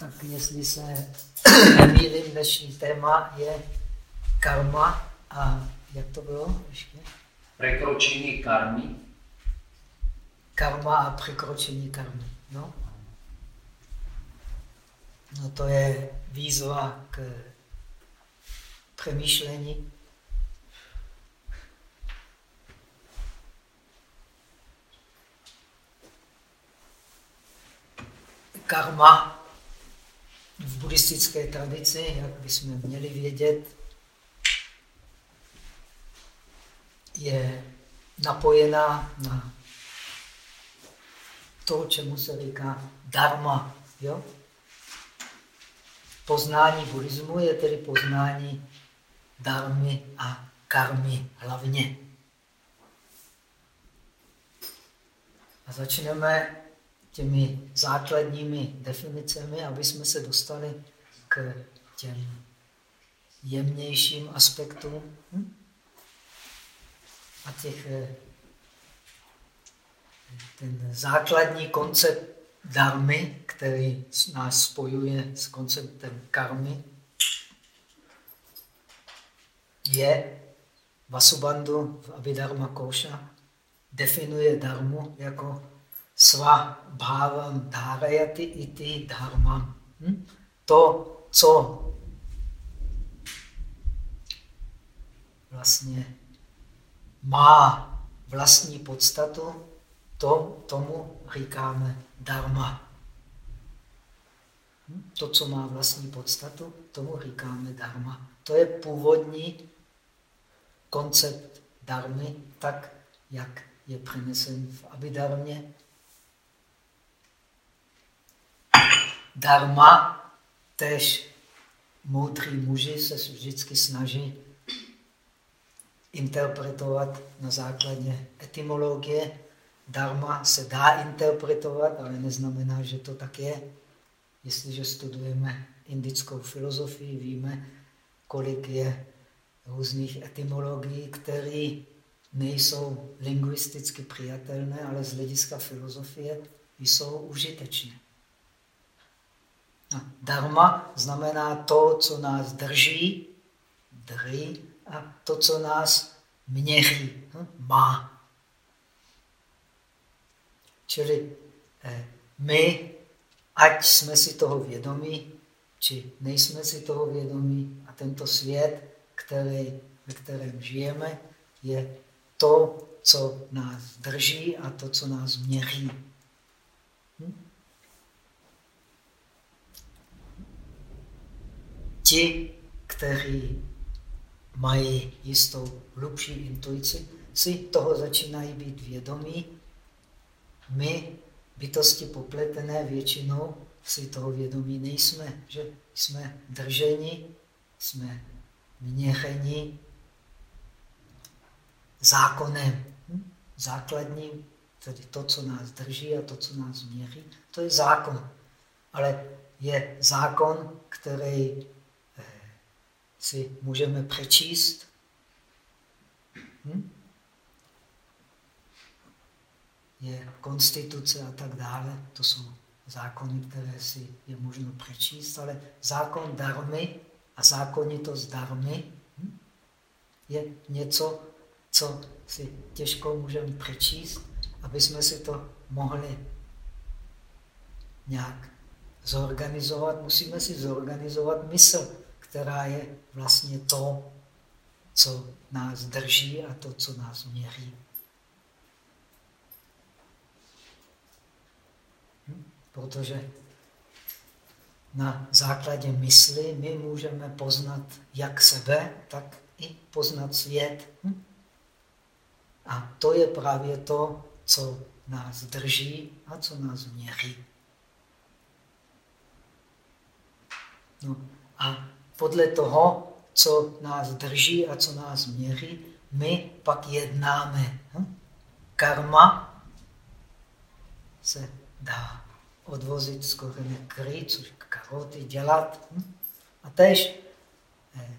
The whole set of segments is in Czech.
Tak jestli se nemýlím, dnešní téma je karma a jak to bylo ještě? Překročení karmy. Karma a překročení karmy. No? no to je výzva k přemýšlení. Karma v buddhistické tradici, jak bychom měli vědět, je napojená na to, čemu se říká dharma. Jo? Poznání buddhismu je tedy poznání dharmy a karmy hlavně. A začneme těmi základními definicemi, aby jsme se dostali k těm jemnějším aspektům. Hm? A těch, eh, ten základní koncept darmy, který nás spojuje s konceptem karmy, je Vasubandhu v Abhidharma Koša definuje darmu jako sva bhavam dharayati iti dharmam. Hm? To, co vlastně má vlastní podstatu, to, tomu říkáme dharma. Hm? To, co má vlastní podstatu, tomu říkáme dharma. To je původní koncept dharmy, tak, jak je přenesen v Abhidarmě Dharma, tež moudrý muži se vždycky snaží interpretovat na základě etymologie. Dharma se dá interpretovat, ale neznamená, že to tak je. Jestliže studujeme indickou filozofii, víme, kolik je různých etymologií, které nejsou lingvisticky přijatelné, ale z hlediska filozofie jsou užitečné. Dharma znamená to, co nás drží, drží, a to, co nás měří, hm, má. Čili eh, my, ať jsme si toho vědomí, či nejsme si toho vědomí, a tento svět, který, ve kterém žijeme, je to, co nás drží a to, co nás měří. Hm? Ti, kteří mají jistou hlubší intuici, si toho začínají být vědomí. My, bytosti popletené, většinou si toho vědomí nejsme, že jsme drženi, jsme měřeni zákonem. Hm? Základním, tedy to, co nás drží a to, co nás měří, to je zákon. Ale je zákon, který si můžeme přečíst. Hm? Je konstituce a tak dále. To jsou zákony, které si je možno přečíst, ale zákon darmy a zákonitost darmy hm? je něco, co si těžko můžeme přečíst, aby jsme si to mohli nějak zorganizovat. Musíme si zorganizovat mysl která je vlastně to, co nás drží a to, co nás měří. Hm? Protože na základě mysli my můžeme poznat jak sebe, tak i poznat svět. Hm? A to je právě to, co nás drží a co nás měří. No a podle toho, co nás drží a co nás měří, my pak jednáme. Hm? Karma se dá odvozit z kořene kry, což karoty dělat. Hm? A tež eh,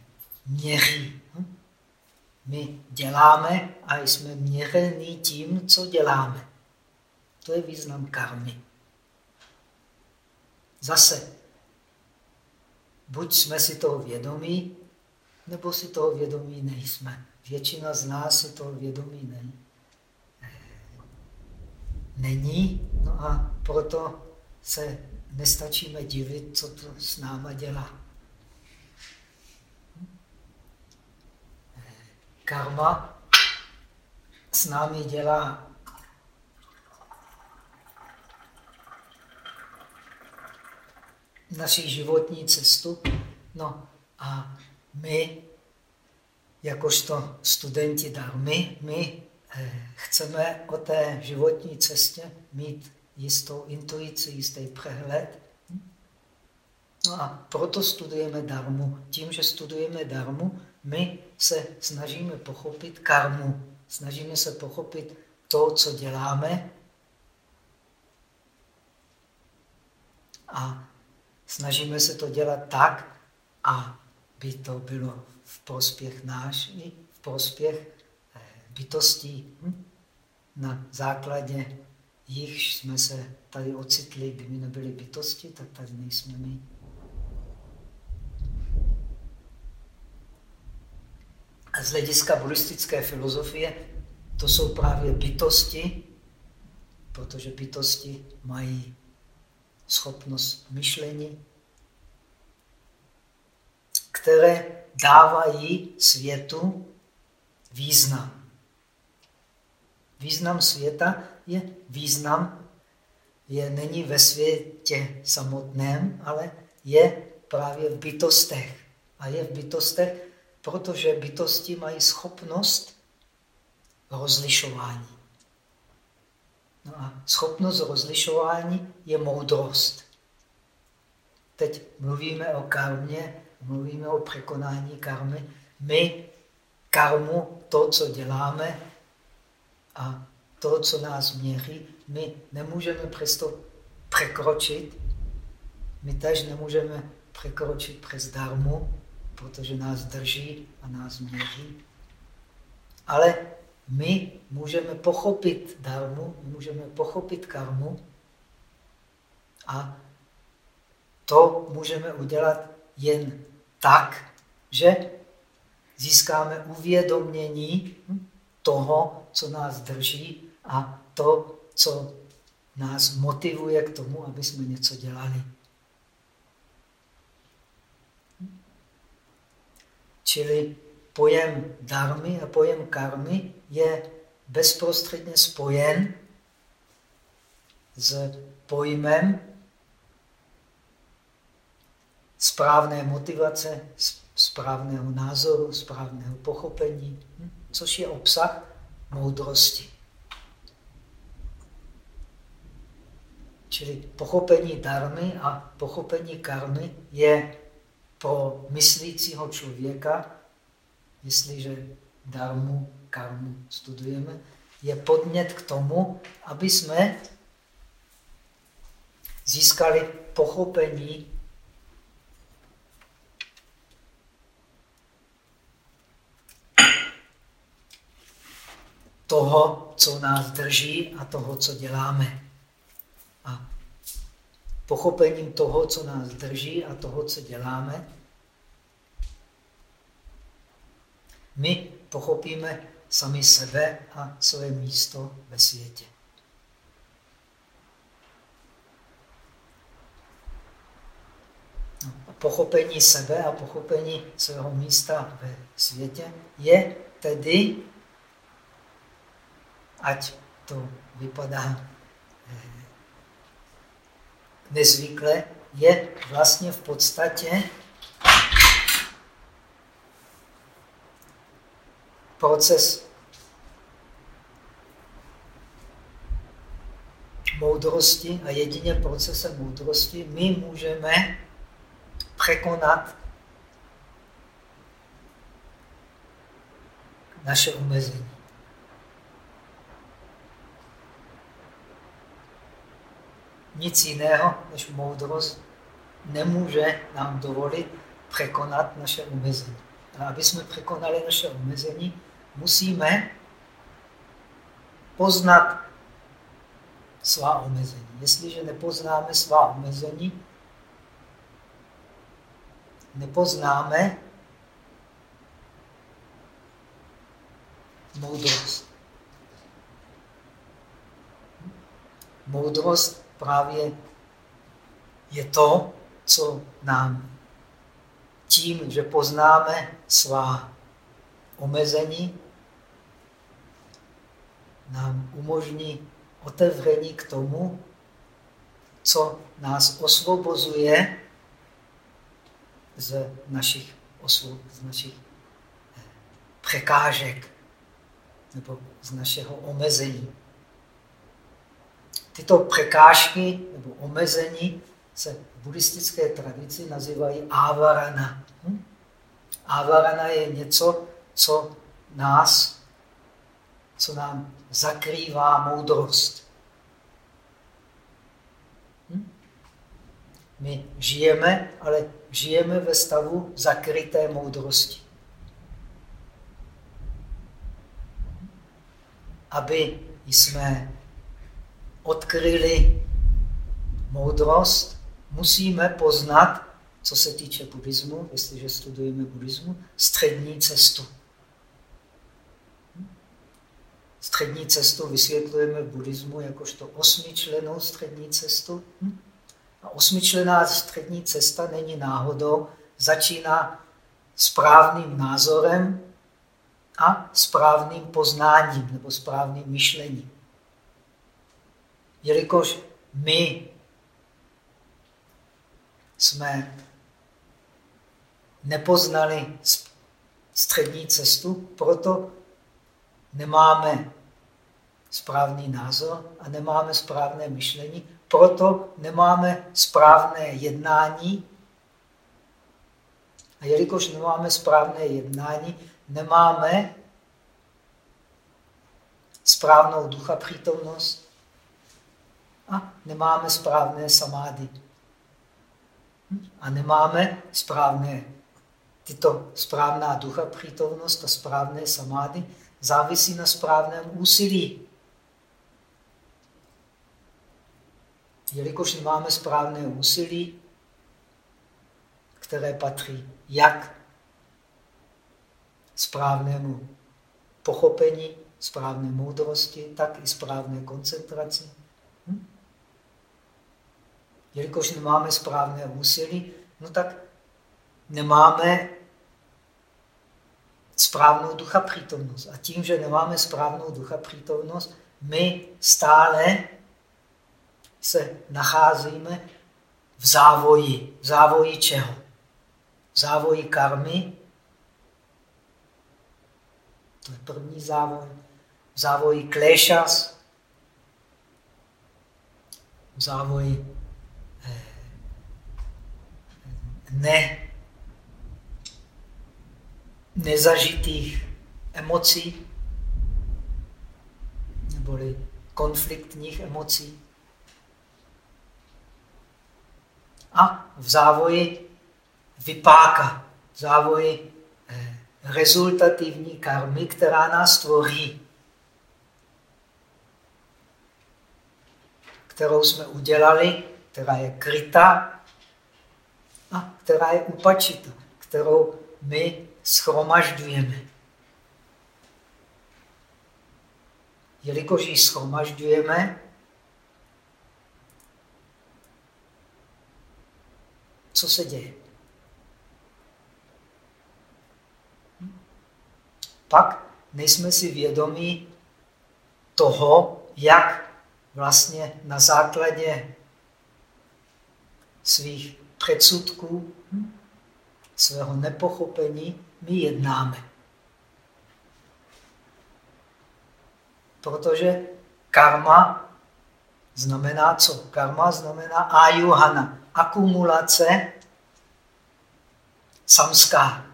měří. Hm? My děláme a jsme měření tím, co děláme. To je význam karmy. Zase buď jsme si toho vědomí, nebo si toho vědomí nejsme. Většina z nás si toho vědomí ne, není, no a proto se nestačíme divit, co to s náma dělá. Karma s námi dělá naší životní cestu. No a my, jakožto studenti darmy, my eh, chceme o té životní cestě mít jistou intuici, jistý přehled. No a proto studujeme darmu. Tím, že studujeme darmu, my se snažíme pochopit karmu. Snažíme se pochopit to, co děláme. A snažíme se to dělat tak, aby to bylo v prospěch náš i v prospěch eh, bytostí. Hm? Na základě jichž jsme se tady ocitli, kdyby nebyly bytosti, tak tady nejsme my. A z hlediska buddhistické filozofie to jsou právě bytosti, protože bytosti mají schopnost myšlení, které dávají světu význam. Význam světa je význam, je, není ve světě samotném, ale je právě v bytostech. A je v bytostech, protože bytosti mají schopnost rozlišování. No a schopnost rozlišování je moudrost. Teď mluvíme o karmě, mluvíme o překonání karmy. My karmu, to, co děláme a to, co nás měří, my nemůžeme přesto překročit. My tež nemůžeme překročit přes darmu, protože nás drží a nás měří. Ale my můžeme pochopit darmu, my můžeme pochopit karmu a to můžeme udělat jen tak, že získáme uvědomění toho, co nás drží a to, co nás motivuje k tomu, aby jsme něco dělali. Čili pojem darmy a pojem karmy je bezprostředně spojen s pojmem správné motivace, správného názoru, správného pochopení, hm, což je obsah moudrosti. Čili pochopení darmy a pochopení karmy je pro myslícího člověka, jestliže darmu, karmu studujeme, je podnět k tomu, aby jsme získali pochopení toho, co nás drží a toho, co děláme. A pochopením toho, co nás drží a toho, co děláme, my pochopíme sami sebe a své místo ve světě. No, pochopení sebe a pochopení svého místa ve světě je tedy, ať to vypadá eh, nezvykle, je vlastně v podstatě proces moudrosti a jedině procesem moudrosti my můžeme překonat naše omezení. Nic jiného než moudrost nemůže nám dovolit překonat naše omezení. A aby jsme překonali naše omezení, musíme poznat svá omezení. Jestliže nepoznáme svá omezení, nepoznáme moudrost. Moudrost právě je to, co nám tím, že poznáme svá omezení, nám umožní otevření k tomu, co nás osvobozuje z našich, osvob, z našich eh, překážek nebo z našeho omezení. Tyto překážky nebo omezení se v buddhistické tradici nazývají avarana. Hm? Avarana je něco, co nás, co nám zakrývá moudrost. Hm? My žijeme, ale žijeme ve stavu zakryté moudrosti. Aby jsme odkryli moudrost, musíme poznat, co se týče buddhismu, jestliže studujeme buddhismu, střední cestu. Střední cestu vysvětlujeme v buddhismu jakožto osmičlenou střední cestu. A osmičlená střední cesta není náhodou, začíná správným názorem a správným poznáním nebo správným myšlením. Jelikož my jsme nepoznali střední cestu, proto nemáme správný názor a nemáme správné myšlení, proto nemáme správné jednání. A jelikož nemáme správné jednání, nemáme správnou ducha přítomnost a nemáme správné samády. A nemáme správné, tyto správná ducha přítomnost a správné samády závisí na správném úsilí. Jelikož nemáme správné úsilí, které patří jak správnému pochopení, správné moudrosti, tak i správné koncentraci. Hm? Jelikož nemáme správné úsilí, no tak nemáme správnou ducha přítomnost. A tím, že nemáme správnou ducha přítomnost, my stále se nacházíme v závoji. V závoji čeho? V závoji karmy. To je první závoj. V závoji klešas. V závoji eh, ne nezažitých emocí, neboli konfliktních emocí. A v závoji vypáka, v závoji eh, rezultativní karmy, která nás tvoří, kterou jsme udělali, která je kryta a která je upačita, kterou my schromažďujeme. Jelikož ji schromažďujeme, co se děje? Pak nejsme si vědomí toho, jak vlastně na základě svých předsudků, svého nepochopení my jednáme. Protože karma znamená co? Karma znamená ajuhana, akumulace samská.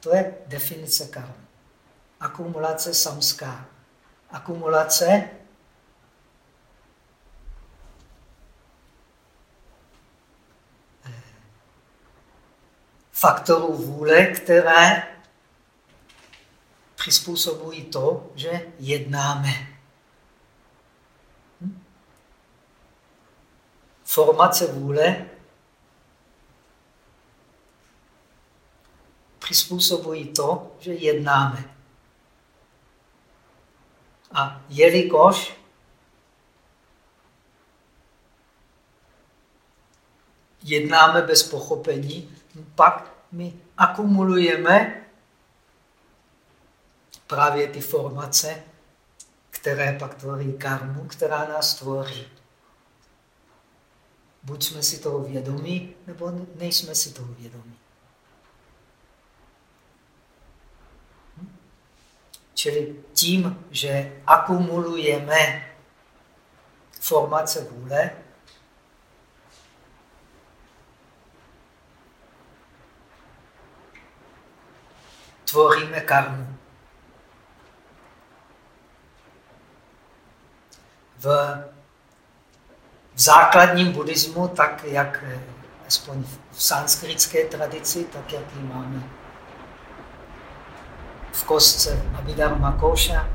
To je definice karma. Akumulace samská. Akumulace faktorů vůle, které přizpůsobují to, že jednáme. Hm? Formace vůle přizpůsobují to, že jednáme. A jelikož jednáme bez pochopení, pak my akumulujeme právě ty formace, které pak tvoří karmu, která nás tvoří. Buď jsme si toho vědomí, nebo nejsme si toho vědomí. Čili tím, že akumulujeme formace vůle, tvoříme karmu. V, v základním buddhismu, tak jak aspoň v sanskritské tradici, tak jak ji máme v kostce Abhidharma Koša,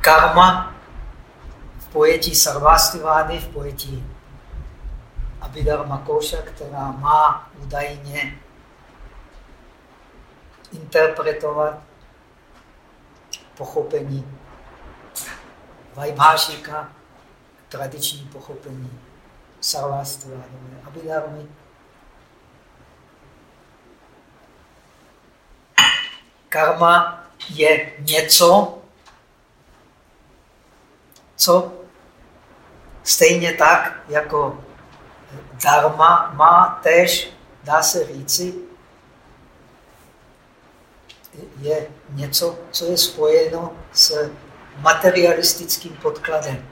karma v pojetí Sarvastivády, v pojetí Abhidharma Koša, která má údajně interpretovat pochopení Vajbhášika, tradiční pochopení Sarvastivádové Abhidharmy. Karma je něco, co stejně tak jako dharma má tež, dá se říci, je něco, co je spojeno s materialistickým podkladem.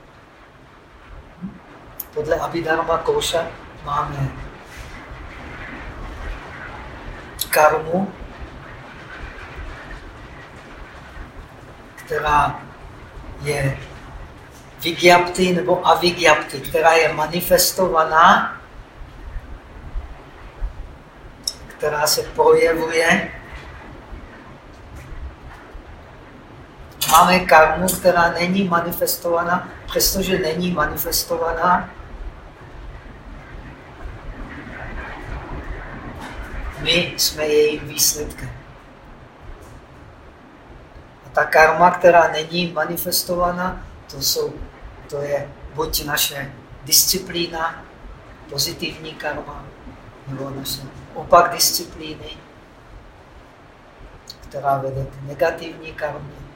Podle Abhidharma Koša máme karmu, která je vigyapty nebo avigyapty, která je manifestovaná, která se projevuje máme karmu, která není manifestovaná, přestože není manifestovaná, my jsme jejím výsledkem. A ta karma, která není manifestovaná, to, jsou, to je buď naše disciplína, pozitivní karma, nebo naše opak disciplíny, která vede k negativní karmě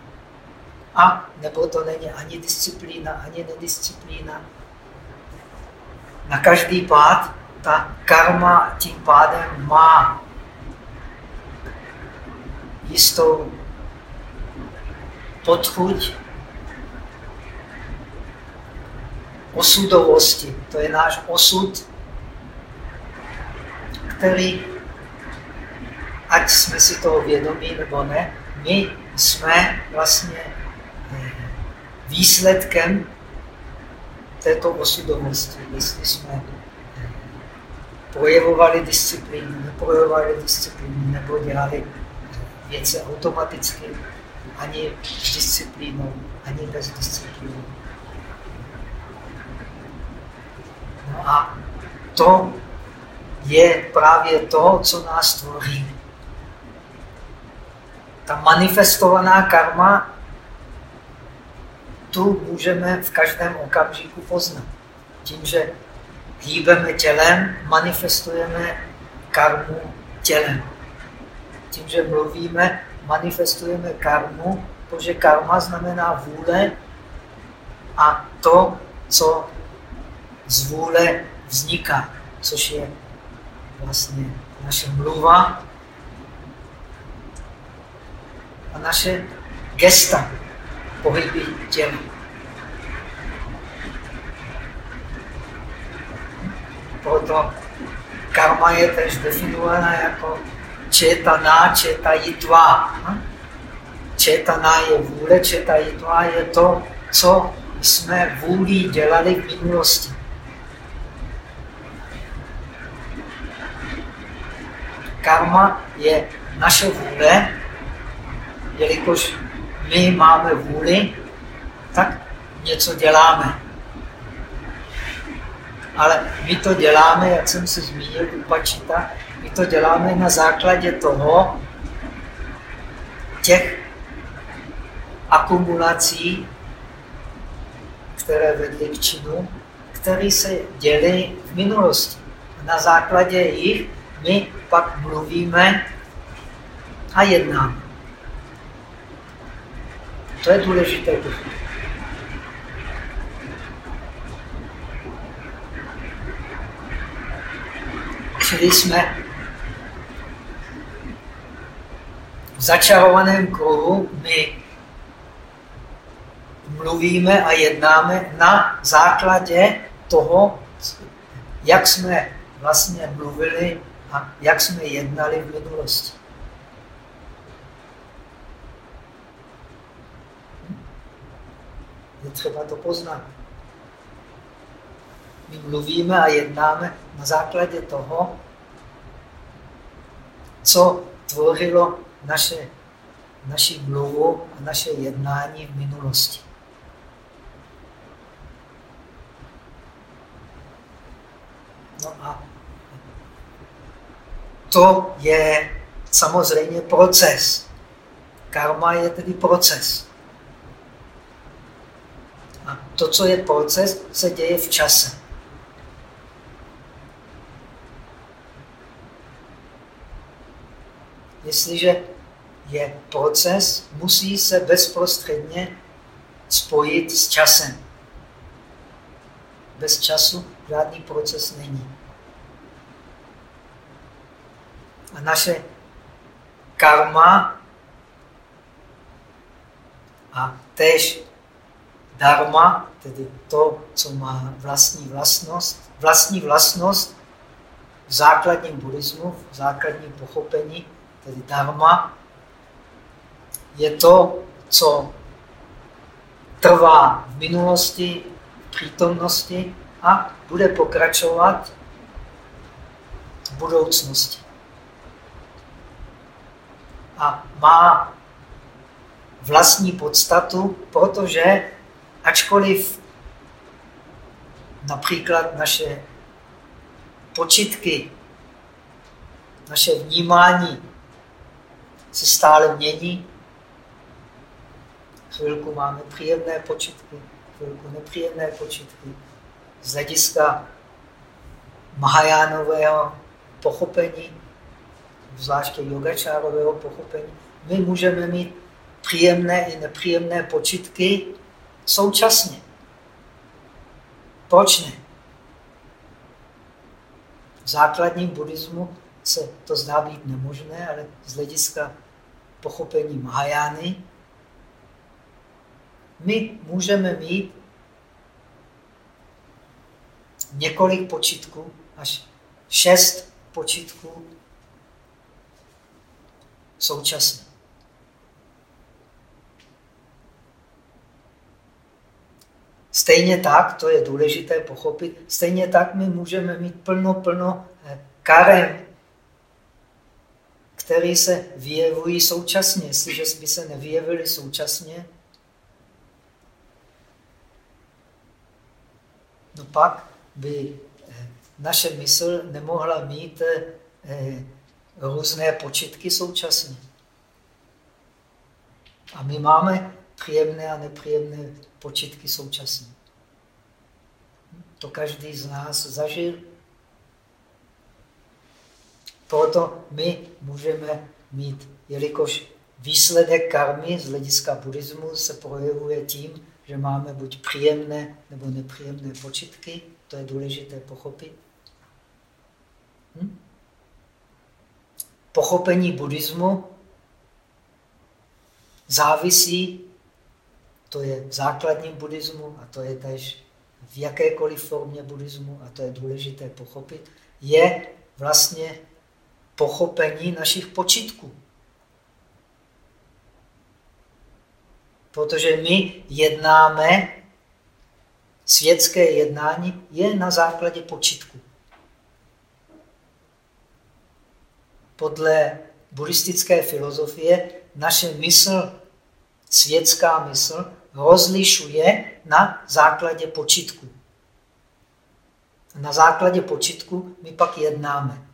a nebo to není ani disciplína, ani nedisciplína. Na každý pád ta karma tím pádem má jistou podchuť osudovosti. To je náš osud, který, ať jsme si toho vědomí nebo ne, my jsme vlastně výsledkem této osudovosti, jestli jsme projevovali disciplínu, neprojevovali disciplínu, nebo dělali věci automaticky, ani s disciplínou, ani bez disciplíny. No a to je právě to, co nás tvoří. Ta manifestovaná karma tu můžeme v každém okamžiku poznat. Tím, že hýbeme tělem, manifestujeme karmu tělem. Tím, že mluvíme, manifestujeme karmu, protože karma znamená vůle a to, co z vůle vzniká, což je vlastně naše mluva a naše gesta pohyby těla. Proto karma je tež definovaná jako četaná, četajitva. Četaná je vůle, četajitva je to, co jsme vůlí dělali v minulosti. Karma je naše vůle, jelikož my máme vůli, tak něco děláme. Ale my to děláme, jak jsem se zmínil, u pačita, My to děláme na základě toho, těch akumulací, které vedly k činu, které se děly v minulosti. Na základě jich my pak mluvíme a jednáme. To je důležité Čili jsme v začarovaném kruhu, my mluvíme a jednáme na základě toho, jak jsme vlastně mluvili a jak jsme jednali v minulosti. Je třeba to poznat. My mluvíme a jednáme na základě toho, co tvořilo naše, naši mluvu a naše jednání v minulosti. No a to je samozřejmě proces. Karma je tedy proces. To, co je proces, se děje v čase. Jestliže je proces, musí se bezprostředně spojit s časem. Bez času žádný proces není. A naše karma a tež dharma, tedy to, co má vlastní vlastnost, vlastní vlastnost v základním buddhismu, v základním pochopení, tedy dharma, je to, co trvá v minulosti, v přítomnosti a bude pokračovat v budoucnosti. A má vlastní podstatu, protože ačkoliv například naše počitky, naše vnímání se stále mění, chvilku máme příjemné počitky, chvilku nepříjemné počitky, z hlediska Mahajánového pochopení, zvláště yogačárového pochopení, my můžeme mít příjemné i nepříjemné počitky současně. Proč ne? V základním buddhismu se to zdá být nemožné, ale z hlediska pochopení Mahajány my můžeme mít několik počitků, až šest počitků současně. Stejně tak, to je důležité pochopit, stejně tak my můžeme mít plno, plno eh, karem, které se vyjevují současně. Jestliže by se nevyjevily současně, no pak by eh, naše mysl nemohla mít eh, různé počitky současně. A my máme příjemné a nepříjemné počitky současně. To každý z nás zažil. Proto my můžeme mít, jelikož výsledek karmy z hlediska buddhismu se projevuje tím, že máme buď příjemné nebo nepříjemné počitky, to je důležité pochopit. Hm? Pochopení buddhismu závisí, to je v základním buddhismu a to je tež v jakékoliv formě buddhismu, a to je důležité pochopit, je vlastně pochopení našich počitků. Protože my jednáme, světské jednání je na základě počitku. Podle buddhistické filozofie naše mysl, světská mysl, rozlišuje na základě počitku. Na základě počitku my pak jednáme.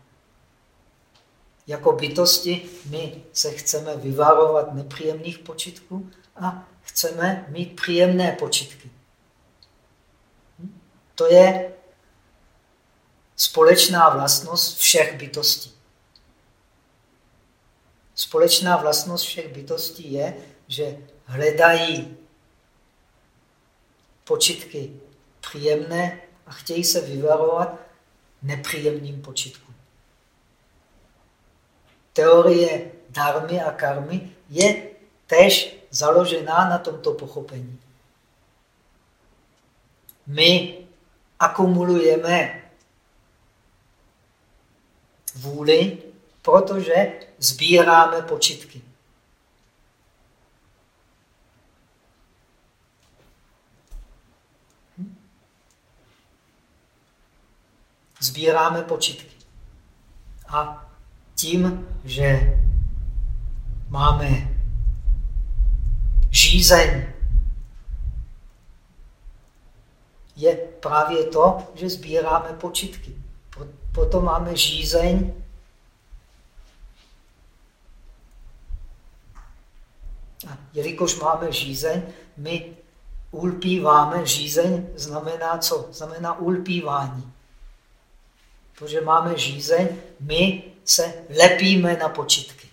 jako bytosti my se chceme vyvarovat nepříjemných počitků a chceme mít příjemné počitky. To je společná vlastnost všech bytostí. Společná vlastnost všech bytostí je, že hledají počitky příjemné a chtějí se vyvarovat nepříjemným počitkům. Teorie darmy a karmy je tež založená na tomto pochopení. My akumulujeme vůli, protože sbíráme počitky. Sbíráme počitky. A tím, že máme žízeň, je právě to, že sbíráme počitky. Potom máme žízeň A jelikož máme žízeň, my ulpíváme. Žízeň znamená co? Znamená ulpívání. Protože máme žízeň, my se lepíme na počitky.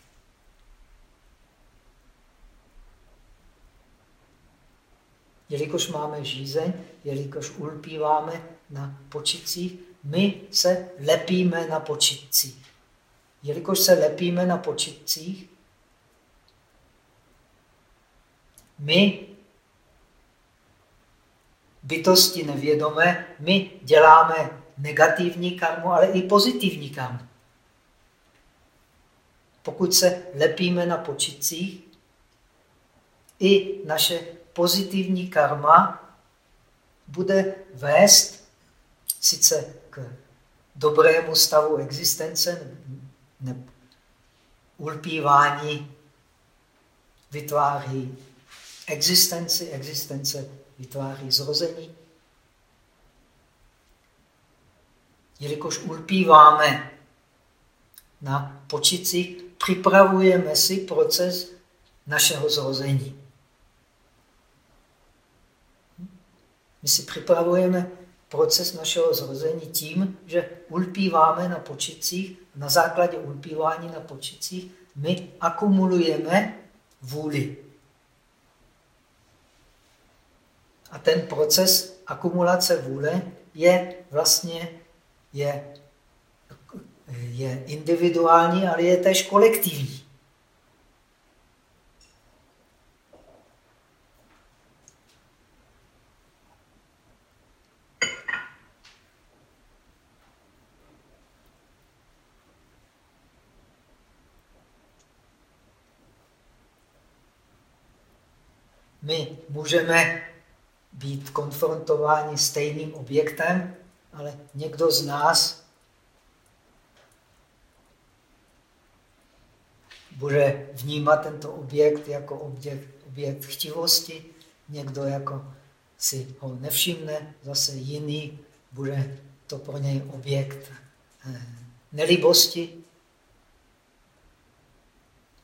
Jelikož máme žízeň, jelikož ulpíváme na počitcích, my se lepíme na počitcích. Jelikož se lepíme na počitcích, my, bytosti nevědomé, my děláme negativní karmu, ale i pozitivní karmu. Pokud se lepíme na počitcích, i naše pozitivní karma bude vést sice k dobrému stavu existence, ne, ulpívání vytváří existenci, existence vytváří zrození. Jelikož ulpíváme na počicích, připravujeme si proces našeho zrození. My si připravujeme proces našeho zrození tím, že ulpíváme na počicích, na základě ulpívání na počicích my akumulujeme vůli. A ten proces akumulace vůle je vlastně je, je individuální, ale je tež kolektivní. My můžeme být konfrontováni stejným objektem, ale někdo z nás bude vnímat tento objekt jako objekt, objekt chtivosti, někdo jako si ho nevšimne, zase jiný bude to pro něj objekt eh, nelibosti.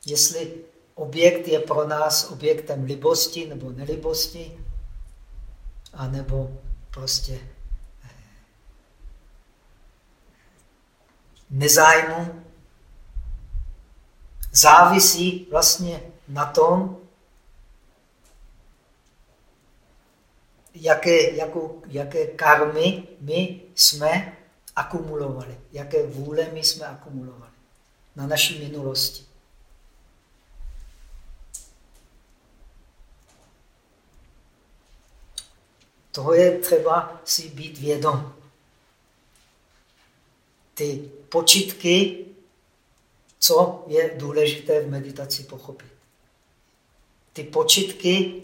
Jestli objekt je pro nás objektem libosti nebo nelibosti, anebo prostě nezájmu, závisí vlastně na tom, jaké, jakou, jaké karmy my jsme akumulovali, jaké vůle my jsme akumulovali na naší minulosti. Toho je třeba si být vědom. Ty počitky, co je důležité v meditaci pochopit. Ty počitky,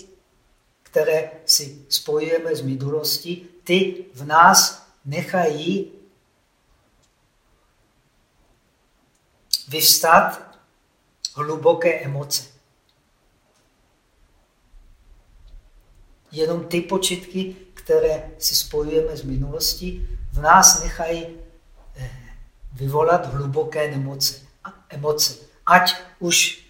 které si spojujeme s minulostí, ty v nás nechají vyvstat hluboké emoce. jenom ty počitky, které si spojujeme s minulostí, v nás nechají vyvolat hluboké nemoci. Emoce. Ať už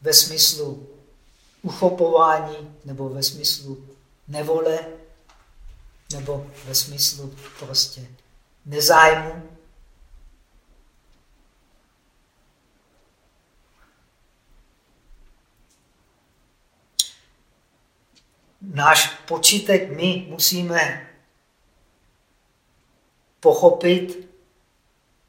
ve smyslu uchopování, nebo ve smyslu nevole, nebo ve smyslu prostě nezájmu. Náš počítek my musíme pochopit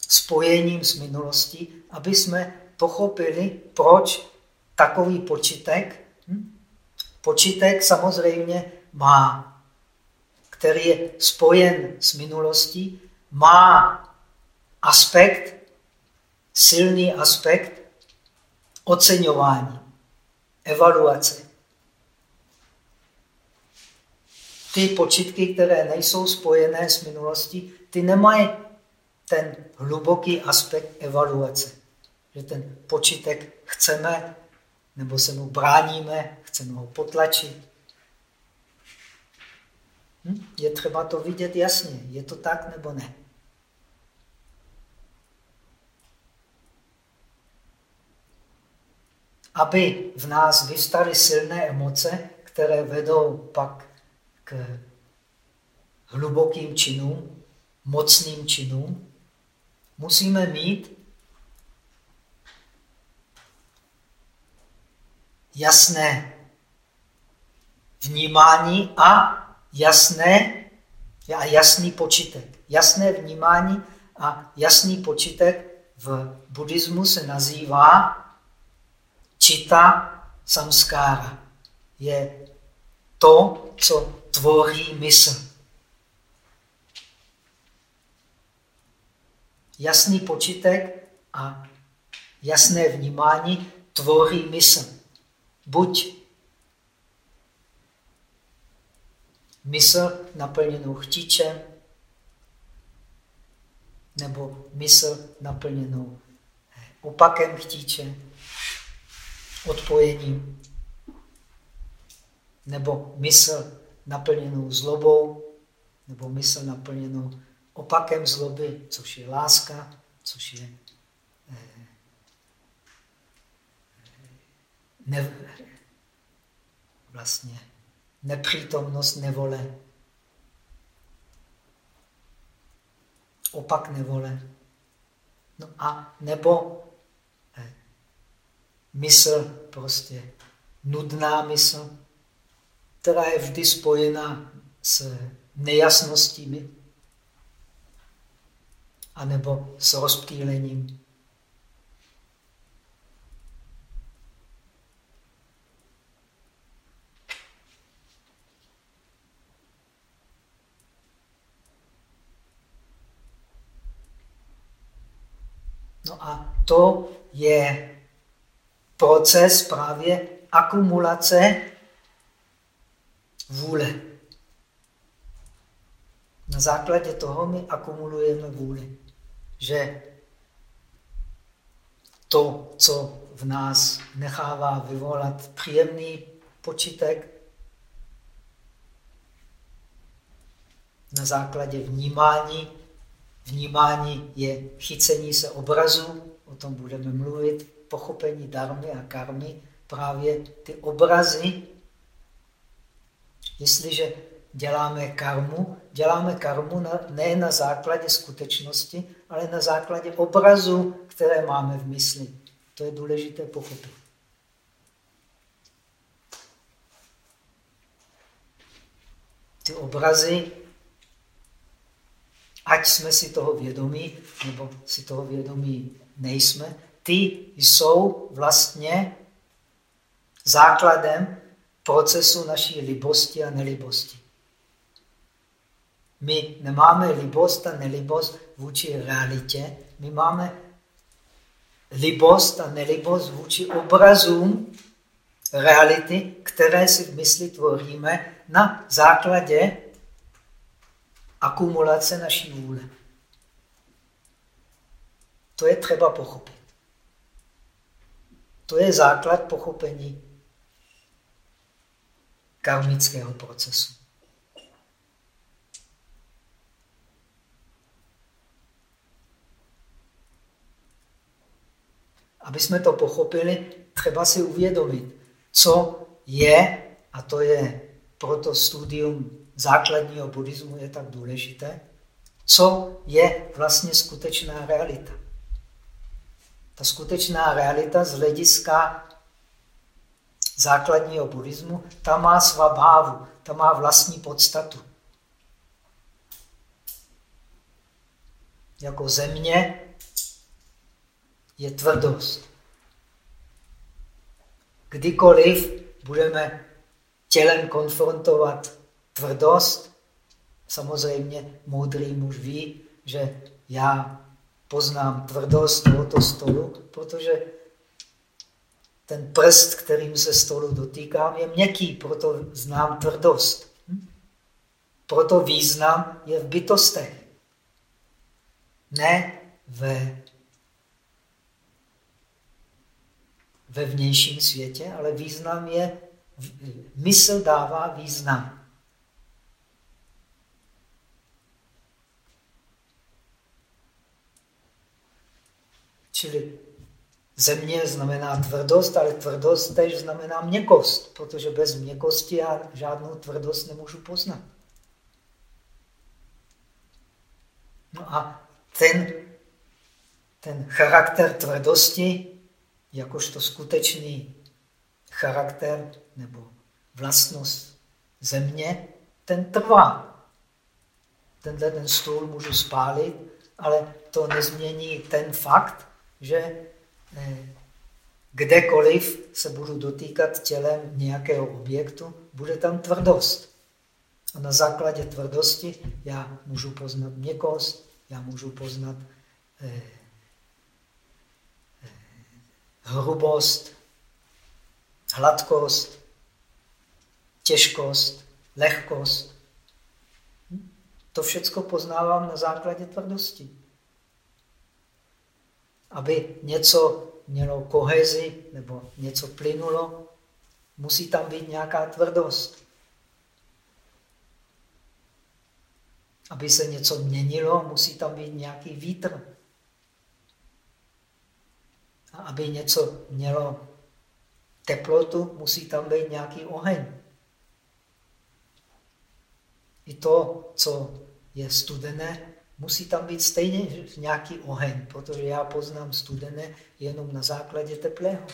spojením s minulostí, aby jsme pochopili, proč takový počítek, hm? počítek samozřejmě má, který je spojen s minulostí, má aspekt, silný aspekt oceňování, evaluace. Ty počitky, které nejsou spojené s minulostí, ty nemají ten hluboký aspekt evaluace. Že ten počítek chceme, nebo se mu bráníme, chceme ho potlačit. Hm? Je třeba to vidět jasně. Je to tak nebo ne? Aby v nás vystaly silné emoce, které vedou pak k hlubokým činům, mocným činům, musíme mít jasné vnímání a jasné a jasný počítek. Jasné vnímání a jasný počítek v buddhismu se nazývá čita samskára. Je to, co tvoří mysl. Jasný počítek a jasné vnímání tvoří mysl. Buď mysl naplněnou chtíčem, nebo mysl naplněnou opakem chtíče, odpojením, nebo mysl naplněnou zlobou, nebo mysl naplněnou opakem zloby, což je láska, což je eh, ne, vlastně nepřítomnost nevole. Opak nevole. No a nebo eh, mysl, prostě nudná mysl, která je vždy spojena s nejasností, anebo s rozptýlením. No a to je proces právě akumulace vůle. Na základě toho my akumulujeme vůli, že to, co v nás nechává vyvolat příjemný počítek, na základě vnímání. Vnímání je chycení se obrazu, o tom budeme mluvit, pochopení darmy a karmy. Právě ty obrazy Jestliže děláme karmu, děláme karmu na, ne na základě skutečnosti, ale na základě obrazu, které máme v mysli. To je důležité pochopit. Ty obrazy, ať jsme si toho vědomí, nebo si toho vědomí nejsme, ty jsou vlastně základem procesu naší libosti a nelibosti. My nemáme libost a nelibost vůči realitě, my máme libost a nelibost vůči obrazům reality, které si v mysli tvoříme na základě akumulace naší vůle. To je třeba pochopit. To je základ pochopení karmického procesu. Aby jsme to pochopili, třeba si uvědomit, co je, a to je proto studium základního buddhismu je tak důležité, co je vlastně skutečná realita. Ta skutečná realita z hlediska základního buddhismu, ta má svabhávu, ta má vlastní podstatu. Jako země je tvrdost. Kdykoliv budeme tělem konfrontovat tvrdost, samozřejmě moudrý muž ví, že já poznám tvrdost tohoto stolu, protože ten prst, kterým se stolu dotýkám, je měkký, proto znám tvrdost. Proto význam je v bytostech. Ne ve, ve vnějším světě, ale význam je, mysl dává význam. Čili země znamená tvrdost, ale tvrdost tež znamená měkost, protože bez měkosti já žádnou tvrdost nemůžu poznat. No a ten, ten charakter tvrdosti, jakožto skutečný charakter nebo vlastnost země, ten trvá. Tenhle ten stůl můžu spálit, ale to nezmění ten fakt, že eh, kdekoliv se budu dotýkat tělem nějakého objektu, bude tam tvrdost. A na základě tvrdosti já můžu poznat měkost, já můžu poznat eh, hrubost, hladkost, těžkost, lehkost. To všechno poznávám na základě tvrdosti aby něco mělo kohezi nebo něco plynulo, musí tam být nějaká tvrdost. Aby se něco měnilo, musí tam být nějaký vítr. A aby něco mělo teplotu, musí tam být nějaký oheň. I to, co je studené, musí tam být stejně nějaký oheň, protože já poznám studené jenom na základě teplého.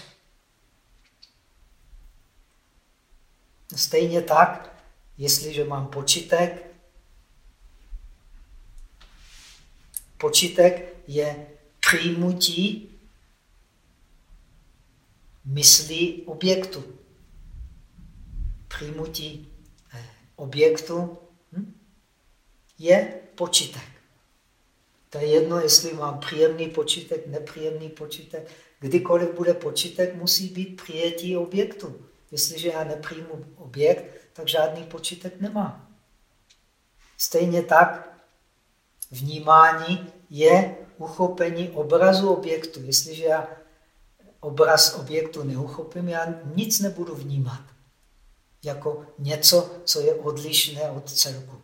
Stejně tak, jestliže mám počítek, počítek je přijmutí myslí objektu. Přijmutí eh, objektu hm, je počítek. To je jedno, jestli mám příjemný počítek, nepříjemný počítek. Kdykoliv bude počítek, musí být přijetí objektu. Jestliže já nepřijmu objekt, tak žádný počítek nemá. Stejně tak vnímání je uchopení obrazu objektu. Jestliže já obraz objektu neuchopím, já nic nebudu vnímat jako něco, co je odlišné od celku.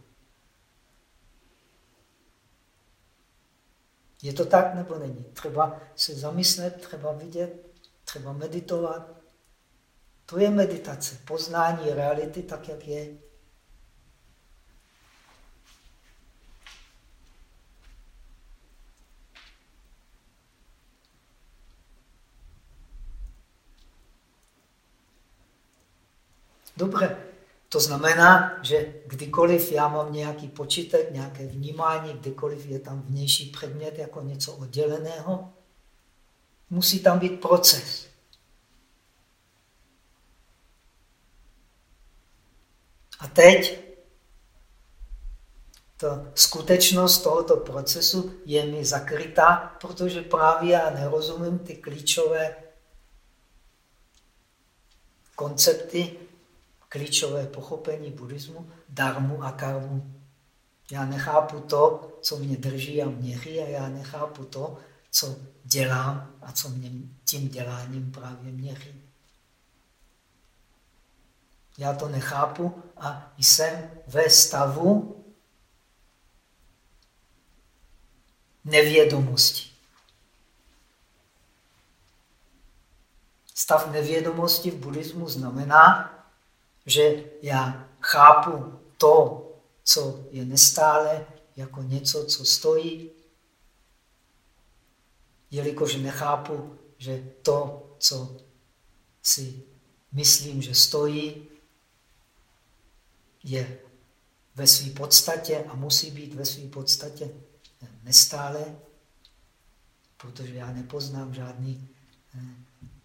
Je to tak nebo není? Třeba se zamyslet, třeba vidět, třeba meditovat. To je meditace, poznání reality tak, jak je. Dobře, to znamená, že kdykoliv já mám nějaký počítek, nějaké vnímání, kdykoliv je tam vnější předmět jako něco odděleného, musí tam být proces. A teď ta skutečnost tohoto procesu je mi zakrytá, protože právě já nerozumím ty klíčové koncepty, klíčové pochopení buddhismu, darmu a karmu. Já nechápu to, co mě drží a měří a já nechápu to, co dělám a co mě tím děláním právě měří. Já to nechápu a jsem ve stavu nevědomosti. Stav nevědomosti v buddhismu znamená, že já chápu to, co je nestále, jako něco, co stojí, jelikož nechápu, že to, co si myslím, že stojí, je ve své podstatě a musí být ve své podstatě nestále, protože já nepoznám žádný eh,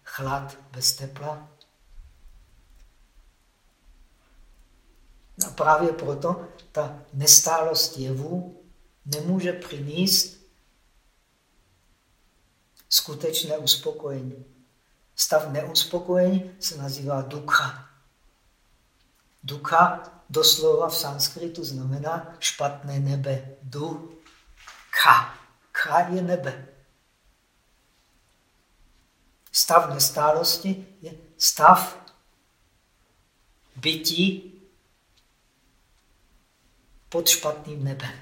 chlad bez tepla. A právě proto ta nestálost jevu nemůže přinést skutečné uspokojení. Stav neuspokojení se nazývá dukha. Dukha doslova v sanskritu znamená špatné nebe. Du, kha. Kha je nebe. Stav nestálosti je stav bytí pod špatným nebem.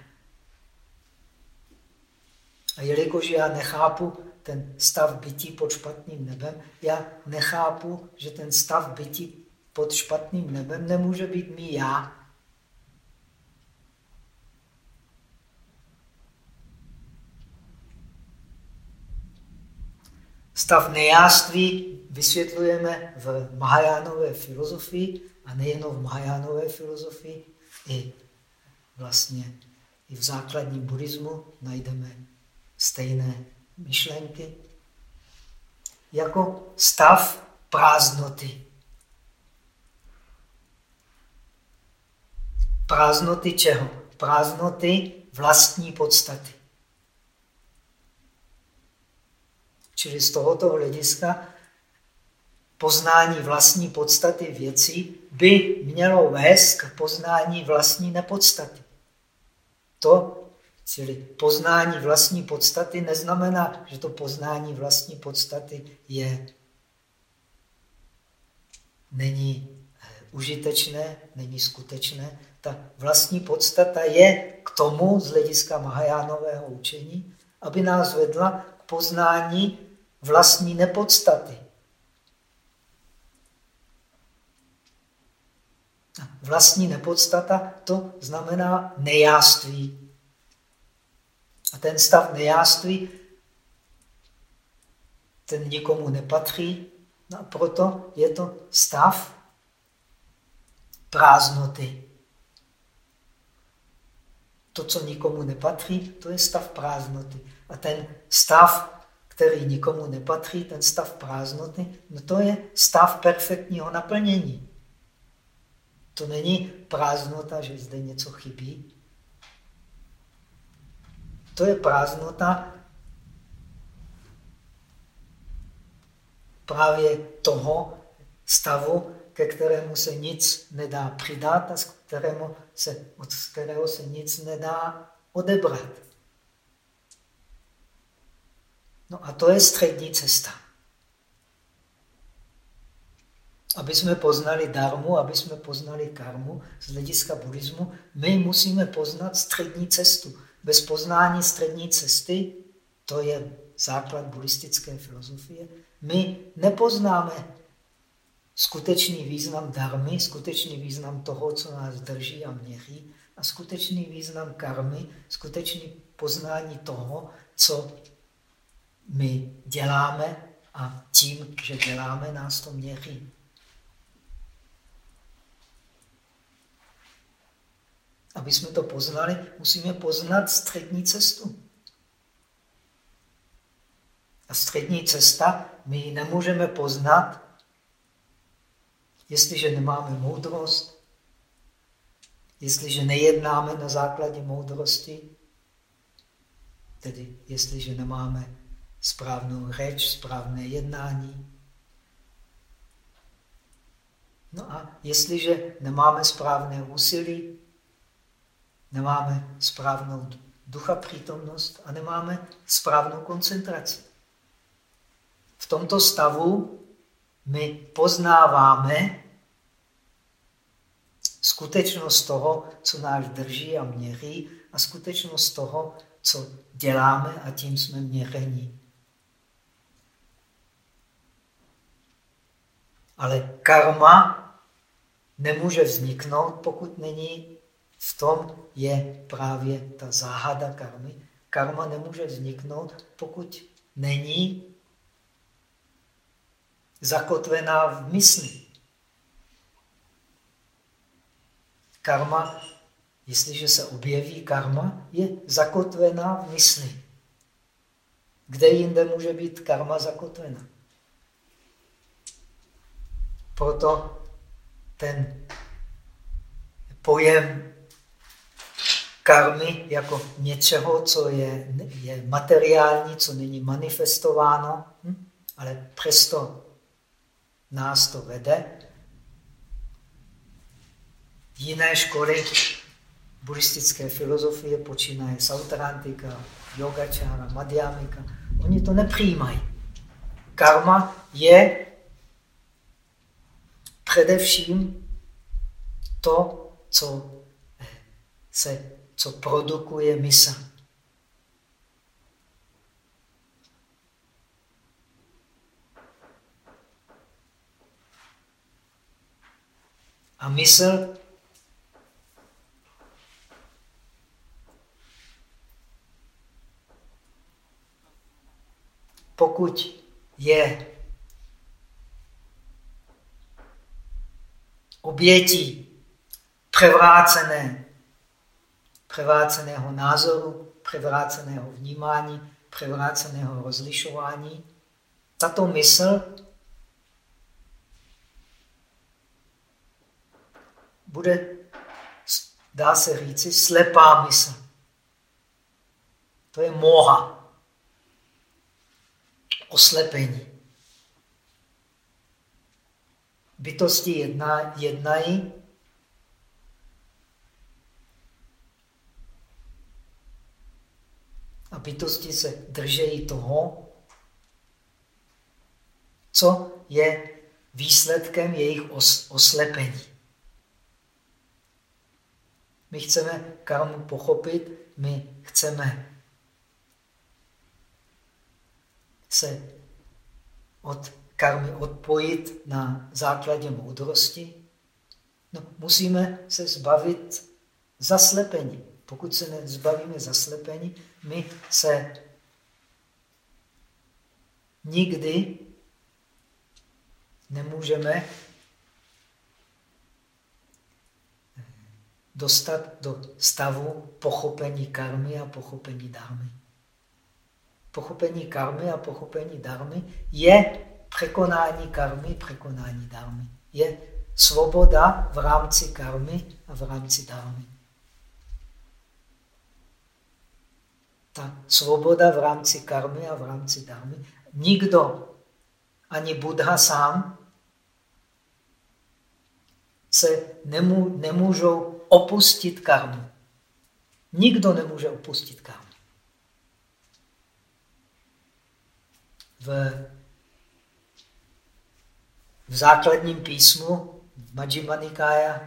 A jelikož já nechápu ten stav bytí pod špatným nebem, já nechápu, že ten stav bytí pod špatným nebem nemůže být mý já. Stav nejáství vysvětlujeme v Mahajánové filozofii a nejenom v Mahajánové filozofii, i vlastně i v základním buddhismu najdeme stejné myšlenky, jako stav prázdnoty. Prázdnoty čeho? Prázdnoty vlastní podstaty. Čili z tohoto hlediska poznání vlastní podstaty věcí by mělo vést k poznání vlastní nepodstaty. To, čili poznání vlastní podstaty, neznamená, že to poznání vlastní podstaty je, není eh, užitečné, není skutečné. Ta vlastní podstata je k tomu z hlediska Mahajánového učení, aby nás vedla k poznání vlastní nepodstaty. Vlastní nepodstata to znamená nejáství. A ten stav nejáství, ten nikomu nepatří, no a proto je to stav prázdnoty. To, co nikomu nepatří, to je stav prázdnoty. A ten stav, který nikomu nepatří, ten stav prázdnoty, no to je stav perfektního naplnění. To není prázdnota, že zde něco chybí. To je prázdnota právě toho stavu, ke kterému se nic nedá přidat a z kterého se, od kterého se nic nedá odebrat. No a to je střední cesta. Aby jsme poznali darmu, aby jsme poznali karmu z hlediska buddhismu, my musíme poznat střední cestu. Bez poznání střední cesty, to je základ buddhistické filozofie, my nepoznáme skutečný význam darmy, skutečný význam toho, co nás drží a měří, a skutečný význam karmy, skutečný poznání toho, co my děláme a tím, že děláme, nás to měří. Aby jsme to poznali, musíme poznat střední cestu. A střední cesta my ji nemůžeme poznat, jestliže nemáme moudrost, jestliže nejednáme na základě moudrosti, tedy jestliže nemáme správnou řeč, správné jednání. No a jestliže nemáme správné úsilí, nemáme správnou ducha přítomnost a nemáme správnou koncentraci. V tomto stavu my poznáváme skutečnost toho, co nás drží a měří, a skutečnost toho, co děláme a tím jsme měření. Ale karma nemůže vzniknout, pokud není v tom je právě ta záhada karmy. Karma nemůže vzniknout, pokud není zakotvená v mysli. Karma, jestliže se objeví karma, je zakotvená v mysli. Kde jinde může být karma zakotvena? Proto ten pojem karmy jako něčeho, co je, je materiální, co není manifestováno, hm? ale přesto nás to vede. Jiné školy buddhistické filozofie počínaje Sautrantika, Yogačára, Madhyamika, oni to nepřijímají. Karma je především to, co se co produkuje mysl. A mysl pokud je obětí převrácené převráceného názoru, převráceného vnímání, převráceného rozlišování. Tato mysl bude, dá se říci, slepá mysl. To je moha, oslepení. Bytosti jedna, jednají A bytosti se držejí toho, co je výsledkem jejich os oslepení. My chceme karmu pochopit, my chceme se od karmy odpojit na základě moudrosti, no, musíme se zbavit zaslepení. Pokud se nezbavíme zaslepení, my se nikdy nemůžeme dostat do stavu pochopení karmy a pochopení dármy. Pochopení karmy a pochopení dármy je překonání karmy, překonání dármy. Je svoboda v rámci karmy a v rámci dármy. Ta svoboda v rámci karmy a v rámci dharmy. Nikdo, ani Buddha sám, se nemů, nemůžou opustit karmu. Nikdo nemůže opustit karmu. V, v základním písmu v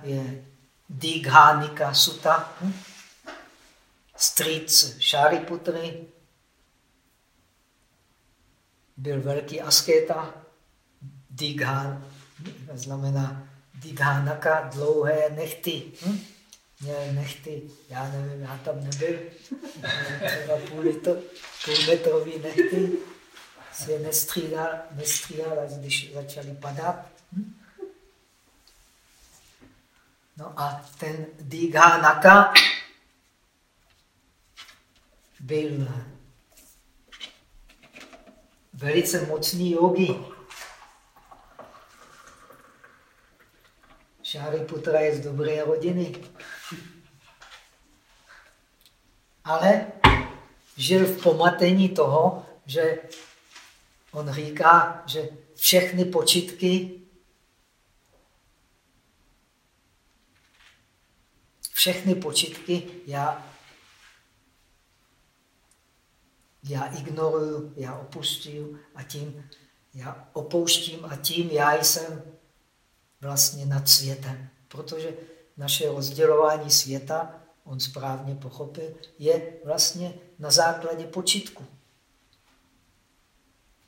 je Dighanika Sutta. Hm? Strýc Šáriputry, byl velký asketa, Dighan, znamená Dighanaka, dlouhé nechty. Hm? Měl nechty, já nevím, já tam nebyl, třeba půl, litr, půl metrový nechty, se nestřídal, nestřídal, až když začali padat. Hm? No a ten Dighanaka byl velice mocný yogi. Šáriputra je z dobré rodiny. Ale žil v pomatení toho, že on říká, že všechny počitky všechny počitky já já ignoruju, já opustím a tím já opouštím a tím já jsem vlastně nad světem. Protože naše rozdělování světa, on správně pochopil, je vlastně na základě počitku.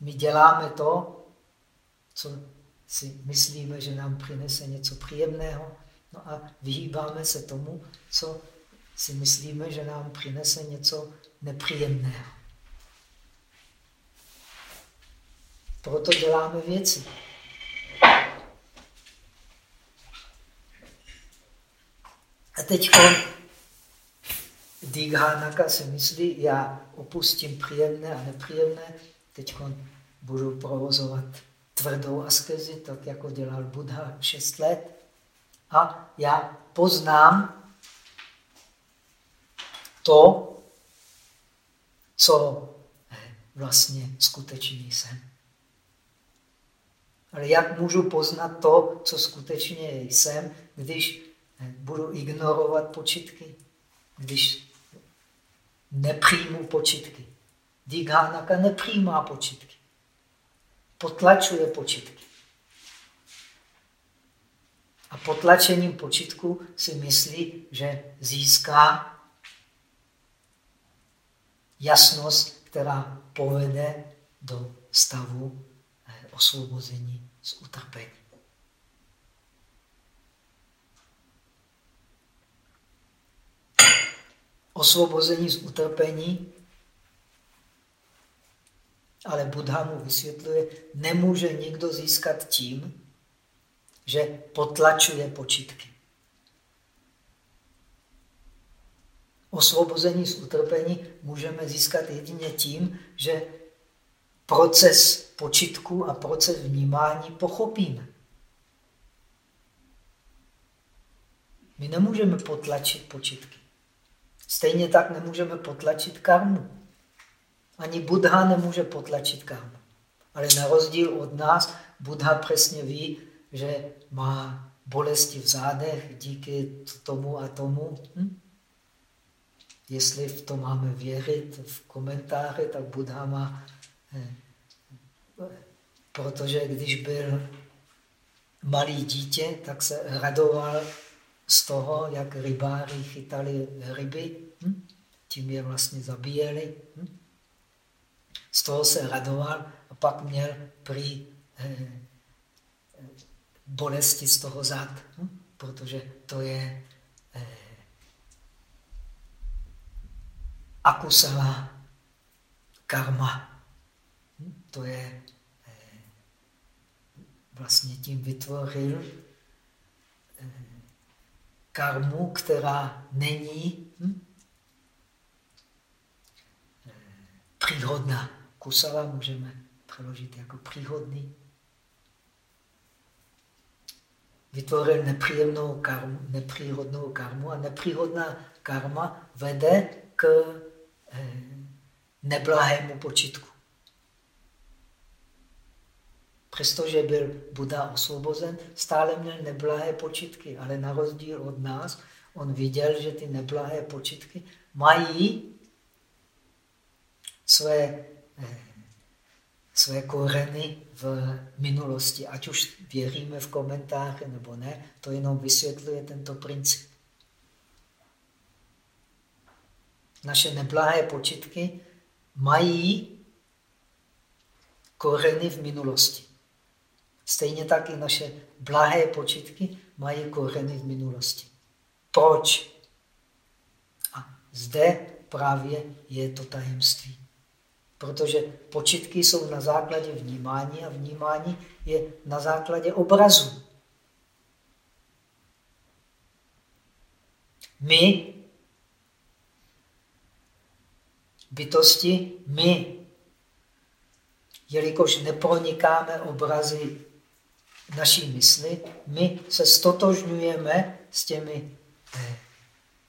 My děláme to, co si myslíme, že nám přinese něco příjemného, no a vyhýbáme se tomu, co si myslíme, že nám přinese něco nepříjemného. Proto děláme věci. A teď Dighanaka si myslí, já opustím příjemné a nepříjemné, teď budu provozovat tvrdou askezi, tak jako dělal Buddha 6 let. A já poznám to, co vlastně skutečný jsem. Ale jak můžu poznat to, co skutečně jsem, když budu ignorovat počitky, když nepřijmu počitky. Dighanaka nepřijímá počitky. Potlačuje počitky. A potlačením počitku si myslí, že získá jasnost, která povede do stavu eh, osvobození z utrpení. Osvobození z utrpení, ale Buddha mu vysvětluje, nemůže nikdo získat tím, že potlačuje počitky. osvobození z utrpení můžeme získat jedině tím, že proces počitku a proces vnímání pochopíme. My nemůžeme potlačit počitky. Stejně tak nemůžeme potlačit karmu. Ani Buddha nemůže potlačit karmu. Ale na rozdíl od nás, Buddha přesně ví, že má bolesti v zádech díky tomu a tomu. Hm? Jestli v to máme věřit v komentáři, tak Buddha má, protože když byl malý dítě, tak se radoval z toho, jak rybáři chytali ryby, hm? tím je vlastně zabíjeli. Hm? Z toho se radoval a pak měl prý eh, bolesti z toho zad, protože to je eh, akusala karma. To je eh, vlastně tím vytvořil eh, karmu, která není hm, eh, příhodná. Kusala můžeme přeložit jako příhodný. Vytvořil nepříjemnou karmu, nepříhodnou karmu a nepříhodná karma vede k neblahému počitku. Přestože byl Buddha osvobozen, stále měl neblahé počitky, ale na rozdíl od nás, on viděl, že ty neblahé počitky mají své, eh, své koreny v minulosti. Ať už věříme v komentáře nebo ne, to jenom vysvětluje tento princip. naše neblahé počitky mají kořeny v minulosti. Stejně tak i naše blahé počitky mají kořeny v minulosti. Proč? A zde právě je to tajemství. Protože počitky jsou na základě vnímání a vnímání je na základě obrazu. My bytosti, my, jelikož nepronikáme obrazy naší mysli, my se stotožňujeme s těmi eh,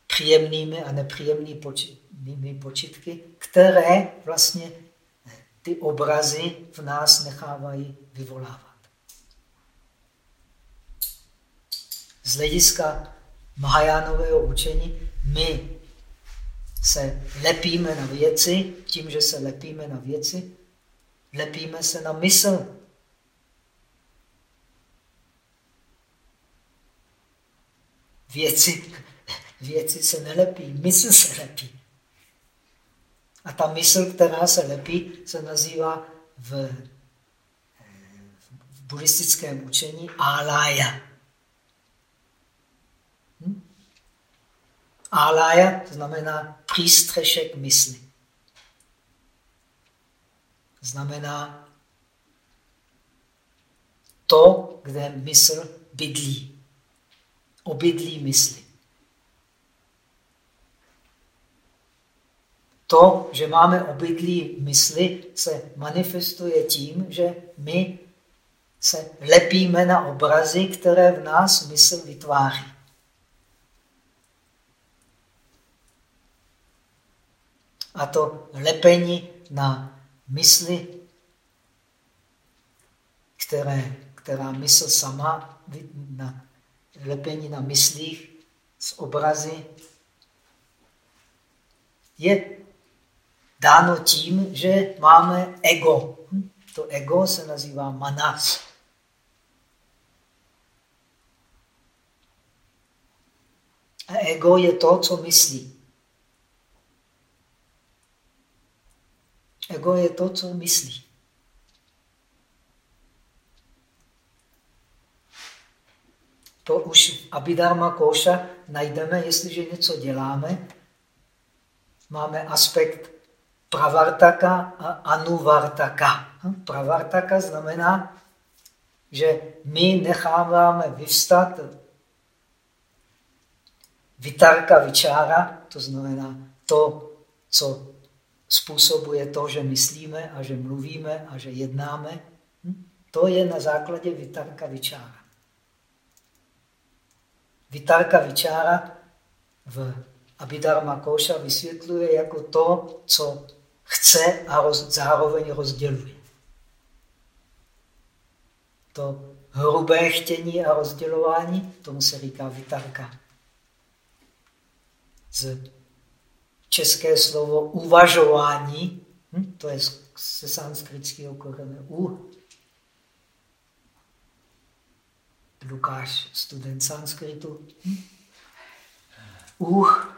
příjemnými a nepříjemnými počitky, které vlastně eh, ty obrazy v nás nechávají vyvolávat. Z hlediska Mahajánového učení my se lepíme na věci, tím, že se lepíme na věci, lepíme se na mysl. Věci, věci se nelepí, mysl se lepí. A ta mysl, která se lepí, se nazývá v, v buddhistickém učení alaya. Hm? Alaya to znamená přístřešek mysli. Znamená to, kde mysl bydlí. Obydlí mysli. To, že máme obydlí mysli, se manifestuje tím, že my se lepíme na obrazy, které v nás mysl vytváří. A to lepení na mysli, které, která mysl sama, na lepení na myslích z obrazy, je dáno tím, že máme ego. To ego se nazývá manas. A ego je to, co myslí. Ego je to, co myslí. To už Abhidharma Koša najdeme, jestliže něco děláme, máme aspekt pravartaka a anuvartaka. Pravartaka znamená, že my necháváme vyvstat vitarka vyčára, to znamená to, co způsobuje to, že myslíme a že mluvíme a že jednáme. Hm? To je na základě vitarka vyčára. Vitarka vyčára v Abhidharma Koša vysvětluje jako to, co chce a roz, zároveň rozděluje. To hrubé chtění a rozdělování, tomu se říká vitarka. Z české slovo uvažování, hm, to je se sanskritského kořene u. Lukáš, student sanskritu. Uh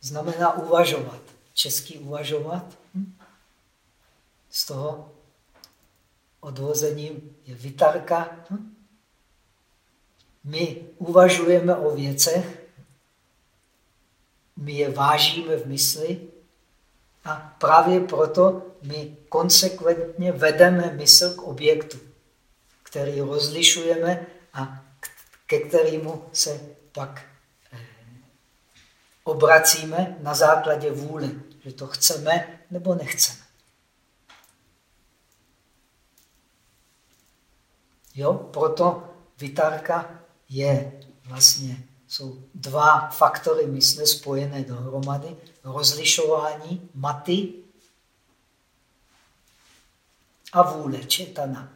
znamená uvažovat. Český uvažovat. Z toho odvozením je vitarka. Hm? My uvažujeme o věcech, my je vážíme v mysli a právě proto my konsekventně vedeme mysl k objektu, který rozlišujeme a ke kterému se pak eh, obracíme na základě vůle, že to chceme nebo nechceme. Jo, proto vitarka je vlastně jsou dva faktory mysle spojené dohromady. Rozlišování maty a vůle, četana.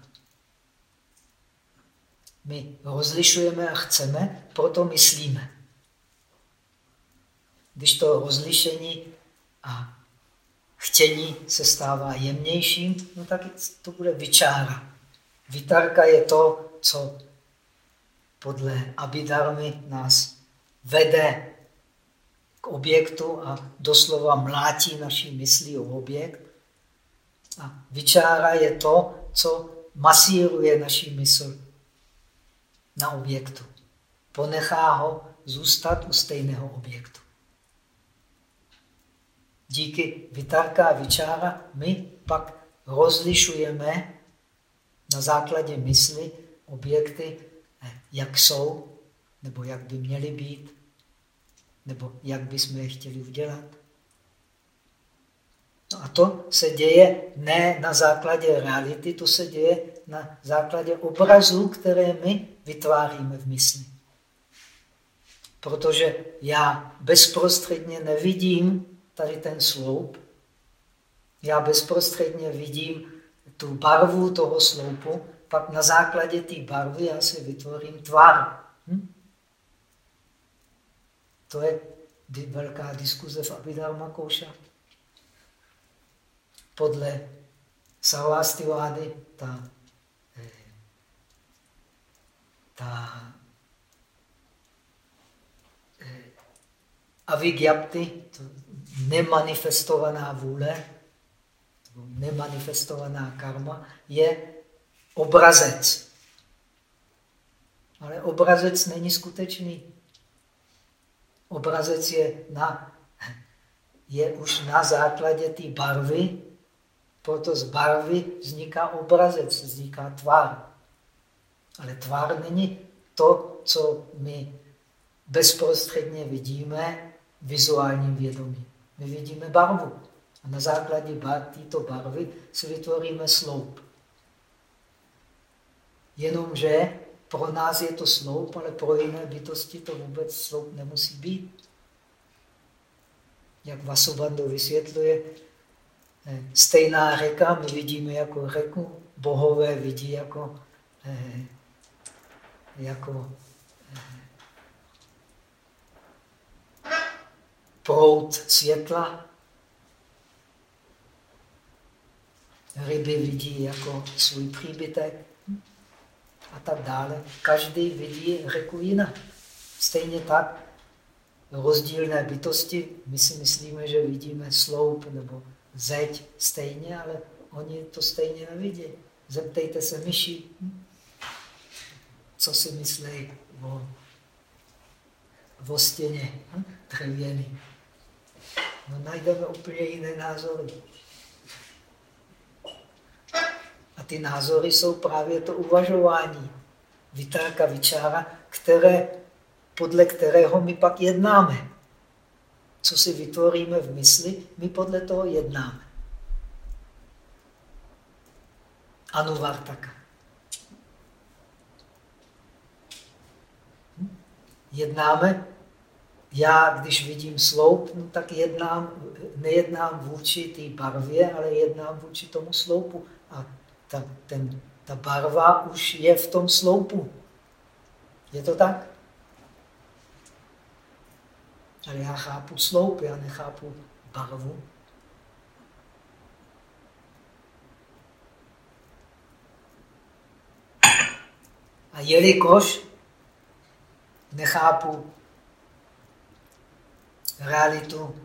My rozlišujeme a chceme, proto myslíme. Když to rozlišení a chtění se stává jemnějším, no tak to bude vyčára. Vytárka je to, co podle Abhidharmy nás vede k objektu a doslova mlátí naší myslí o objekt. A vyčára je to, co masíruje naší mysl na objektu. Ponechá ho zůstat u stejného objektu. Díky vytárka a vyčára my pak rozlišujeme na základě mysli objekty jak jsou, nebo jak by měly být, nebo jak bychom je chtěli udělat. No a to se děje ne na základě reality, to se děje na základě obrazů, které my vytváříme v mysli. Protože já bezprostředně nevidím tady ten sloup, já bezprostředně vidím tu barvu toho sloupu, pak na základě té barvy já si vytvořím tvar. Hm? To je velká diskuze v Abhidharma Koša. Podle Sarvastivády ta, eh, ta eh, avigyapty, nemanifestovaná vůle, nemanifestovaná karma, je obrazec. Ale obrazec není skutečný. Obrazec je, na, je už na základě té barvy, proto z barvy vzniká obrazec, vzniká tvár. Ale tvár není to, co my bezprostředně vidíme vizuálním vědomím. My vidíme barvu. A na základě této barvy si vytvoříme sloup. Jenomže pro nás je to sloup, ale pro jiné bytosti to vůbec sloup nemusí být. Jak Vasubandhu vysvětluje, eh, stejná řeka my vidíme jako řeku, bohové vidí jako, eh, jako eh, prout světla. Ryby vidí jako svůj příbytek a tak dále. Každý vidí řeku jinak. Stejně tak rozdílné bytosti, my si myslíme, že vidíme sloup nebo zeď stejně, ale oni to stejně nevidí. Zeptejte se myši, co si myslí o, o stěně hm? No najdeme úplně jiné názory. A ty názory jsou právě to uvažování. Vytárka vyčára, které, podle kterého my pak jednáme. Co si vytvoříme v mysli, my podle toho jednáme. Anuvartaka. Hm? Jednáme já, když vidím sloup, no, tak jednám, nejednám vůči té barvě, ale jednám vůči tomu sloupu. A ta, ten, ta barva už je v tom sloupu. Je to tak? Ale já chápu sloup, já nechápu barvu. A jelikož nechápu realitu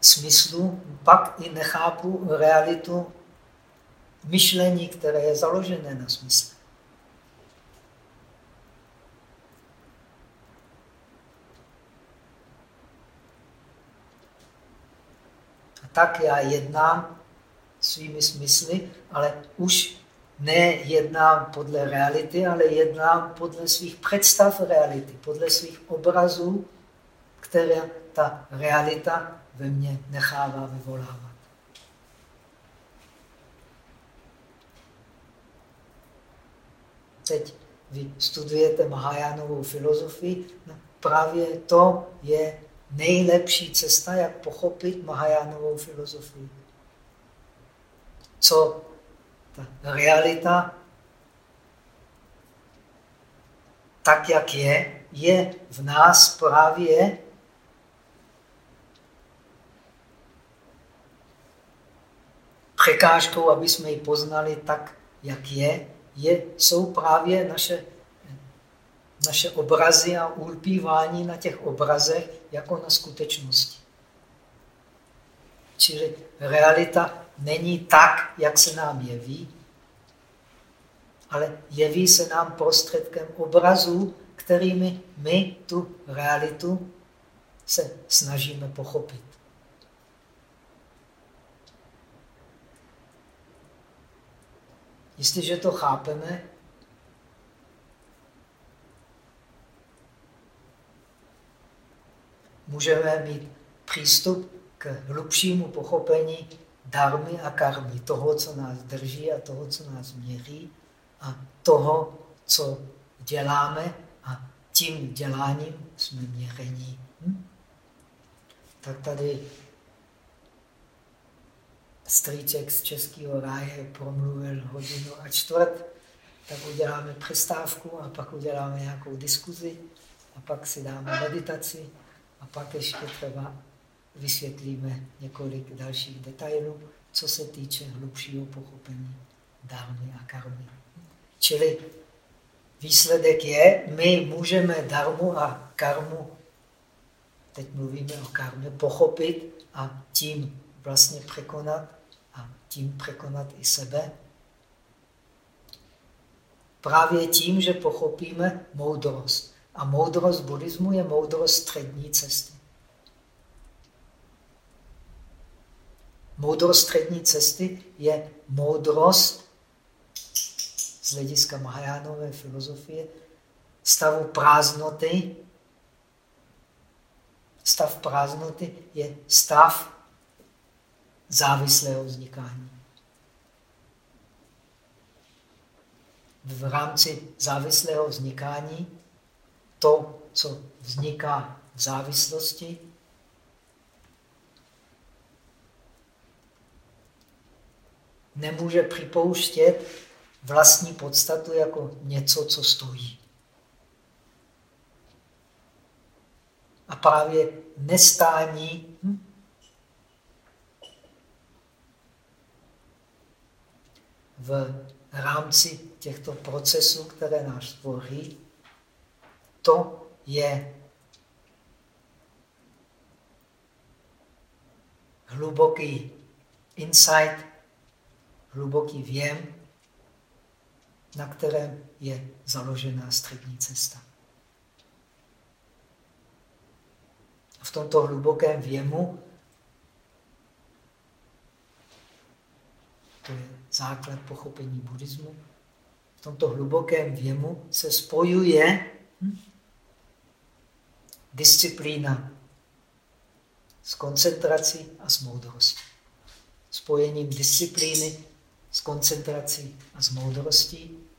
smyslu, pak i nechápu realitu myšlení, které je založené na smyslu. A tak já jednám svými smysly, ale už nejednám podle reality, ale jednám podle svých představ reality, podle svých obrazů, které ta realita ve mně nechává vyvolávat. Teď vy studujete Mahajánovou filozofii, no právě to je nejlepší cesta, jak pochopit Mahajánovou filozofii. Co ta realita, tak jak je, je v nás právě překážkou, aby jsme ji poznali tak, jak je, je jsou právě naše, naše obrazy a ulpívání na těch obrazech jako na skutečnosti. Čili realita není tak, jak se nám jeví, ale jeví se nám prostředkem obrazů, kterými my tu realitu se snažíme pochopit. Jestliže to chápeme, můžeme mít přístup k hlubšímu pochopení darmy a karmy, toho, co nás drží a toho, co nás měří a toho, co děláme a tím děláním jsme měření. Hm? Tak tady strýček z Českého ráje promluvil hodinu a čtvrt, tak uděláme přestávku a pak uděláme nějakou diskuzi a pak si dáme meditaci a pak ještě třeba vysvětlíme několik dalších detailů, co se týče hlubšího pochopení dármy a karmy. Čili výsledek je, my můžeme darmu a karmu, teď mluvíme o karmě, pochopit a tím vlastně překonat tím překonat i sebe. Právě tím, že pochopíme moudrost. A moudrost buddhismu je moudrost střední cesty. Moudrost střední cesty je moudrost z hlediska Mahajánové filozofie stavu prázdnoty. Stav prázdnoty je stav závislého vznikání. V rámci závislého vznikání to, co vzniká v závislosti, nemůže připouštět vlastní podstatu jako něco, co stojí. A právě nestání hm? v rámci těchto procesů, které nás tvoří, to je hluboký insight, hluboký věm, na kterém je založená střední cesta. v tomto hlubokém věmu to je základ pochopení buddhismu, v tomto hlubokém věmu se spojuje disciplína s koncentrací a s moudrostí. Spojením disciplíny s koncentrací a s moudrostí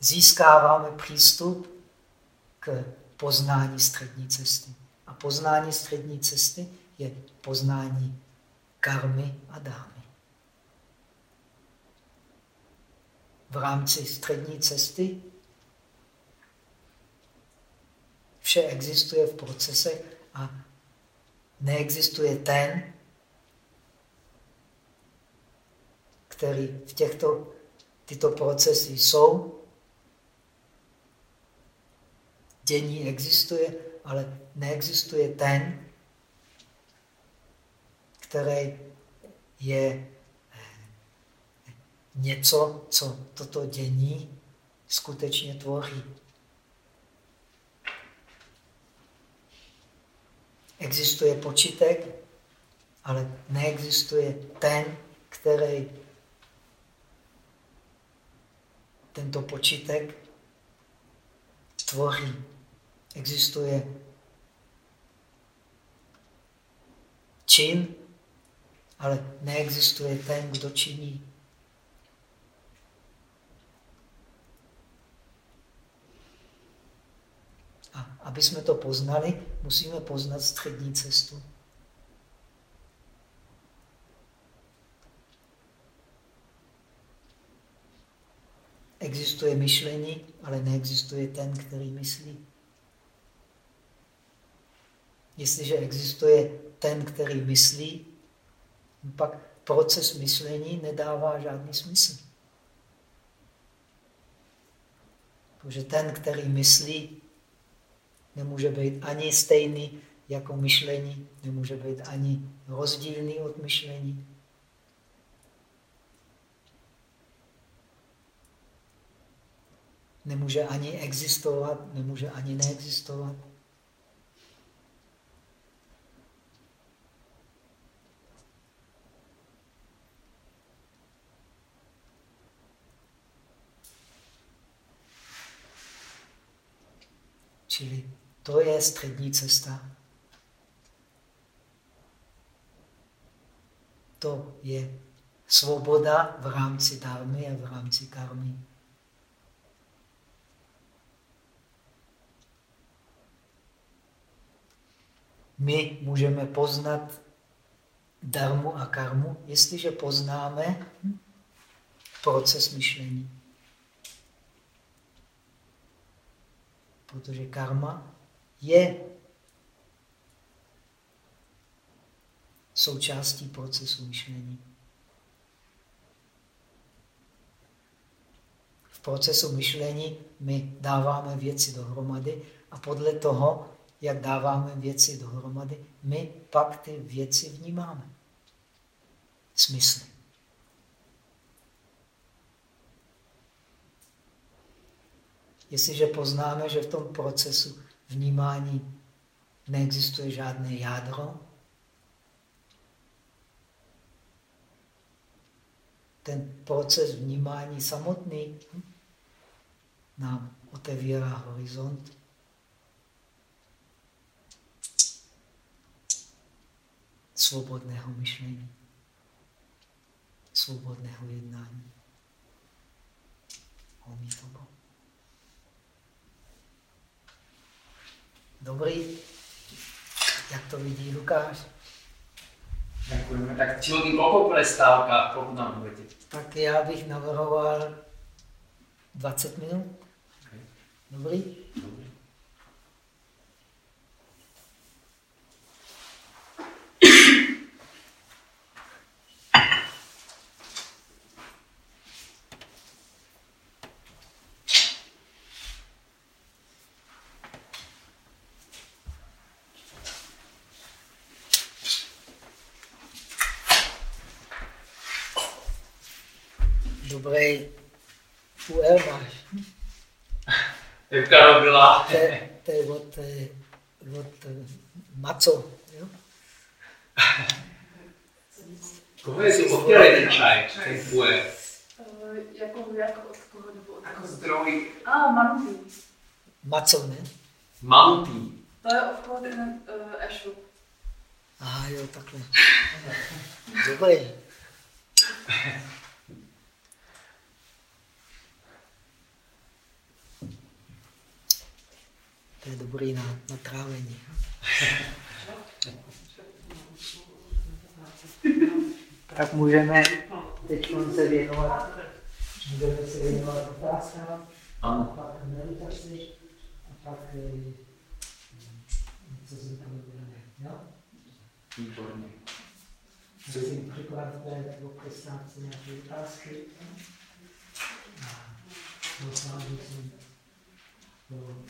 získáváme přístup k poznání střední cesty. A poznání střední cesty je poznání karmy a dámy. V rámci střední cesty vše existuje v procesech a neexistuje ten, který v těchto tyto procesy jsou dění existuje, ale neexistuje ten, který je eh, něco, co toto dění skutečně tvoří. Existuje počítek, ale neexistuje ten, který tento počítek tvoří existuje čin, ale neexistuje ten, kdo činí. A aby jsme to poznali, musíme poznat střední cestu. Existuje myšlení, ale neexistuje ten, který myslí. Jestliže existuje ten, který myslí, pak proces myšlení nedává žádný smysl. Protože ten, který myslí, nemůže být ani stejný jako myšlení, nemůže být ani rozdílný od myšlení. Nemůže ani existovat, nemůže ani neexistovat. Čili to je střední cesta. To je svoboda v rámci dármy a v rámci karmy. My můžeme poznat darmu a karmu, jestliže poznáme proces myšlení. protože karma je součástí procesu myšlení. V procesu myšlení my dáváme věci dohromady a podle toho, jak dáváme věci dohromady, my pak ty věci vnímáme. smysly. Jestliže poznáme, že v tom procesu vnímání neexistuje žádné jádro, ten proces vnímání samotný nám otevírá horizont. svobodného myšlení, svobodného jednání. Omí Dobrý. Jak to vidí Lukáš? Děkujeme. Tak či hodin koľko prestávka, pokud nám budete? Tak já bych navrhoval 20 minut. Okay. Dobrý. dobrý UL máš. Evka robila. To je od, od Maco. Jo? Koho je to oddělej ten UL? Jako, jako od koho nebo od Jako zdroj. A, ah, manutý. Maco, ne? Manutý. To je obchod ten uh, e-shop. Aha, jo, takhle. Dobrý. To je dobrý na, na trávení. tak můžeme teď se věnovat, můžeme se věnovat otázkám, a pak meditaci a pak eh, co jsme tam udělali. Jo? Výborně. Musím překládáte o přestávce nějaké otázky. A doufám, že jsem to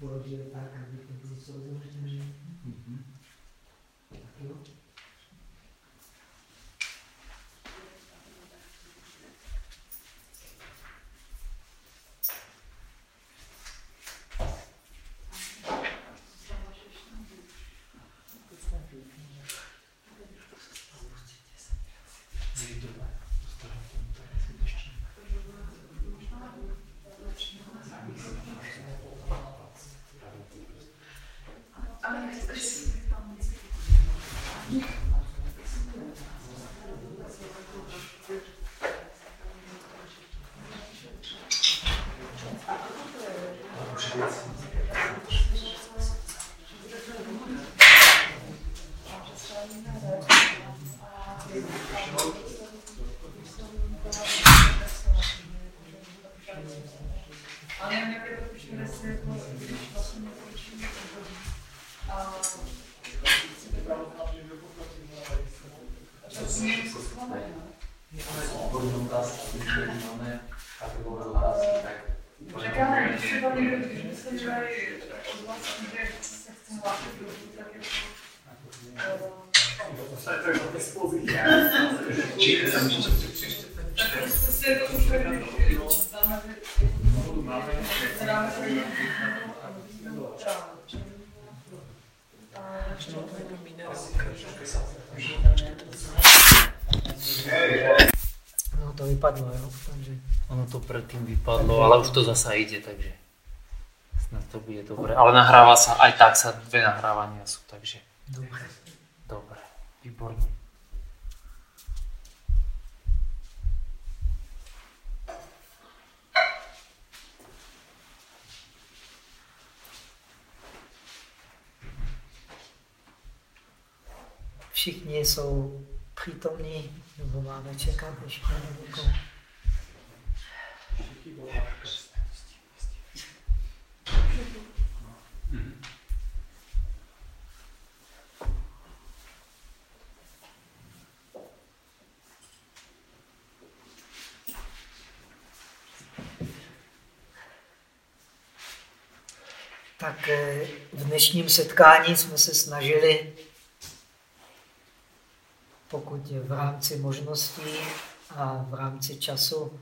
položil tak, aby to bylo srozumitelné. Mm-hmm. Tak jo. Predtým vypadlo, ale už to zasa ide, takže snad to bude dobré. Ale nahráva sa, aj tak sa dve nahrávania sú, takže... Dobre. Dobre, výborne. Všichni jsou přítomní, nebo máme čekat ještě nebo Tak eh, v dnešním setkání jsme se snažili prostě v rámci možností a v rámci času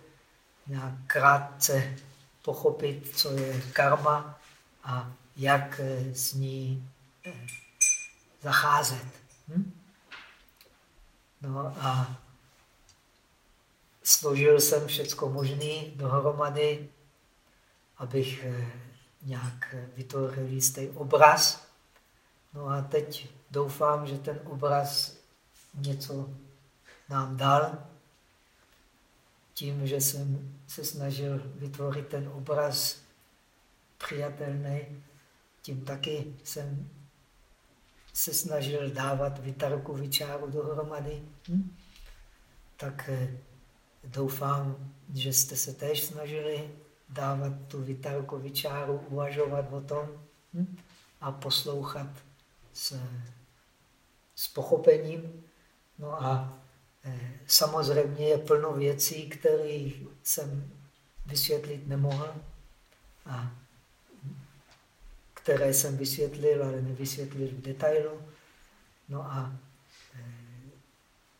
nějak krátce pochopit, co je karma a jak eh, s ní eh, zacházet. Hm? No a složil jsem všecko možné dohromady, abych eh, nějak vytvořil jistý obraz. No a teď doufám, že ten obraz něco nám dal. Tím, že jsem se snažil vytvořit ten obraz přijatelný, tím taky jsem se snažil dávat vytarku vyčáru dohromady. Hm? Tak eh, doufám, že jste se též snažili dávat tu vytarku vyčáru, uvažovat o tom hm? a poslouchat s, s pochopením. No a samozřejmě je plno věcí, které jsem vysvětlit nemohl a které jsem vysvětlil, ale nevysvětlil v detailu. No a eh,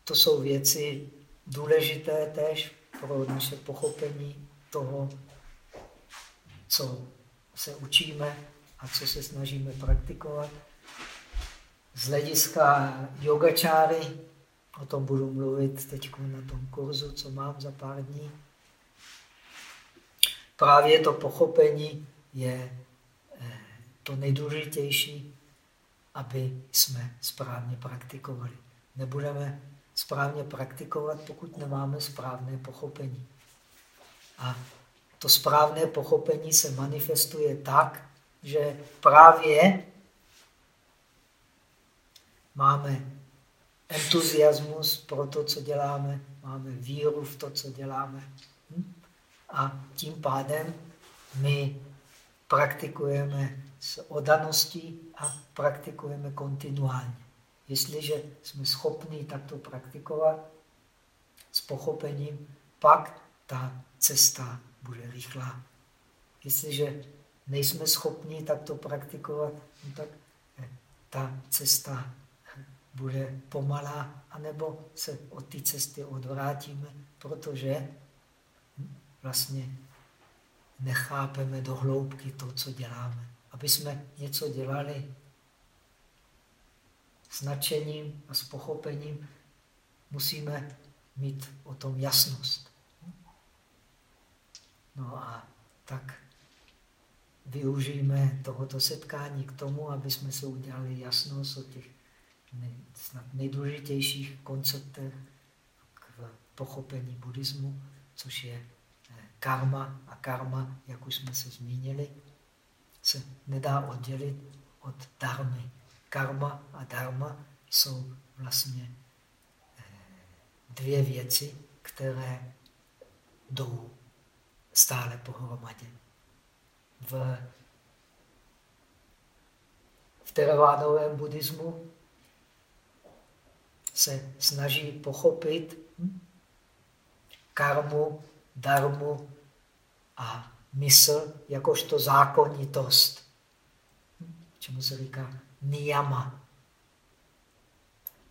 to jsou věci důležité tež pro naše pochopení toho, co se učíme a co se snažíme praktikovat. Z hlediska yogačáry, o tom budu mluvit teď na tom kurzu, co mám za pár dní, právě to pochopení je eh, to nejdůležitější, aby jsme správně praktikovali. Nebudeme správně praktikovat, pokud nemáme správné pochopení. A to správné pochopení se manifestuje tak, že právě máme entuziasmus pro to, co děláme, máme víru v to, co děláme. Hm? A tím pádem my praktikujeme s odaností a praktikujeme kontinuálně. Jestliže jsme schopni takto praktikovat s pochopením, pak ta cesta bude rychlá. Jestliže nejsme schopni takto praktikovat, no tak eh, ta cesta bude pomalá, anebo se od té cesty odvrátíme, protože vlastně nechápeme do hloubky to, co děláme. Aby jsme něco dělali s nadšením a s pochopením, musíme mít o tom jasnost. No a tak využijeme tohoto setkání k tomu, aby jsme se udělali jasnost o těch snad nejdůležitějších konceptech k pochopení buddhismu, což je eh, karma a karma, jak už jsme se zmínili, se nedá oddělit od darmy. Karma a dharma jsou vlastně eh, dvě věci, které jdou stále pohromadě. V, v teravádovém buddhismu se snaží pochopit karmu, darmu a mysl jakožto zákonitost. Čemu se říká niyama.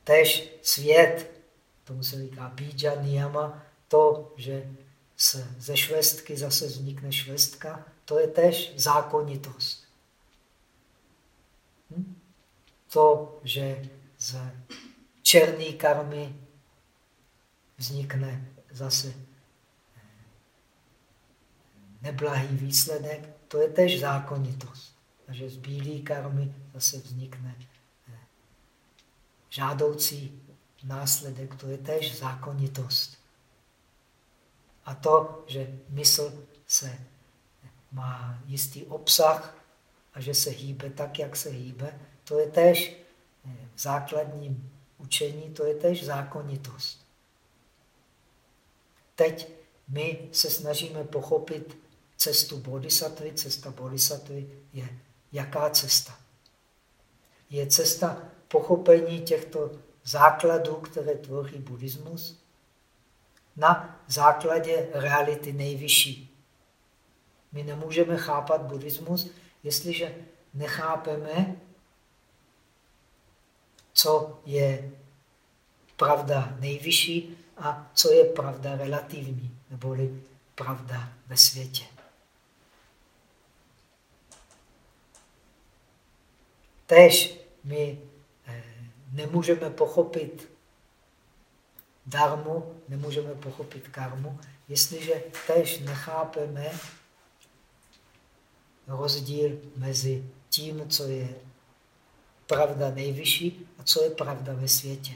Tež svět, tomu se říká bíja niyama, to, že se ze švestky zase vznikne švestka, to je tež zákonitost. Hm? To, že z černé karmy vznikne zase eh, neblahý výsledek, to je tež zákonitost. A že z bílé karmy zase vznikne eh, žádoucí následek, to je tež zákonitost. A to, že mysl se eh, má jistý obsah a že se hýbe tak, jak se hýbe, to je tež základním učení, to je tež zákonitost. Teď my se snažíme pochopit cestu bodhisattvy. Cesta bodhisattvy je jaká cesta? Je cesta pochopení těchto základů, které tvoří buddhismus, na základě reality nejvyšší. My nemůžeme chápat buddhismus, jestliže nechápeme, co je pravda nejvyšší a co je pravda relativní, neboli pravda ve světě. Tež my eh, nemůžeme pochopit darmu, nemůžeme pochopit karmu, jestliže tež nechápeme rozdíl mezi tím, co je pravda nejvyšší a co je pravda ve světě.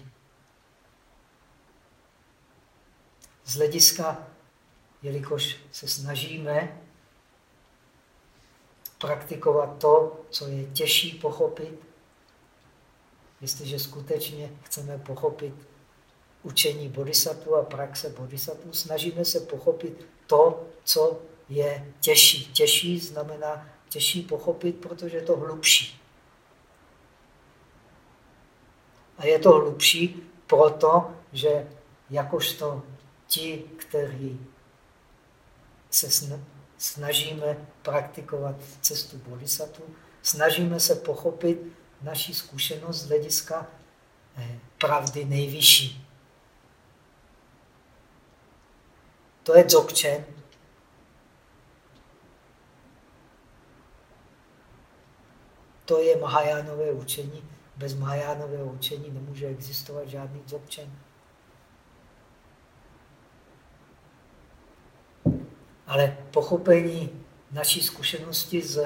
Z hlediska, jelikož se snažíme praktikovat to, co je těžší pochopit, jestliže skutečně chceme pochopit učení bodhisattva a praxe bodhisattva, snažíme se pochopit to, co je těžší. Těžší znamená těžší pochopit, protože je to hlubší. A je to hlubší proto, že jakožto ti, kteří se snažíme praktikovat cestu bodhisattva, snažíme se pochopit naši zkušenost z hlediska eh, pravdy nejvyšší. To je dzogchen. To je Mahajánové učení. Bez Mahajánového učení nemůže existovat žádný dzogchen. Ale pochopení naší zkušenosti z,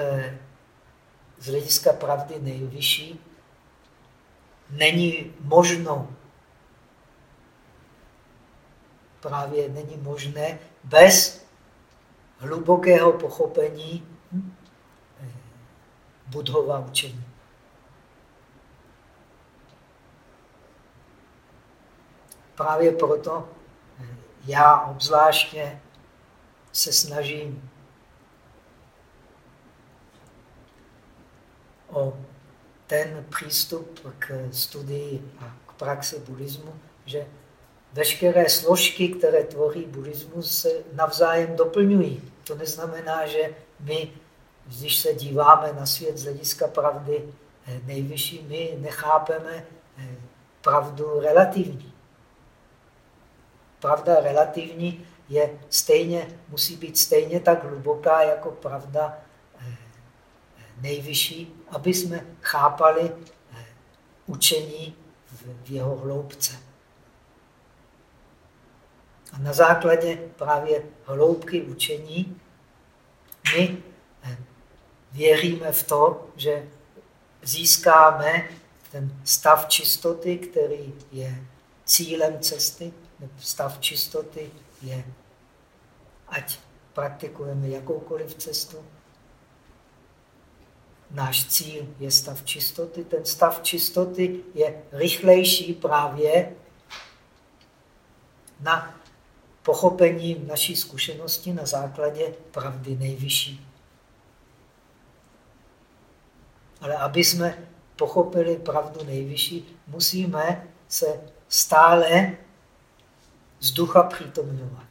z hlediska pravdy nejvyšší není možno právě není možné bez hlubokého pochopení hm, eh, budhova učení. Právě proto eh, já obzvláště se snažím o ten přístup k studii a k praxi buddhismu, že veškeré složky, které tvoří buddhismus, se navzájem doplňují. To neznamená, že my, když se díváme na svět z hlediska pravdy eh, nejvyšší, my nechápeme eh, pravdu relativní. Pravda relativní je stejně, musí být stejně tak hluboká jako pravda eh, nejvyšší, aby jsme chápali učení v jeho hloubce. A na základě právě hloubky učení my eh, věříme v to, že získáme ten stav čistoty, který je cílem cesty. Stav čistoty je, ať praktikujeme jakoukoliv cestu, náš cíl je stav čistoty. Ten stav čistoty je rychlejší právě na pochopením naší zkušenosti na základě pravdy nejvyšší. Ale aby jsme pochopili pravdu nejvyšší, musíme se stále z ducha přítomňovat.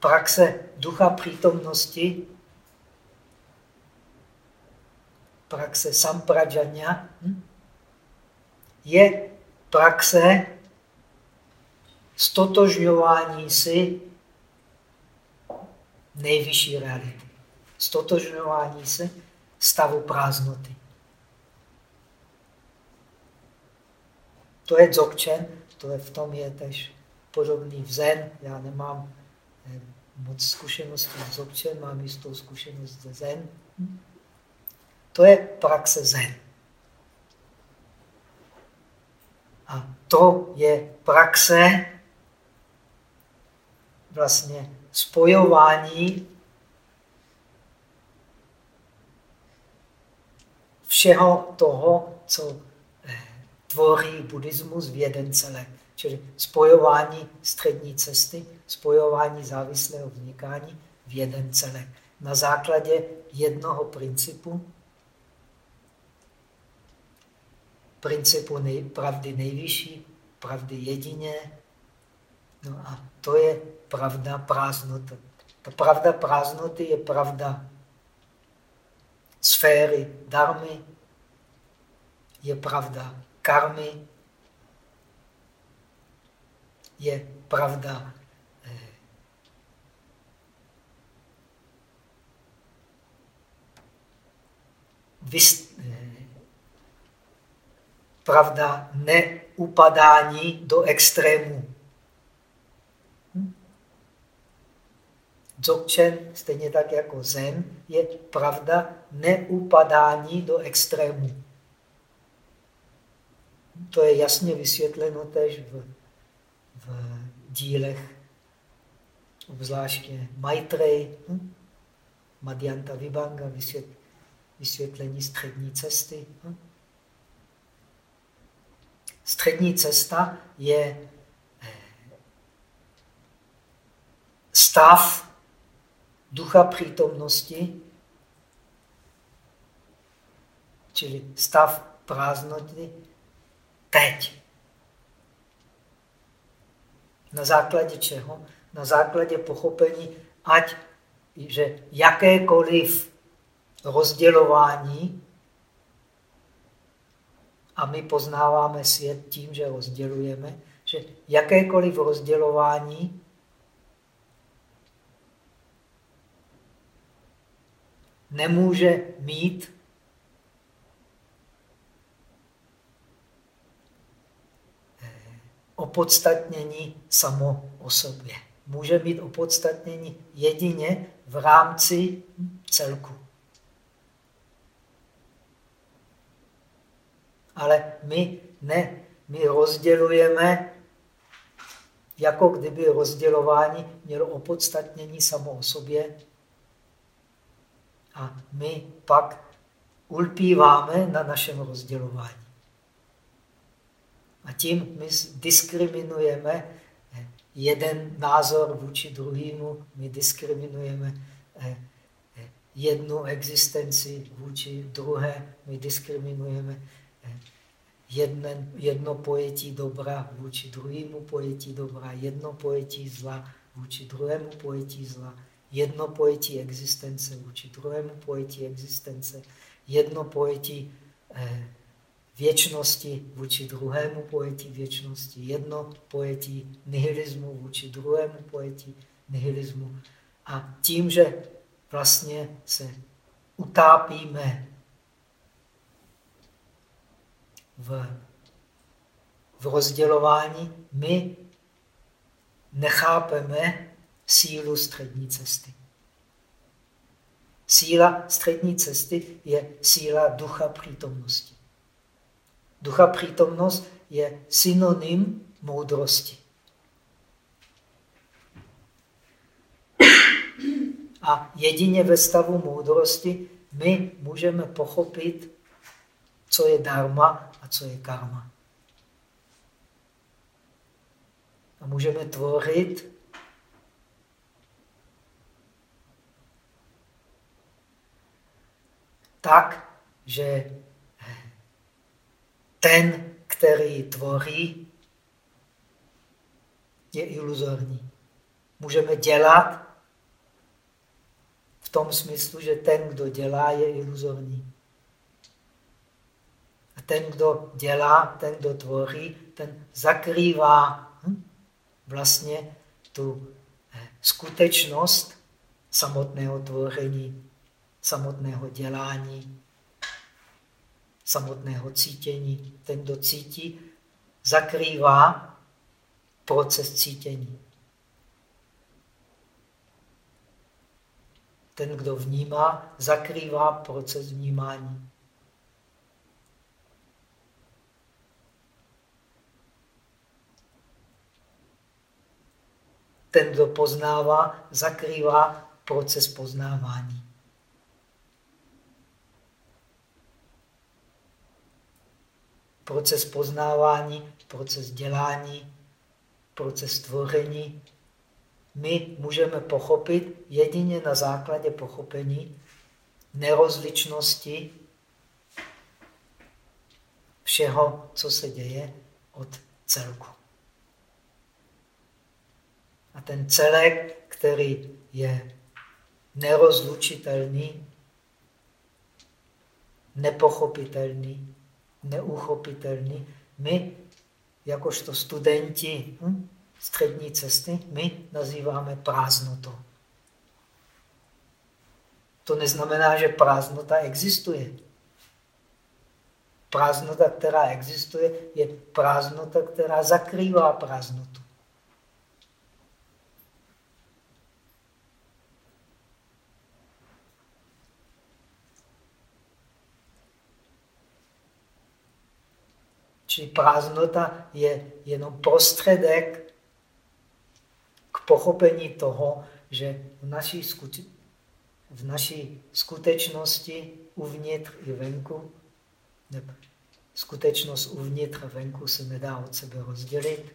Praxe ducha přítomnosti, praxe samprajanya, hm, je praxe stotožňování si nejvyšší reality. Stotožňování se stavu prázdnoty. To je dzogchen, to je v tom je tež podobný v zen. Já nemám eh, moc zkušeností s dzogchen, mám jistou zkušenost ze zen. To je praxe zen. A to je praxe vlastně spojování všeho toho, co tvoří buddhismus v jeden celek. Čili spojování střední cesty, spojování závislého vznikání v jeden celek. Na základě jednoho principu, principu nej, pravdy nejvyšší, pravdy jedině. No a to je pravda prázdnoty. Ta pravda prázdnoty je pravda sféry darmy, je pravda karmy, je pravda eh, eh, pravda neupadání do extrému. Hm? Dzogchen, stejně tak jako Zen, je pravda neupadání do extrému. To je jasně vysvětleno tež v, v dílech, obzvláště Maitreyi, hm? Madhyanta Vibhanga, vysvětlení střední cesty. Hm? Střední cesta je eh, stav ducha přítomnosti, čili stav prázdnoty teď. Na základě čeho? Na základě pochopení, ať že jakékoliv rozdělování a my poznáváme svět tím, že rozdělujeme, že jakékoliv rozdělování nemůže mít opodstatnění samo o sobě. Může mít opodstatnění jedině v rámci celku. Ale my ne, my rozdělujeme, jako kdyby rozdělování mělo opodstatnění samo o sobě. A my pak ulpíváme na našem rozdělování. A tím my diskriminujeme jeden názor vůči druhému, my diskriminujeme eh, eh, jednu existenci vůči druhé, my diskriminujeme jeden, jedno pojetí dobra vůči druhému pojetí dobra, jedno pojetí zla vůči druhému pojetí zla, jedno pojetí existence vůči druhému pojetí existence, jedno pojetí eh, věčnosti vůči druhému pojetí věčnosti, jedno pojetí nihilismu vůči druhému pojetí nihilismu. A tím, že vlastně se utápíme v, v rozdělování, my nechápeme sílu střední cesty. Síla střední cesty je síla ducha přítomnosti. Ducha přítomnost je synonym moudrosti. A jedině ve stavu moudrosti my můžeme pochopit, co je dharma a co je karma. A můžeme tvořit tak, že ten, který tvoří, je iluzorní. Můžeme dělat v tom smyslu, že ten, kdo dělá, je iluzorní ten, kdo dělá, ten, kdo tvoří, ten zakrývá hm, vlastně tu eh, skutečnost samotného tvoření, samotného dělání, samotného cítění. Ten, kdo cítí, zakrývá proces cítění. Ten, kdo vnímá, zakrývá proces vnímání. ten, kdo poznává, zakrývá proces poznávání. Proces poznávání, proces dělání, proces tvoření. My můžeme pochopit jedině na základě pochopení nerozličnosti všeho, co se děje od celku. A ten celek, který je nerozlučitelný, nepochopitelný, neuchopitelný. My, jakožto studenti hm, střední cesty, my nazýváme prázdnotou. To neznamená, že prázdnota existuje. Prázdnota, která existuje, je prázdnota, která zakrývá prázdnotu. Čili prázdnota je jenom prostředek k pochopení toho, že v naší, v naší skutečnosti uvnitř i venku, nebo skutečnost uvnitř a venku se nedá od sebe rozdělit.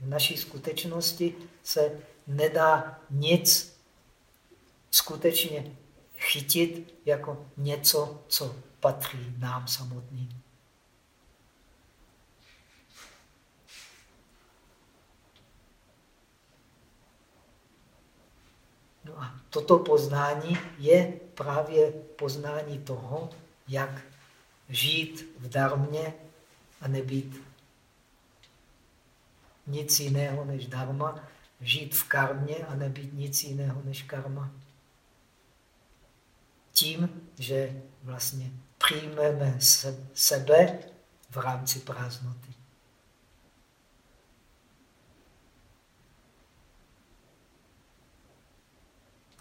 V naší skutečnosti se nedá nic skutečně chytit jako něco, co patří nám samotným. No a toto poznání je právě poznání toho, jak žít v darmě a nebýt nic jiného než darma, žít v karmě a nebýt nic jiného než karma. Tím, že vlastně přijmeme sebe v rámci prázdnoty.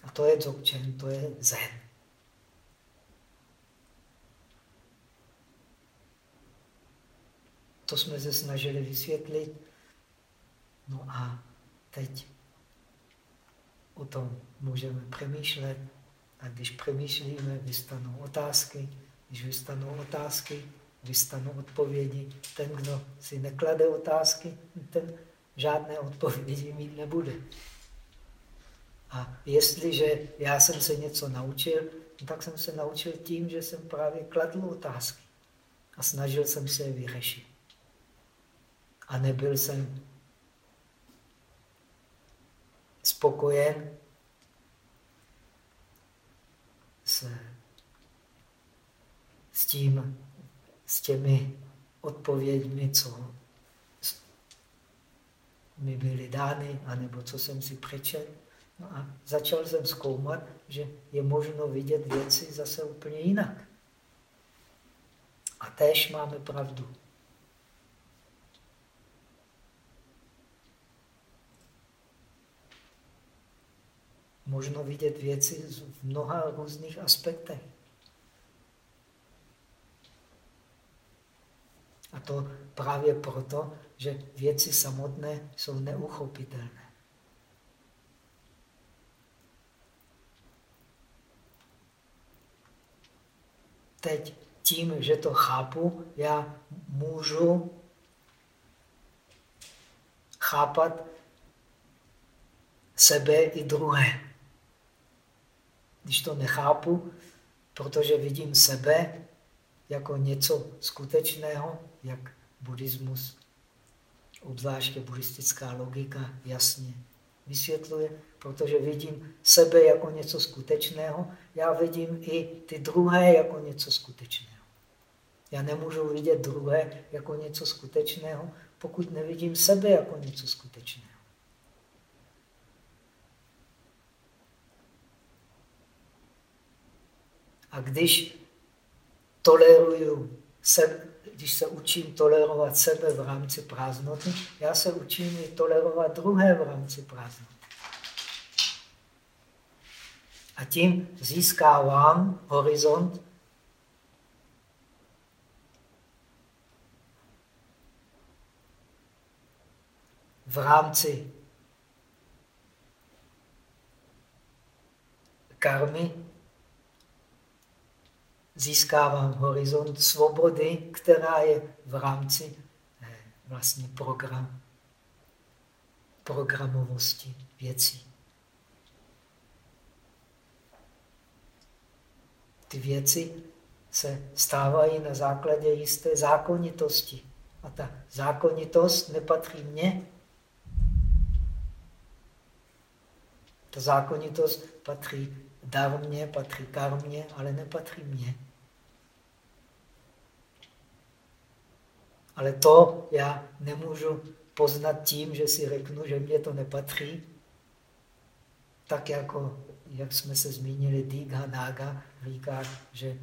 A to je dzogchen, to je zen. To jsme se snažili vysvětlit. No a teď o tom můžeme přemýšlet. A když přemýšlíme, vystanou otázky. Když vystanou otázky, vystanou odpovědi. Ten, kdo si neklade otázky, ten žádné odpovědi mít nebude. A jestliže já jsem se něco naučil, tak jsem se naučil tím, že jsem právě kladl otázky a snažil jsem se je vyřešit. A nebyl jsem spokojen s s tím, s těmi odpověďmi, co mi byly dány, anebo co jsem si přečel. No a začal jsem zkoumat, že je možno vidět věci zase úplně jinak. A též máme pravdu. Možno vidět věci v mnoha různých aspektech. A to právě proto, že věci samotné jsou neuchopitelné. Teď tím, že to chápu, já můžu chápat sebe i druhé. Když to nechápu, protože vidím sebe jako něco skutečného, jak buddhismus, obzvláště buddhistická logika, jasně vysvětluje, protože vidím sebe jako něco skutečného, já vidím i ty druhé jako něco skutečného. Já nemůžu vidět druhé jako něco skutečného, pokud nevidím sebe jako něco skutečného. A když toleruju se, když se učím tolerovat sebe v rámci prázdnoty, já se učím i tolerovat druhé v rámci prázdnoty. A tím získávám horizont v rámci karmy, získávám horizont svobody, která je v rámci eh, vlastně program, programovosti věcí. Ty věci se stávají na základě jisté zákonitosti. A ta zákonitost nepatří mně. Ta zákonitost patří darmě, patří karmě, ale nepatří mně. Ale to já nemůžu poznat tím, že si řeknu, že mě to nepatří. Tak jako, jak jsme se zmínili, Digha Naga říká, že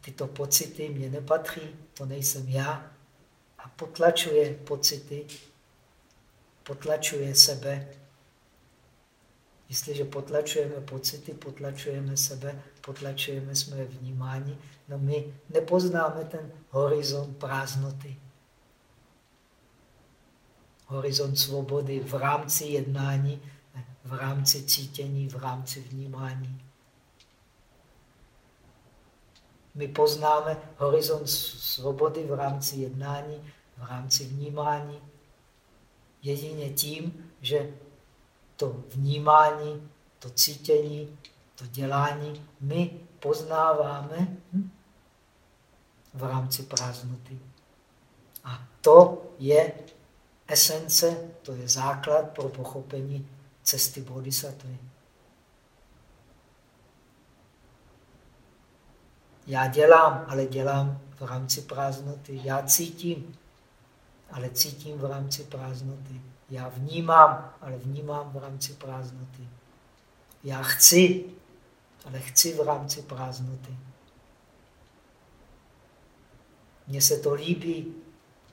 tyto pocity mě nepatří, to nejsem já. A potlačuje pocity, potlačuje sebe. Jestliže potlačujeme pocity, potlačujeme sebe, potlačujeme své vnímání, no my nepoznáme ten horizont prázdnoty. Horizont svobody v rámci jednání, v rámci cítění, v rámci vnímání. My poznáme horizont svobody v rámci jednání, v rámci vnímání, jedině tím, že to vnímání, to cítění, to dělání my poznáváme hm, v rámci prázdnoty. A to je esence, to je základ pro pochopení cesty bodhisattva. Já dělám, ale dělám v rámci prázdnoty. Já cítím, ale cítím v rámci prázdnoty. Já vnímám, ale vnímám v rámci prázdnoty. Já chci, ale chci v rámci prázdnoty. Mně se to líbí,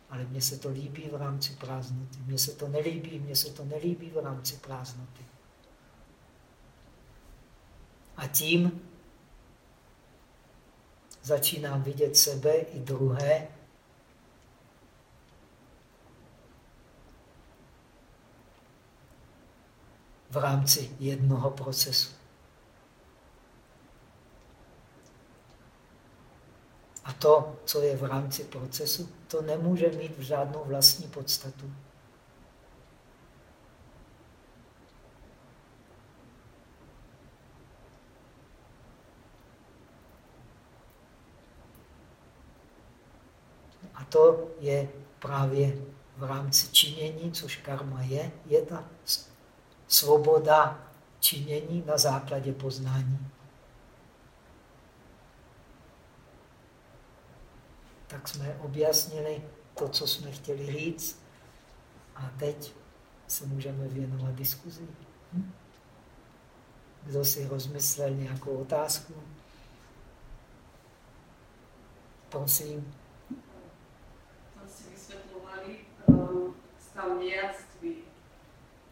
ale mně se to líbí v rámci prázdnoty. Mně se to nelíbí, mně se to nelíbí v rámci prázdnoty. A tím začínám vidět sebe i druhé v rámci jednoho procesu. A to, co je v rámci procesu, to nemůže mít v žádnou vlastní podstatu. A to je právě v rámci činění, což karma je, je ta svoboda činění na základě poznání. Tak jsme objasnili to, co jsme chtěli říct a teď se můžeme věnovat diskuzi. Hm? Kdo si rozmyslel nějakou otázku? Prosím. To si vysvětlovali uh, stav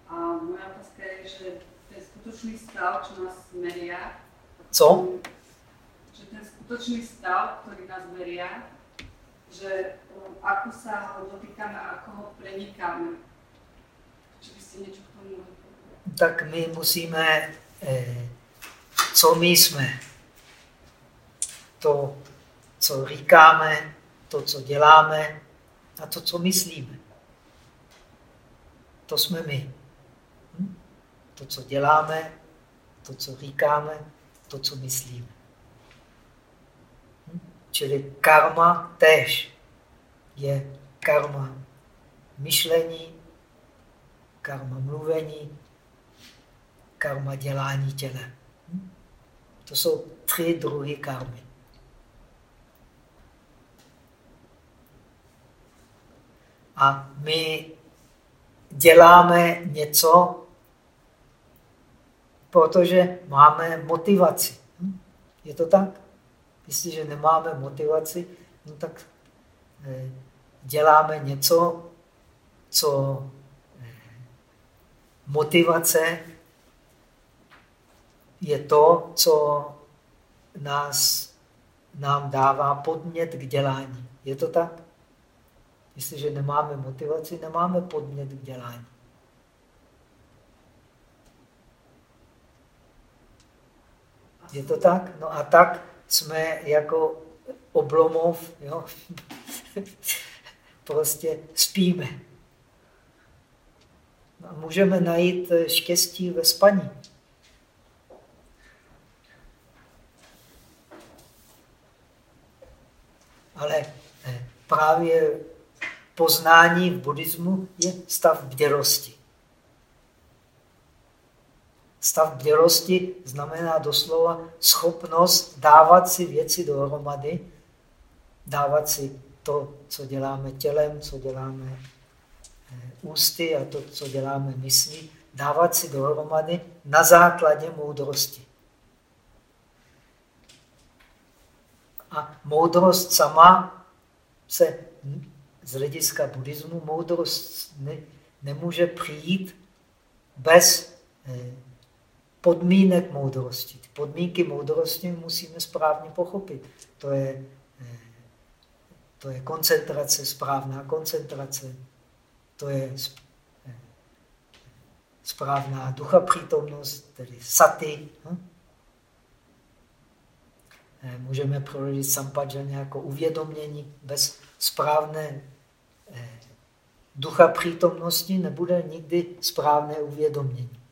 a moja otázka je, že ten skutočný stav, čo nás meria... Co? Že ten skutočný stav, ktorý nás meria, že um, ako sa ho dotýkame a ako ho prenikáme. Či by ste niečo k tomu Tak my musíme, eh, co my jsme, to, co říkáme, to, co děláme a to, co myslíme. To jsme my. To, co děláme, to, co říkáme, to, co myslíme. Čili karma tež je karma myšlení, karma mluvení, karma dělání těle. To jsou tři druhy karmy. A my děláme něco, protože máme motivaci. Hm? Je to tak? Jestliže nemáme motivaci, no tak eh, děláme něco, co eh, motivace je to, co nás, nám dává podnět k dělání. Je to tak? Jestliže nemáme motivaci, nemáme podnět k dělání. Je to tak? No a tak jsme jako oblomov, jo? prostě spíme. A můžeme najít štěstí ve spaní. Ale eh, právě poznání v buddhismu je stav bdělosti. Stav bdělosti znamená doslova schopnost dávat si věci dohromady, dávat si to, co děláme tělem, co děláme eh, ústy a to, co děláme myslí, dávat si dohromady na základě moudrosti. A moudrost sama se z hlediska buddhismu moudrost ne, nemůže přijít bez eh, podmínek moudrosti. Podmínky moudrosti musíme správně pochopit. To je, eh, to je koncentrace, správná koncentrace, to je eh, správná ducha přítomnost, tedy saty. Hm? Můžeme prorodit sampajanya jako uvědomění bez správné ducha přítomnosti nebude nikdy správné uvědomění.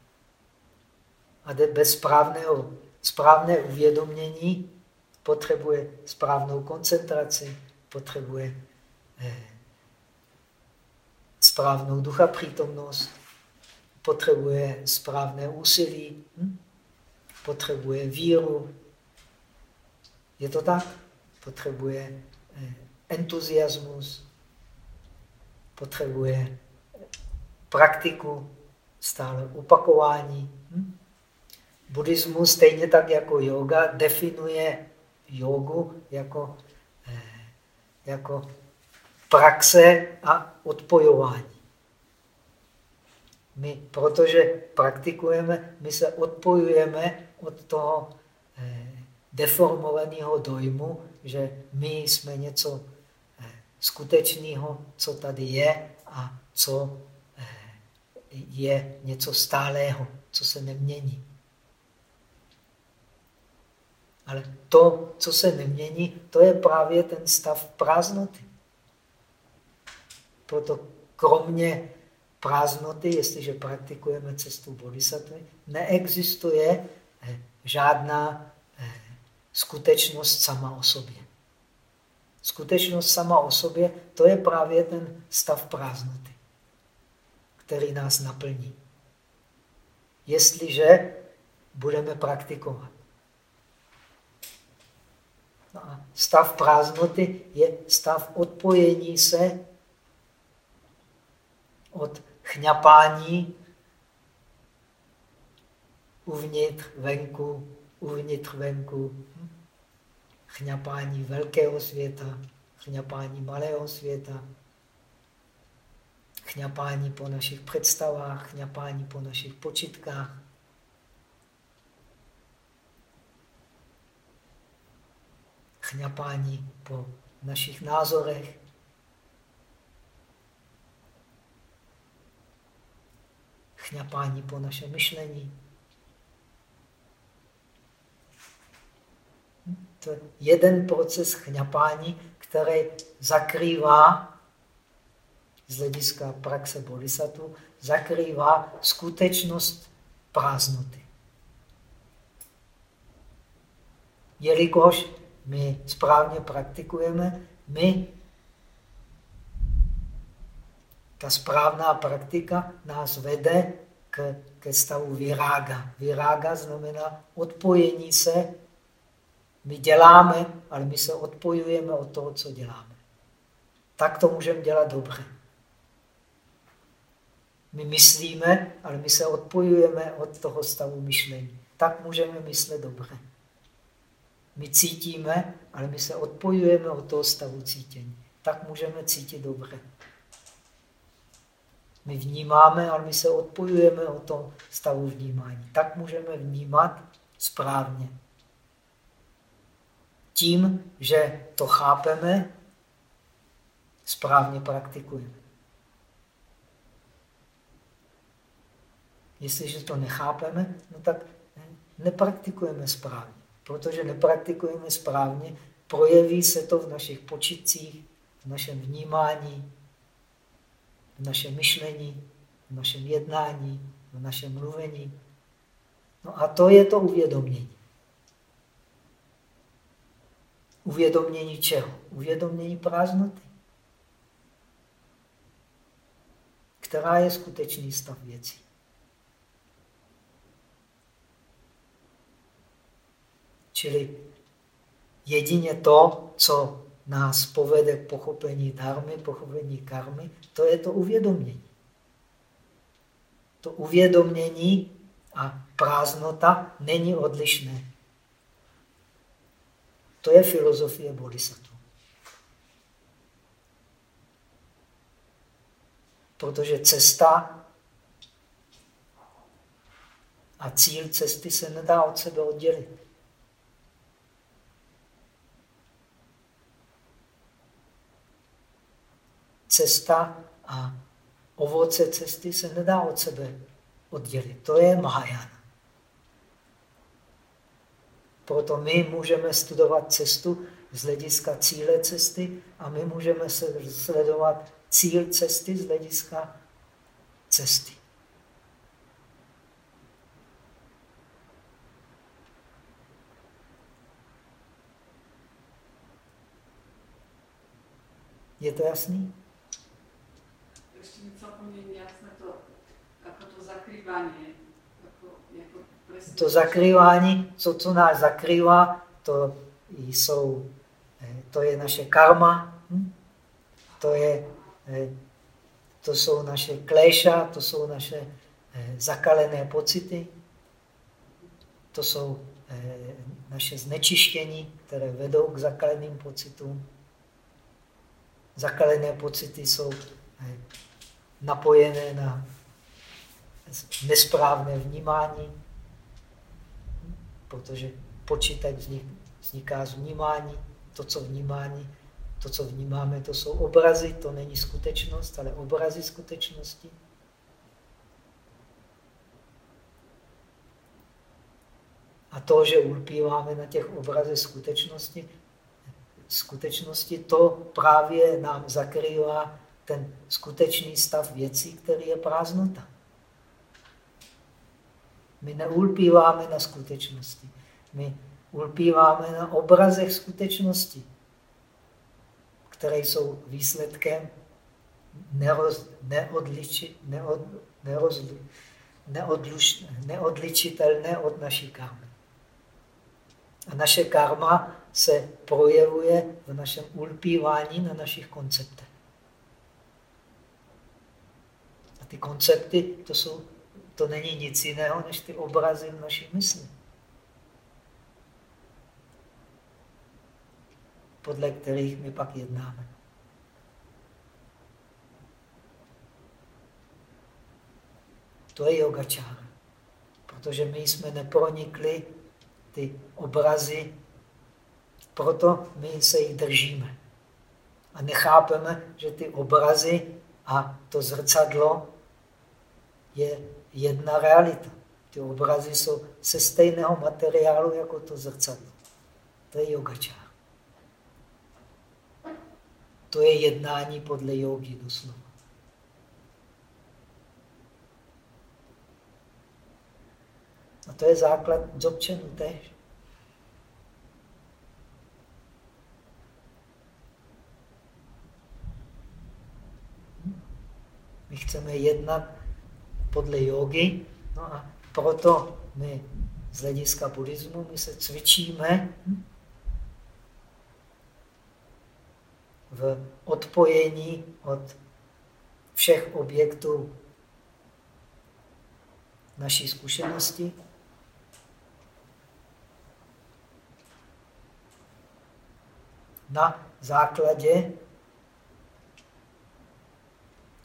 A bez správného, správné uvědomění potřebuje správnou koncentraci, potřebuje eh, správnou ducha přítomnost, potřebuje správné úsilí, hm? potřebuje víru. Je to tak? Potřebuje eh, entuziasmus, potřebuje praktiku, stále opakování. Buddhismus, stejně tak jako yoga, definuje jogu jako, eh, jako praxe a odpojování. My, protože praktikujeme, my se odpojujeme od toho eh, deformovaného dojmu, že my jsme něco skutečného, co tady je a co eh, je něco stálého, co se nemění. Ale to, co se nemění, to je právě ten stav prázdnoty. Proto kromě prázdnoty, jestliže praktikujeme cestu bodhisattva, neexistuje eh, žádná eh, skutečnost sama o sobě. Skutečnost sama o sobě, to je právě ten stav prázdnoty, který nás naplní. Jestliže budeme praktikovat. No a stav prázdnoty je stav odpojení se od chňapání uvnitř, venku, uvnitř, venku chňapání velkého světa, chňapání malého světa, chňapání po našich představách, chňapání po našich počitkách. Chňapání po našich názorech. Chňapání po našem myšlení. to je jeden proces chňapání, který zakrývá z hlediska praxe bodhisattva, zakrývá skutečnost prázdnoty. Jelikož my správně praktikujeme, my ta správná praktika nás vede k, ke stavu virága. Virága znamená odpojení se my děláme, ale my se odpojujeme od toho, co děláme. Tak to můžeme dělat dobře. My myslíme, ale my se odpojujeme od toho stavu myšlení. Tak můžeme myslet dobře. My cítíme, ale my se odpojujeme od toho stavu cítění. Tak můžeme cítit dobře. My vnímáme, ale my se odpojujeme od toho stavu vnímání. Tak můžeme vnímat správně tím, že to chápeme, správně praktikujeme. Jestliže to nechápeme, no tak nepraktikujeme správně. Protože nepraktikujeme správně, projeví se to v našich počitcích, v našem vnímání, v našem myšlení, v našem jednání, v našem mluvení. No a to je to uvědomění. Uvědomění čeho? Uvědomění prázdnoty. Která je skutečný stav věcí. Čili jedině to, co nás povede k pochopení dármy, pochopení karmy, to je to uvědomění. To uvědomění a prázdnota není odlišné. To je filozofie bodhisattva. Protože cesta a cíl cesty se nedá od sebe oddělit. Cesta a ovoce cesty se nedá od sebe oddělit. To je Mahajana. Proto my můžeme studovat cestu z hlediska cíle cesty a my můžeme sledovat cíl cesty z hlediska cesty. Je to jasný? Ještě mi celkom není jasné to, jako to zakrývání. Jako, jako to zakrývání, co, co nás zakrývá, to, jsou, eh, to je naše karma, hm? to, je, eh, to jsou naše kléša, to jsou naše eh, zakalené pocity, to jsou naše znečištění, které vedou k zakaleným pocitům. Zakalené pocity jsou napojené na nesprávné vnímání, protože počítač vzniká z vnímání, to, co vnímání, to, co vnímáme, to jsou obrazy, to není skutečnost, ale obrazy skutečnosti. A to, že ulpíváme na těch obrazech skutečnosti, skutečnosti to právě nám zakrývá ten skutečný stav věcí, který je prázdnota. My neulpíváme na skutečnosti. My ulpíváme na obrazech skutečnosti, které jsou výsledkem neroz, neodliči, neod, nerozli, neodluš, neodličitelné od naší karmy. A naše karma se projevuje v našem ulpívání na našich konceptech. A ty koncepty, to, jsou, to není nic jiného, než ty obrazy v naší mysli. podle kterých my pak jednáme. To je yogačára. Protože my jsme nepronikli ty obrazy proto my se jich držíme. A nechápeme, že ty obrazy a to zrcadlo je jedna realita. Ty obrazy jsou se stejného materiálu jako to zrcadlo. To je yogačár. To je jednání podle jogy doslova. A to je základ dzogčenu tež. My chceme jednat podle jogy, no a proto my z hlediska buddhismu my se cvičíme v odpojení od všech objektů naší zkušenosti. Na základě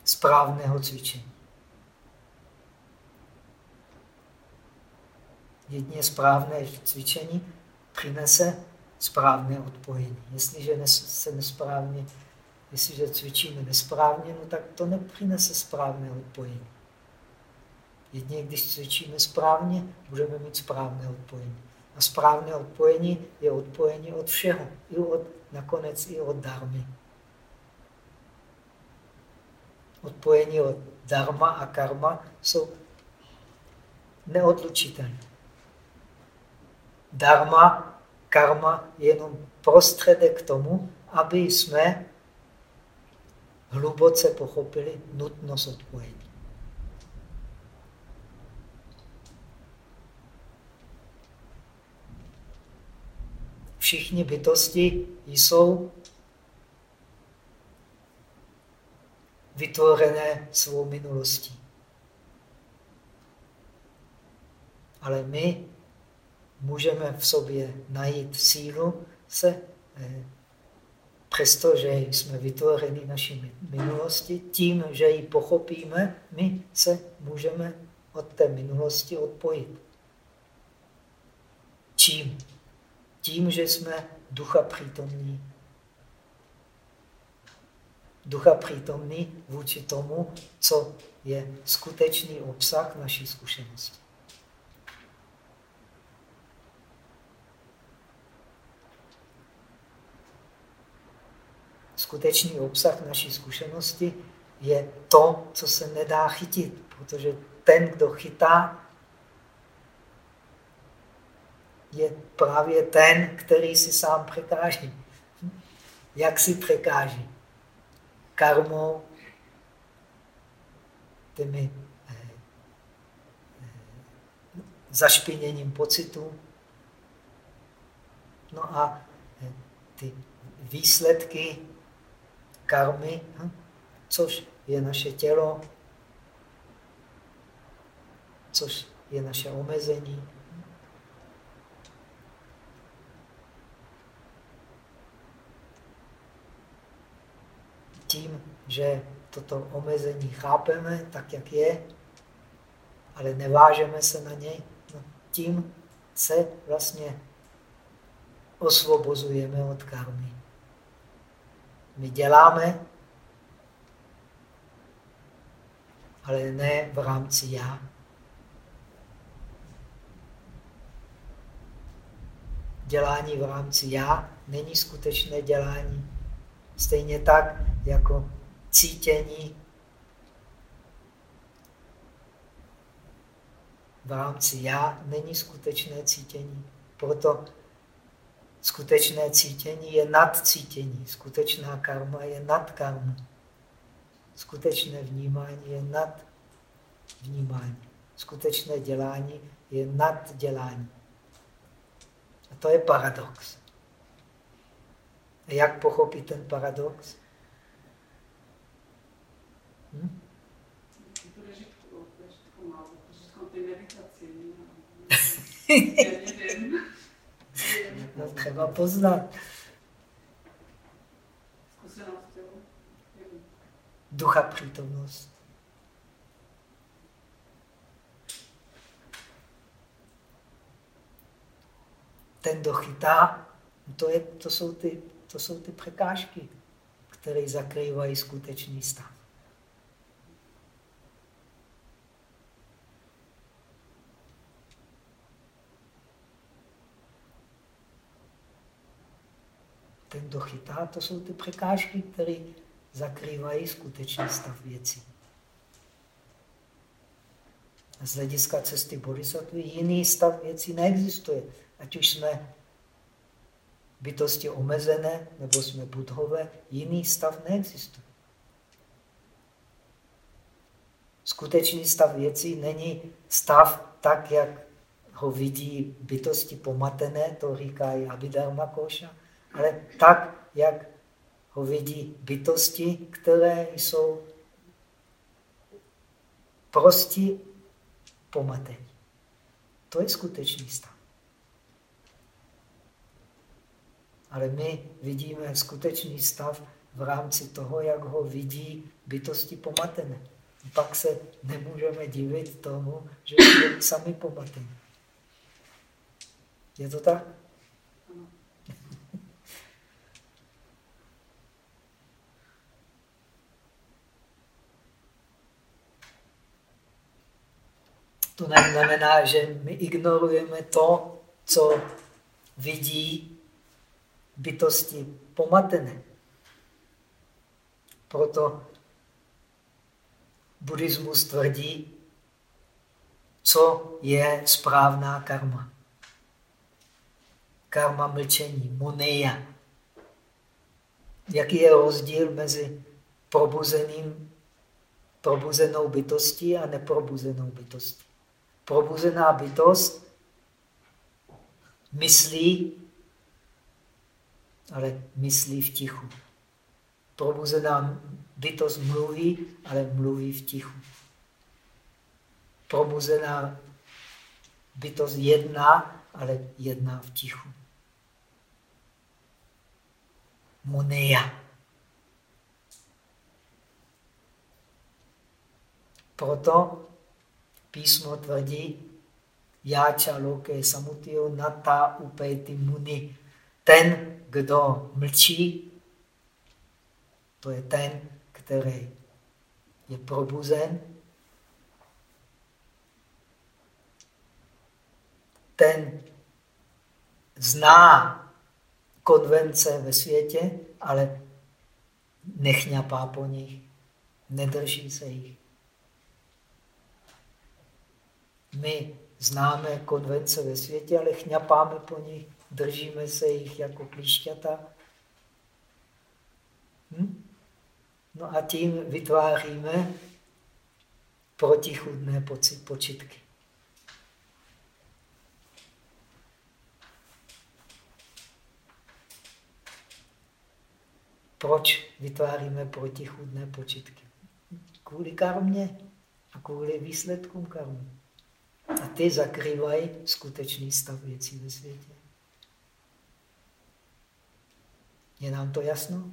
správného cvičení. Jedně správné cvičení přinese správné odpojení. Jestliže se nesprávně, jestliže cvičíme nesprávně, no tak to nepřinese správné odpojení. Jedně, když cvičíme správně, budeme mít správné odpojení. A správné odpojení je odpojení od všeho, i od, nakonec i od darmy odpojení od dharma a karma jsou neodlučitelné. Dharma, karma je jenom prostředek k tomu, aby jsme hluboce pochopili nutnost odpojení. Všichni bytosti jsou vytvorené svou minulostí. Ale my můžeme v sobě najít sílu se, eh, přestože jsme vytvořeni naší minulosti, tím, že ji pochopíme, my se můžeme od té minulosti odpojit. Čím? Tím, že jsme ducha přítomní. Ducha přítomný vůči tomu, co je skutečný obsah naší zkušenosti. Skutečný obsah naší zkušenosti je to, co se nedá chytit, protože ten, kdo chytá, je právě ten, který si sám překáží. Jak si překáží? Karmou, těmi eh, eh, zašpiněním pocitu. No a eh, ty výsledky karmy, hm? což je naše tělo, což je naše omezení. Tím, že toto omezení chápeme tak, jak je, ale nevážeme se na něj, no, tím se vlastně osvobozujeme od karmy. My děláme, ale ne v rámci já. Dělání v rámci já není skutečné dělání. Stejně tak, jako cítění v rámci já není skutečné cítění. Proto Skutečné cítění je nad cítění. Skutečná karma je nad karma. Skutečné vnímání je nad vnímání. Skutečné dělání je nad dělání. A to je paradox. A jak pochopit ten paradox? Hm? No, třeba poznat. Ducha přítomnost. Ten dochytá, to, je, to, jsou ty, to jsou ty překážky, které zakrývají skutečný stav. Ten, kdo chytá, to jsou ty překážky, které zakrývají skutečný stav věcí. Z hlediska cesty bodhisattva jiný stav věcí neexistuje. Ať už jsme bytosti omezené, nebo jsme budhové, jiný stav neexistuje. Skutečný stav věcí není stav tak, jak ho vidí bytosti pomatené, to říká i Abhidharma Koša, ale tak, jak ho vidí bytosti, které jsou prostě pomatení. To je skutečný stav. Ale my vidíme skutečný stav v rámci toho, jak ho vidí bytosti pomatené. Pak se nemůžeme divit tomu, že jsme sami pomatení. Je to tak? To neznamená, že my ignorujeme to, co vidí bytosti pomatené. Proto buddhismus tvrdí, co je správná karma. Karma mlčení, moneja. Jaký je rozdíl mezi probuzeným, probuzenou bytostí a neprobuzenou bytostí? Probuzená bytost myslí, ale myslí v tichu. Probuzená bytost mluví, ale mluví v tichu. Probuzená bytost jedná, ale jedná v tichu. Muneja. Proto písmo tvrdí, jáča loke samutio nata upejty muni. Ten, kdo mlčí, to je ten, který je probuzen, ten zná konvence ve světě, ale nechňapá po nich, nedrží se jich. My známe konvence ve světě, ale chňapáme po nich, držíme se jich jako klíšťata. Hm? No a tím vytváříme protichudné počitky. Proč vytváříme protichudné počitky? Kvůli karmě a kvůli výsledkům karmy. A ty zakrývají skutečný stav věcí ve světě. Je nám to jasno?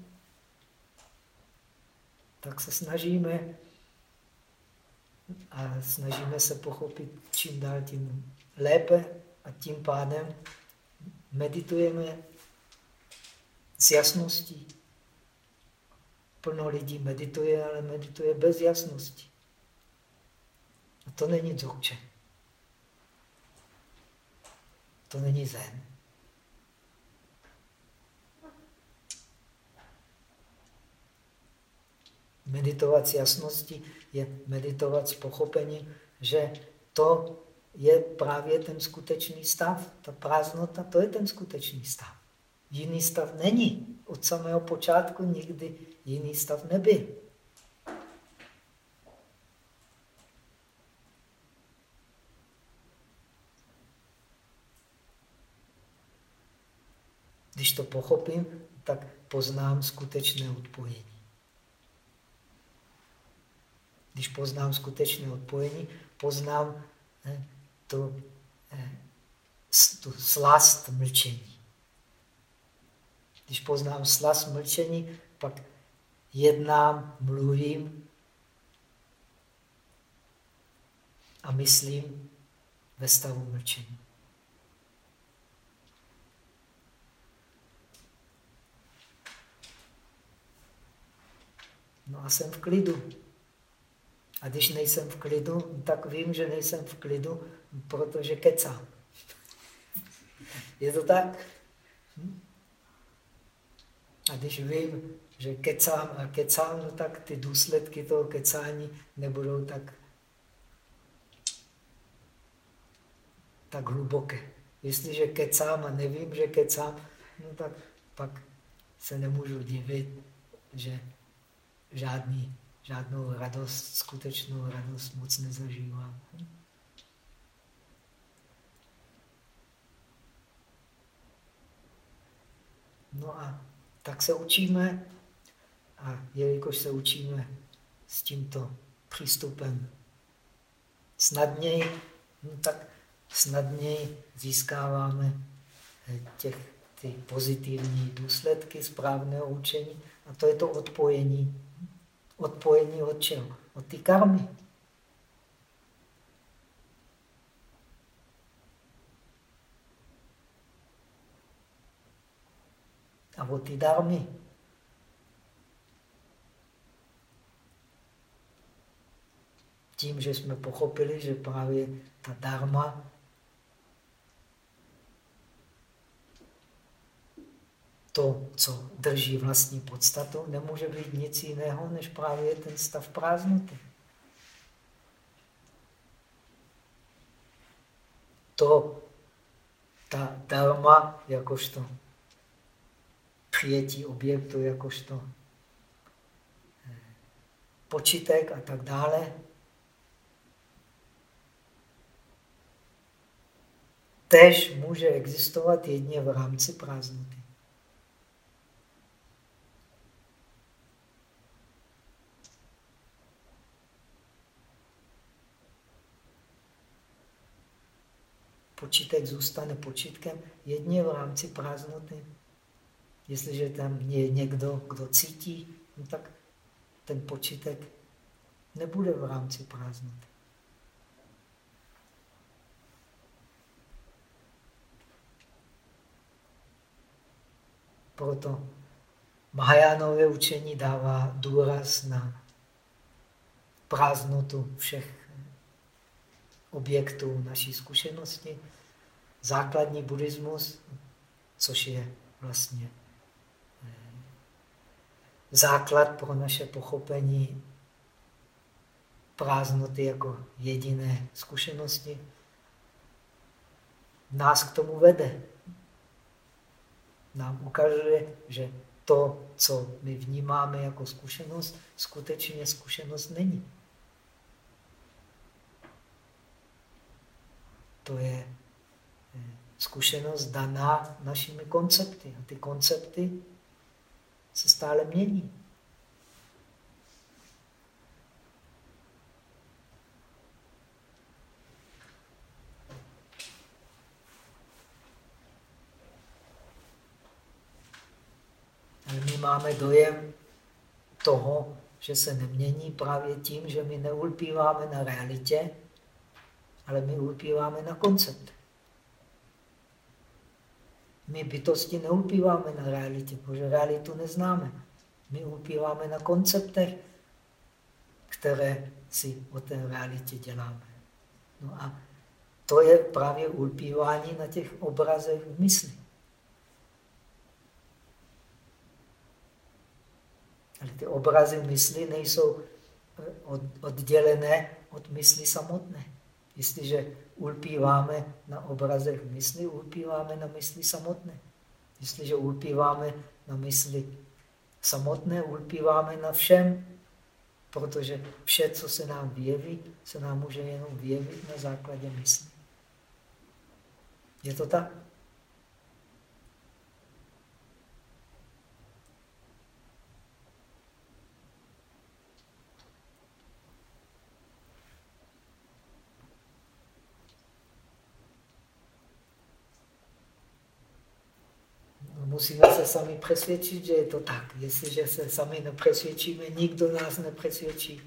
Tak se snažíme a snažíme se pochopit čím dál tím lépe a tím pádem meditujeme s jasností. Plno lidí medituje, ale medituje bez jasnosti. A to není dzogče. To není zen. Meditovat s jasností je meditovat s pochopením, že to je právě ten skutečný stav. Ta prázdnota, to je ten skutečný stav. Jiný stav není. Od samého počátku nikdy jiný stav nebyl. Když to pochopím, tak poznám skutečné odpojení. Když poznám skutečné odpojení, poznám eh, tu, eh, tu slast mlčení. Když poznám slast mlčení, pak jednám, mluvím a myslím ve stavu mlčení. No a jsem v klidu. A když nejsem v klidu, tak vím, že nejsem v klidu, protože kecám. Je to tak? Hm? A když vím, že kecám a kecám, no tak ty důsledky toho kecání nebudou tak, tak hluboké. Jestliže kecám a nevím, že kecám, no tak pak se nemůžu divit, že žádný, žádnou radost, skutečnou radost moc nezažívám. No a tak se učíme a jelikož se učíme s tímto přístupem snadněji, no tak snadněji získáváme těch, ty pozitivní důsledky správného učení a to je to odpojení Odpojení od čeho? Od té karmy. A od té darmy. Tím, že jsme pochopili, že právě ta dharma to, co drží vlastní podstatu, nemůže být nic jiného, než právě ten stav prázdnoty. To, ta dharma, jakožto přijetí objektu, jakožto eh, počítek a tak dále, tež může existovat jedně v rámci prázdnoty. Počítek zůstane počítkem jedně v rámci prázdnoty. Jestliže tam je někdo, kdo cítí, no tak ten počítek nebude v rámci prázdnoty. Proto Mahajánové učení dává důraz na prázdnotu všech objektů naší zkušenosti. Základní buddhismus, což je vlastně eh, základ pro naše pochopení prázdnoty jako jediné zkušenosti, nás k tomu vede. Nám ukazuje, že to, co my vnímáme jako zkušenost, skutečně zkušenost není. To je zkušenost daná našimi koncepty. A ty koncepty se stále mění. Ale my máme dojem toho, že se nemění právě tím, že my neulpíváme na realitě, ale my ulpíváme na koncept. My bytosti neulpíváme na realitě, protože realitu neznáme. My ulpíváme na konceptech, které si o té realitě děláme. No a to je právě ulpívání na těch obrazech v mysli. Ale ty obrazy mysli nejsou oddělené od mysli samotné. Jestliže ulpíváme na obrazech mysli, ulpíváme na mysli samotné. Jestliže ulpíváme na mysli samotné, ulpíváme na všem, protože vše, co se nám vyjeví, se nám může jenom vyjevit na základě mysli. Je to tak? Musíme se sami přesvědčit, že je to tak. Jestliže se sami nepřesvědčíme, nikdo nás nepřesvědčí.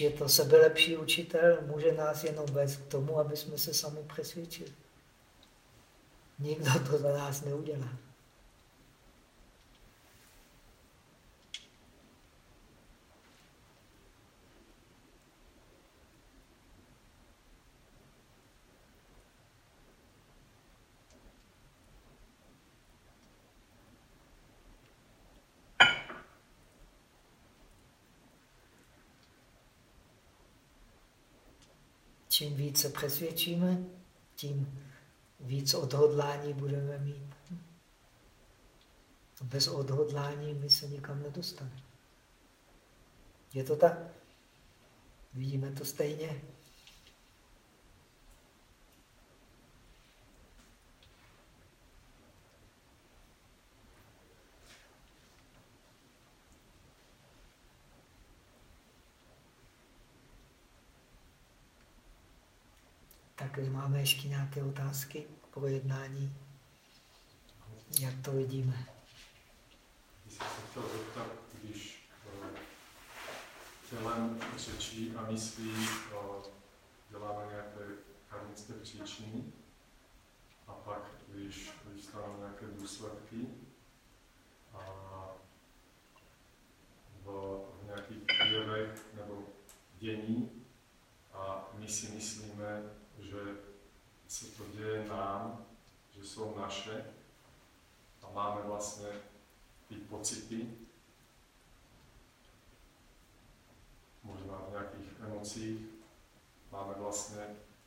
Je to sebelepší učitel, může nás jenom vést k tomu, aby jsme se sami přesvědčili. Nikdo to za nás neudělá. Čím více přesvědčíme, tím víc odhodlání budeme mít. Bez odhodlání my se nikam nedostaneme. Je to tak? Vidíme to stejně? Tak máme ještě nějaké otázky k projednání? Jak to vidíme? Chtěl zeptat, když eh, tělem, řečí a myslí eh, děláme nějaké karmické příčiny a pak, když vystanou nějaké důsledky a v, v nějakých jevech nebo dění a my si myslíme, že se to děje nám, že jsou naše a máme vlastně ty pocity, možná v nějakých emocích, máme vlastně,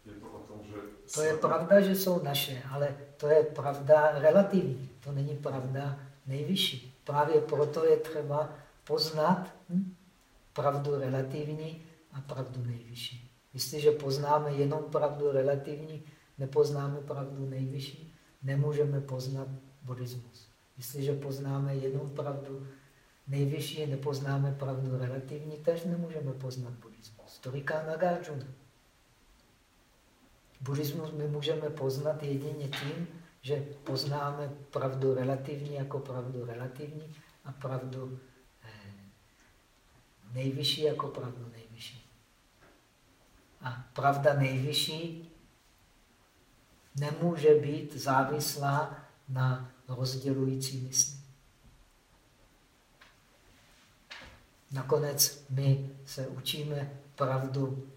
je to o tom, že... To je pravda, že jsou naše, ale to je pravda relativní, to není pravda nejvyšší. Právě proto je třeba poznat hm, pravdu relativní a pravdu nejvyšší. Jestliže poznáme jenom pravdu relativní, nepoznáme pravdu nejvyšší, nemůžeme poznat buddhismus. Jestliže poznáme jenom pravdu nejvyšší, nepoznáme pravdu relativní, tež nemůžeme poznat buddhismus. To říká Nagarjuna. Buddhismus my můžeme poznat jedině tím, že poznáme pravdu relativní jako pravdu relativní a pravdu eh, nejvyšší jako pravdu nejvyšší. A pravda nejvyšší nemůže být závislá na rozdělující mysli. Nakonec my se učíme pravdu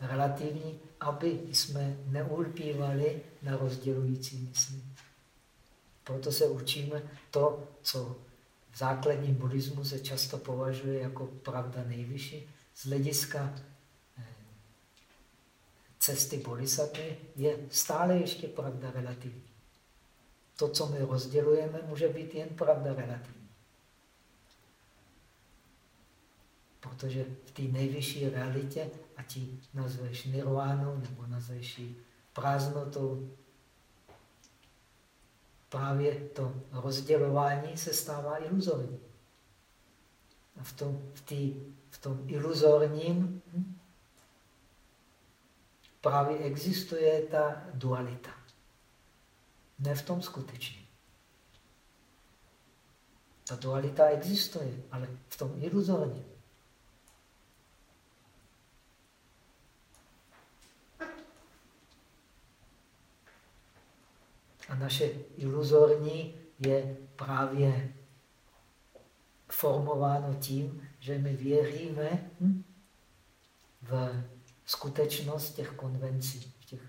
relativní, aby jsme neulpívali na rozdělující mysli. Proto se učíme to, co v základním buddhismu se často považuje jako pravda nejvyšší, z hlediska eh, cesty bodhisattva je stále ještě pravda relativní. To, co my rozdělujeme, může být jen pravda relativní. Protože v té nejvyšší realitě, ať ji nazveš nirvánou nebo nazveš prázdnotou, právě to rozdělování se stává iluzorní. A v tom, v tý, v tom iluzorním právě existuje ta dualita. Ne v tom skutečném. Ta dualita existuje, ale v tom iluzorním. A naše iluzorní je právě formováno tím, že my věříme hm, v skutečnost těch konvencí. Těch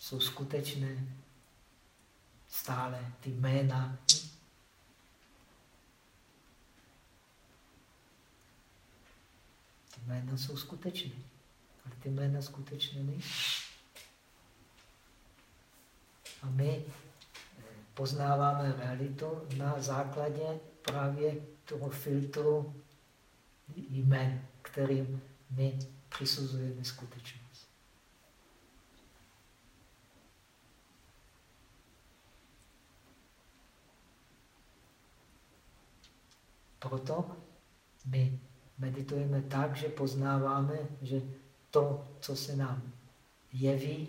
jsou skutečné stále ty jména. Hm? Ty jména jsou skutečné, ale ty jména skutečné nejsou. A my eh, poznáváme realitu na základě právě toho filtru jmen, kterým my přisuzujeme skutečnost. Proto my meditujeme tak, že poznáváme, že to, co se nám jeví,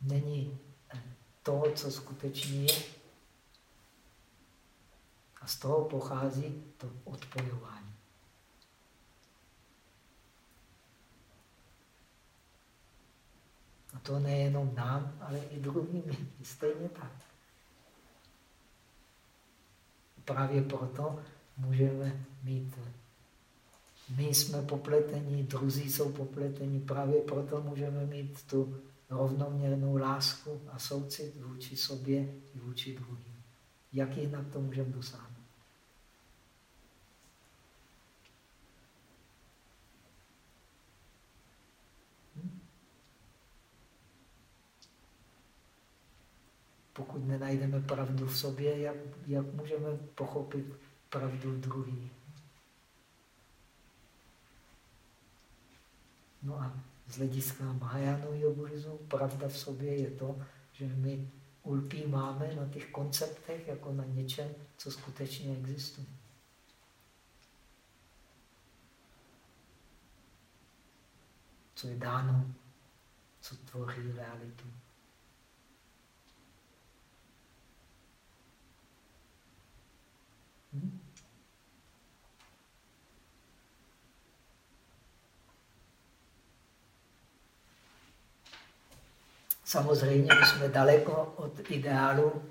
není to, co skutečně je. A z toho pochází to odpojování. A to nejenom nám, ale i druhým stejně tak. Právě proto můžeme mít, my jsme popletení, druzí jsou popletení, právě proto můžeme mít tu rovnoměrnou lásku a soucit vůči sobě i vůči druhým. Jak jinak to můžeme dosáhnout? Hm? Pokud nenajdeme pravdu v sobě, jak, jak můžeme pochopit pravdu v druhých? No a z hlediska Mahajánového buddhismu pravda v sobě je to, že my ulpí máme na těch konceptech jako na něčem, co skutečně existuje. Co je dáno, co tvoří realitu. Hm? Samozřejmě my jsme daleko od ideálu,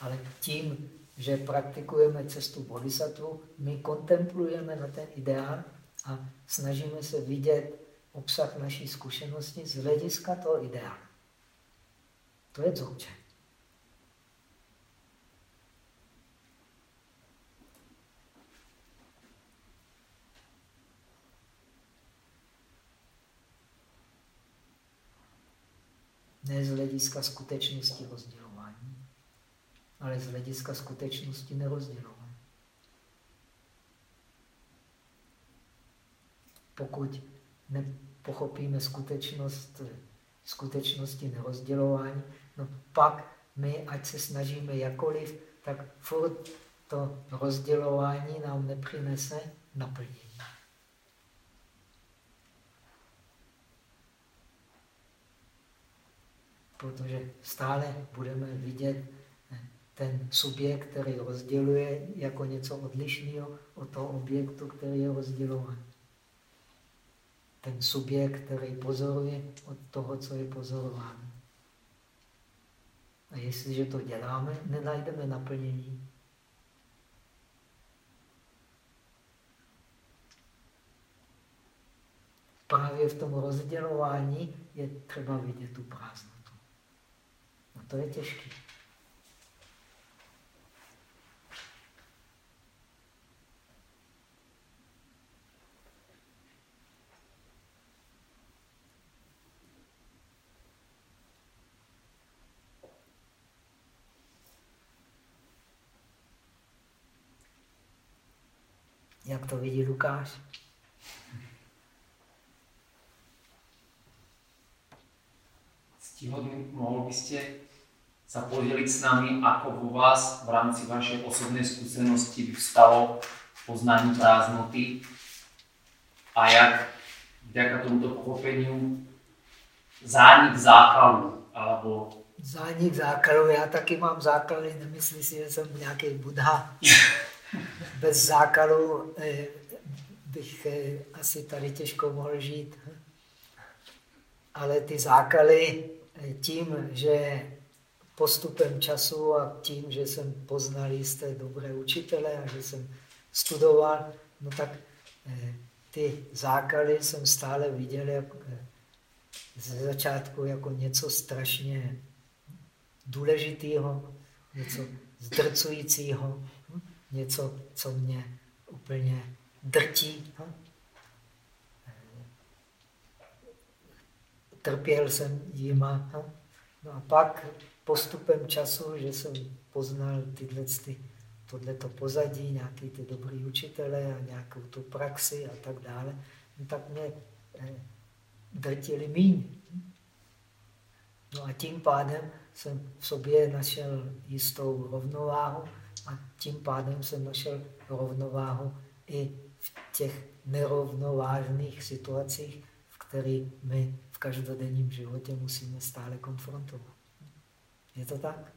ale tím, že praktikujeme cestu bodhisattva, my kontemplujeme na ten ideál a snažíme se vidět obsah naší zkušenosti z hlediska toho ideálu. To je dzogchen. Ne z hlediska skutečnosti rozdělování. ale z hlediska skutečnosti nerozdělování. Pokud nepochopíme skutečnost, skutečnosti nerozdělování, no pak my, ať se snažíme jakoliv, tak furt to rozdělování nám nepřinese naplnění. Protože stále budeme vidět ten subjekt, který rozděluje, jako něco odlišného od toho objektu, který je rozdělovaný. Ten subjekt, který pozoruje od toho, co je pozorováno. A jestliže to děláme, nenajdeme naplnění. Právě v tom rozdělování je třeba vidět tu prázdnotu. To je těžké. Jak to vidí Lukáš? Ctihodný, mohl byste sa podeliť s nami, ako vo vás v rámci vašej osobnej skúsenosti vyvstalo poznání prázdnoty a jak vďaka tomuto pochopeniu zánik zákalu, alebo... Zánik zákalu, já taky mám zákaly, nemyslím si, že jsem nějaký buddha. Bez zákalu eh, bych eh, asi tady těžko mohl žít. Ale ty zákaly eh, tím, že postupem času a tím, že jsem poznal jisté dobré učitele a že jsem studoval, no tak ty zákaly jsem stále viděl jako, ze začátku jako něco strašně důležitého, něco zdrcujícího něco, co mě úplně drtí. Trpěl jsem jima. No a pak postupem času, že jsem poznal tyhle ty, tohleto pozadí, nějaký ty dobrý učitele a nějakou tu praxi a tak dále, no tak mě eh, drtili míň. No a tím pádem jsem v sobě našel jistou rovnováhu, a tím pádem jsem našel rovnováhu i v těch nerovnovážných situacích, v kterých my v každodenním životě musíme stále konfrontovat. Je to tak?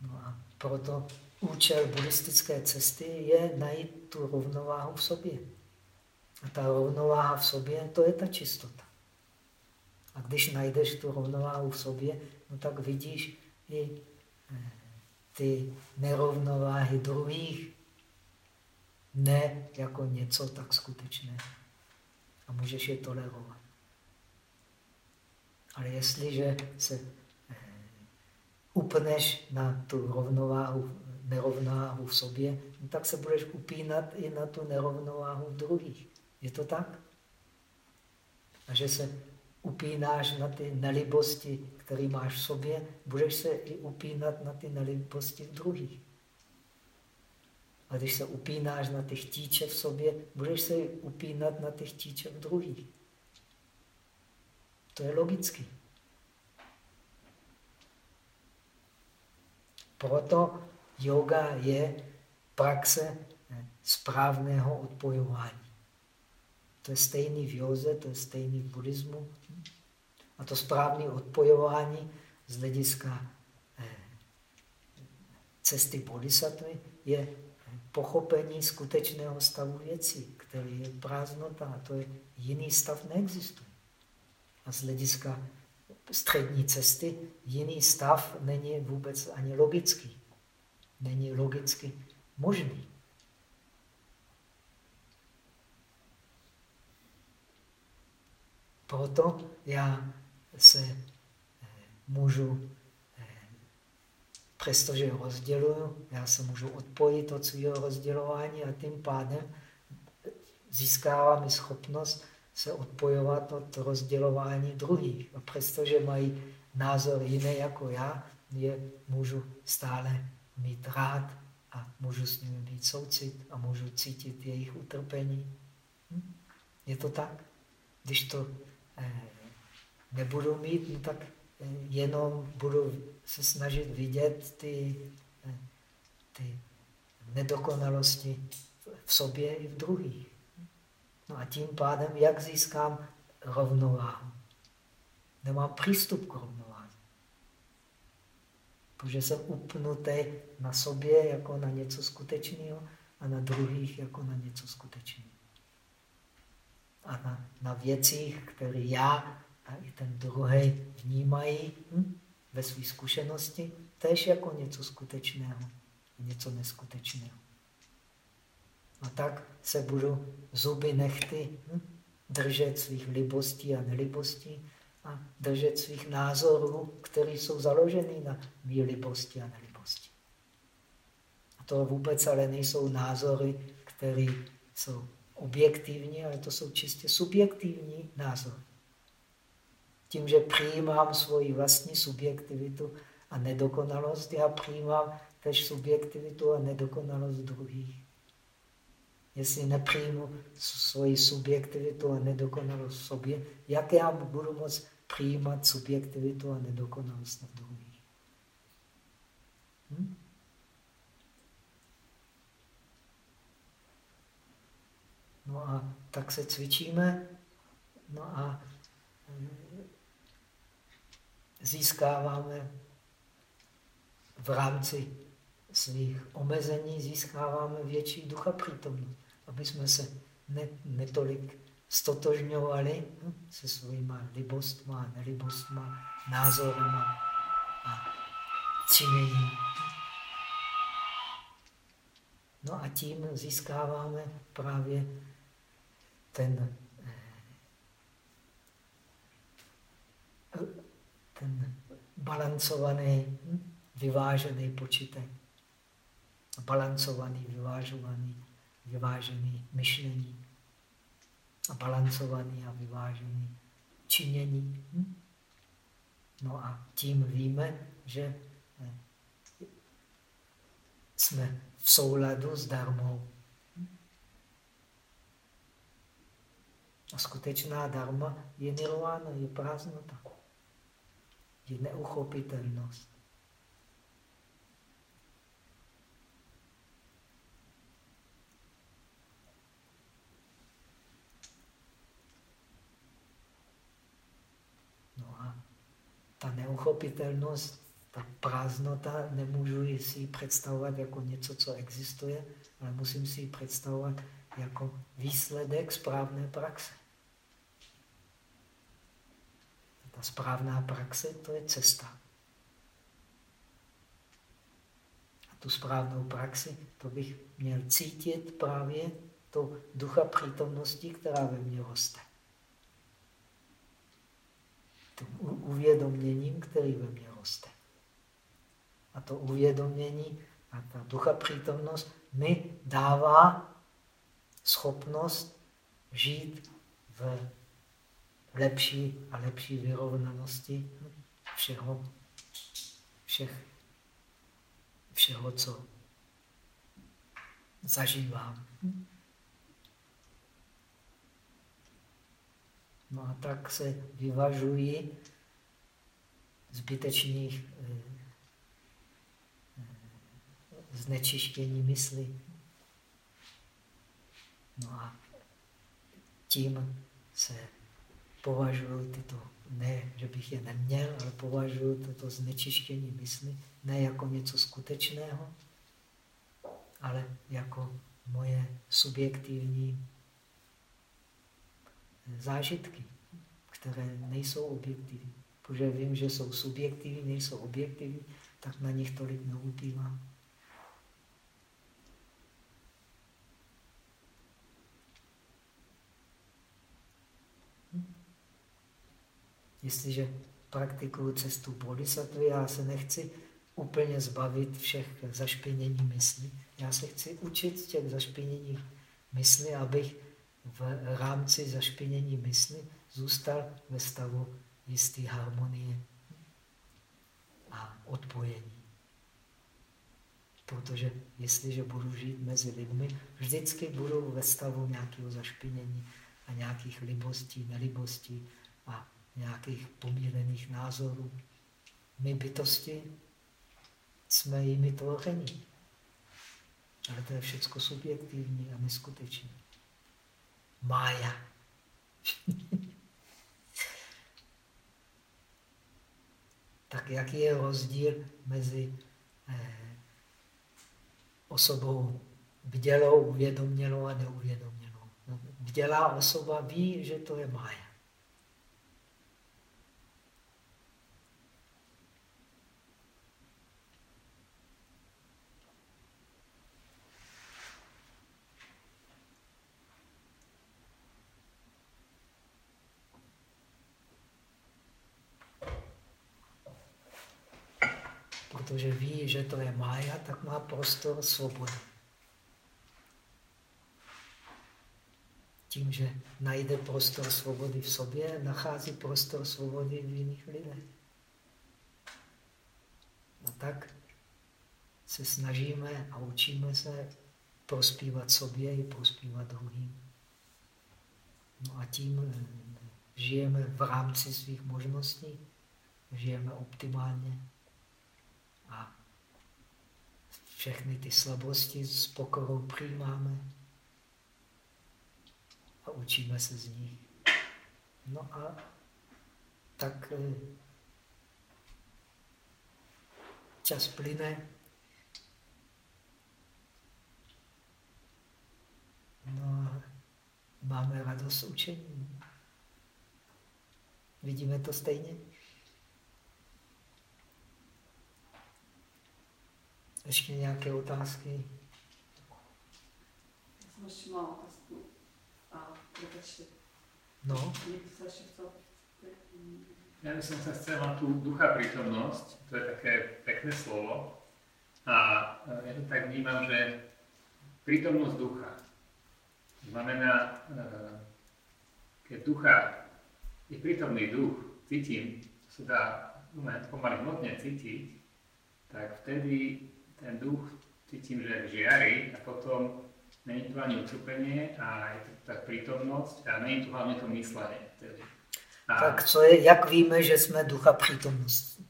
No a proto účel buddhistické cesty je najít tu rovnováhu v sobě. A ta rovnováha v sobě, to je ta čistota. A když najdeš tu rovnováhu v sobě, no tak vidíš, i eh, ty nerovnováhy druhých ne jako něco tak skutečné. A můžeš je tolerovat. Ale jestliže se eh, upneš na tu rovnováhu, nerovnováhu v sobě, no tak se budeš upínat i na tu nerovnováhu v druhých. Je to tak? A že se upínáš na ty nelibosti, které máš v sobě, budeš se i upínat na ty nelibosti v druhých. A když se upínáš na ty chtíče v sobě, budeš se upínat na ty chtíče v druhých. To je logicky. Proto yoga je praxe správného odpojování. To je stejný v józe, to je stejný v buddhismu. A to správné odpojování z hlediska eh, cesty bodhisattvy je pochopení skutečného stavu věcí, který je prázdnota a to je jiný stav neexistuje. A z hlediska střední cesty jiný stav není vůbec ani logický. Není logicky možný. Proto já se eh, můžu, eh, přestože rozděluju, já se můžu odpojit od svého rozdělování a tím pádem získávám schopnost se odpojovat od rozdělování druhých. A přestože mají názor jiný jako já, je můžu stále mít rád a můžu s nimi být soucit a můžu cítit jejich utrpení. Hm? Je to tak? Když to eh, nebudu mít, no tak eh, jenom budu se snažit vidět ty, eh, ty nedokonalosti v sobě i v druhých. No a tím pádem, jak získám rovnováhu? Nemám přístup k rovnováze. Protože jsem upnutý na sobě jako na něco skutečného a na druhých jako na něco skutečného. A na, na věcích, které já a i ten druhý vnímají hm, ve své zkušenosti, tež jako něco skutečného, něco neskutečného. A tak se budu zuby nechty hm, držet svých libostí a nelibostí a držet svých názorů, které jsou založeny na mý libosti a nelibosti. A to vůbec ale nejsou názory, které jsou objektivní, ale to jsou čistě subjektivní názory. Tím, že přijímám svoji vlastní subjektivitu a nedokonalost, já přijímám tež subjektivitu a nedokonalost druhých. Jestli nepřijmu svoji subjektivitu a nedokonalost v sobě, jak já budu moct přijímat subjektivitu a nedokonalost na druhých? Hm? No a tak se cvičíme, no a eh, získáváme v rámci svých omezení, získáváme větší ducha přítomnost aby jsme se netolik stotožňovali hm, se svýma libostma nelibostma, názorama a činěním. No a tím získáváme právě ten, eh, ten balancovaný, hm, vyvážený počítek. Balancovaný, vyvážovaný vyvážený myšlení a balancovaný a vyvážený činění. Hm? No a tím víme, že eh, jsme v souladu s darmou. A skutečná darma je nirvana, je prázdnota, je neuchopitelnost. Ta neuchopitelnost, ta prázdnota, nemůžu si ji představovat jako něco, co existuje, ale musím si ji představovat jako výsledek správné praxe. Ta správná praxe, to je cesta. A tu správnou praxi, to bych měl cítit právě tu ducha přítomnosti, která ve mně roste tím uvědoměním, který ve mně roste. A to uvědomění a ta ducha přítomnost mi dává schopnost žít v lepší a lepší vyrovnanosti všeho, všech, všeho, co zažívám. No a tak se vyvažují zbytečných eh, eh, znečištění mysli. No a tím se považuji tyto, ne, že bych je neměl, ale považuji toto znečištění mysli ne jako něco skutečného, ale jako moje subjektivní zážitky, které nejsou objektivní. Protože vím, že jsou subjektivní, nejsou objektivní, tak na nich tolik neupívám. Jestliže praktikuju cestu bodhisattva, já se nechci úplně zbavit všech zašpinění mysli. Já se chci učit těch zašpinění mysli, abych v rámci zašpinění mysli zůstal ve stavu jisté harmonie a odpojení. Protože jestliže budu žít mezi lidmi, vždycky budu ve stavu nějakého zašpinění a nějakých libostí, nelibostí a nějakých pomílených názorů. My bytosti jsme jimi tvoření. Ale to je všechno subjektivní a neskutečné. Mája. tak jaký je rozdíl mezi eh, osobou bdělou, uvědomělou a neuvědomělou? Bdělá osoba ví, že to je mája. protože ví, že to je mája, tak má prostor svobody. Tím, že najde prostor svobody v sobě, nachází prostor svobody v jiných lidech. A tak se snažíme a učíme se prospívat sobě i prospívat druhým. No a tím žijeme v rámci svých možností, žijeme optimálně a všechny ty slabosti s pokorou přijímáme a učíme se z nich. No a tak eh, čas plyne. No a máme radost učení. Vidíme to stejně? Ještě nějaké otázky? Já jsem ještě malou otázku. A prepáčte. No. Niekto sa ešte chcel... Ja by som sa chcel na tú ducha prítomnosť, to je také pekné slovo. A ja to tak vnímam, že prítomnosť ducha znamená, e, keď ducha je prítomný duch, cítim, to sa dá pomaly hmotne cítiť, tak vtedy ten duch cítim, že žiari a potom není tu ani utrpenie a je to tak prítomnosť a není tu hlavně to myslenie. A... Tak co je, jak víme, že jsme ducha přítomnost?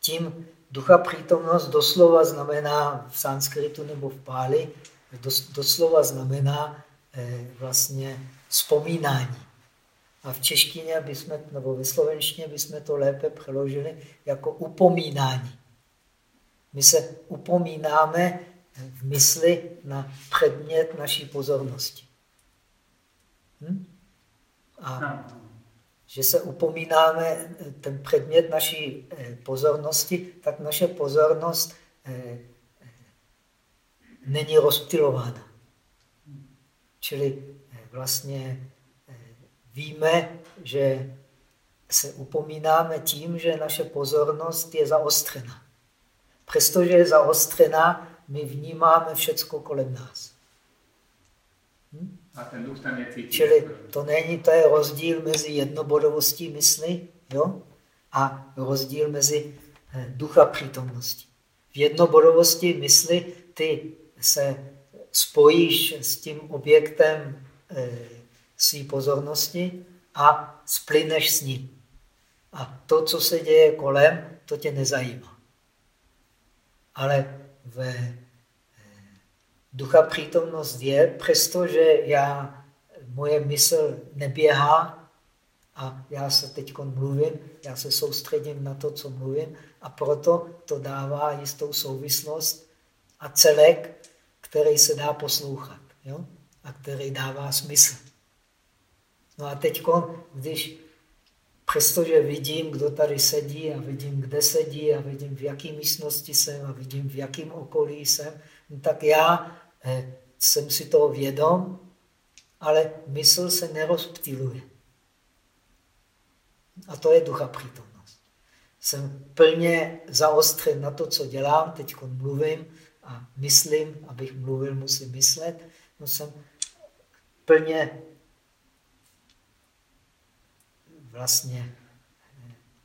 Tím ducha přítomnost doslova znamená v sanskritu nebo v páli, dos, doslova znamená eh, vlastně vzpomínání. A v češtině bychom, nebo ve slovenštině bychom to lépe přeložili jako upomínání. My se upomínáme v mysli na předmět naší pozornosti. Hm? A že se upomínáme ten předmět naší eh, pozornosti, tak naše pozornost eh, není rozptilována. Čili eh, vlastně víme, že se upomínáme tím, že naše pozornost je zaostřena. Přestože je zaostřená, my vnímáme všecko kolem nás. Hm? A ten duch tam je cítit. Čili to není, to je rozdíl mezi jednobodovostí mysli jo? a rozdíl mezi eh, ducha přítomností. V jednobodovosti mysli ty se spojíš s tím objektem e, své pozornosti a splyneš s ním. A to, co se děje kolem, to tě nezajímá. Ale v eh, ducha přítomnost je, přestože já, moje mysl neběhá a já se teď mluvím, já se soustředím na to, co mluvím a proto to dává jistou souvislost a celek, který se dá poslouchat jo? a který dává smysl. No a teď, když přestože vidím, kdo tady sedí a vidím, kde sedí a vidím, v jaké místnosti jsem a vidím, v jakém okolí jsem, no tak já eh, jsem si toho vědom, ale mysl se nerozptiluje. A to je ducha přítomnost. Jsem plně zaostřen na to, co dělám, teď mluvím a myslím, abych mluvil, musím myslet. No jsem plně vlastně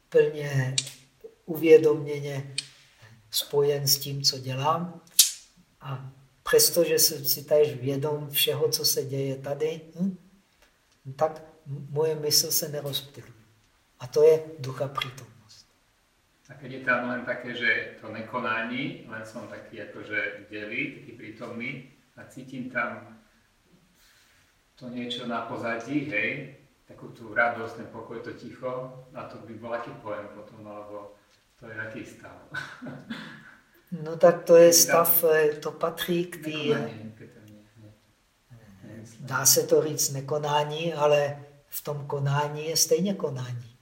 plně uvědoměně spojen s tím, co dělám. A přestože jsem si též vědom všeho, co se děje tady, hm, tak moje mysl se nerozptyluje. A to je ducha prítomnost. A keď je tam len také, že to nekonání, len som taký akože delý, taký prítomný a cítim tam to niečo na pozadí, hej, takú tú radosť, ten pokoj, to ticho, a to by bol aký pojem potom, alebo to je aký stav. No tak to je stav, eh, to patří k tý, dá se to říct nekonání, ale v tom konání je stejně konání.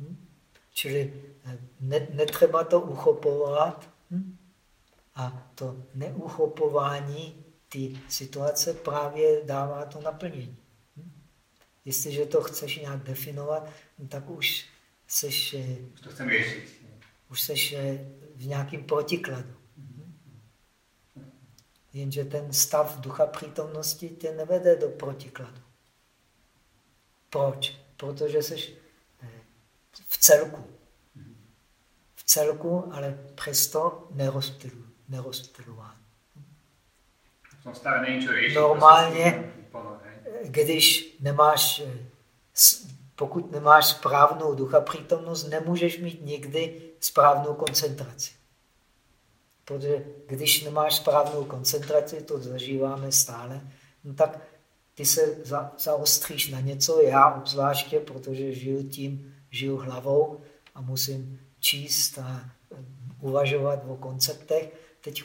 Hm? Čili eh, ne, netřeba to uchopovat hm? a to neuchopování ty situace právě dává to naplnění. Jestliže to chceš nějak definovat, tak už seš, eh, to chcem řešit. Už seš v nějakém protikladu. Jenže ten stav ducha přítomnosti tě nevede do protikladu. Proč? Protože jsi eh, v celku. V celku, ale přesto nerozptilován. Normálně, když nemáš, eh, pokud nemáš správnou ducha přítomnost, nemůžeš mít nikdy správnou koncentraci. Protože když nemáš správnou koncentraci, to zažíváme stále, no tak ty se za, zaostříš na něco, já obzvláště, protože žiju tím, žiju hlavou a musím číst a eh, uvažovat o konceptech. Teď,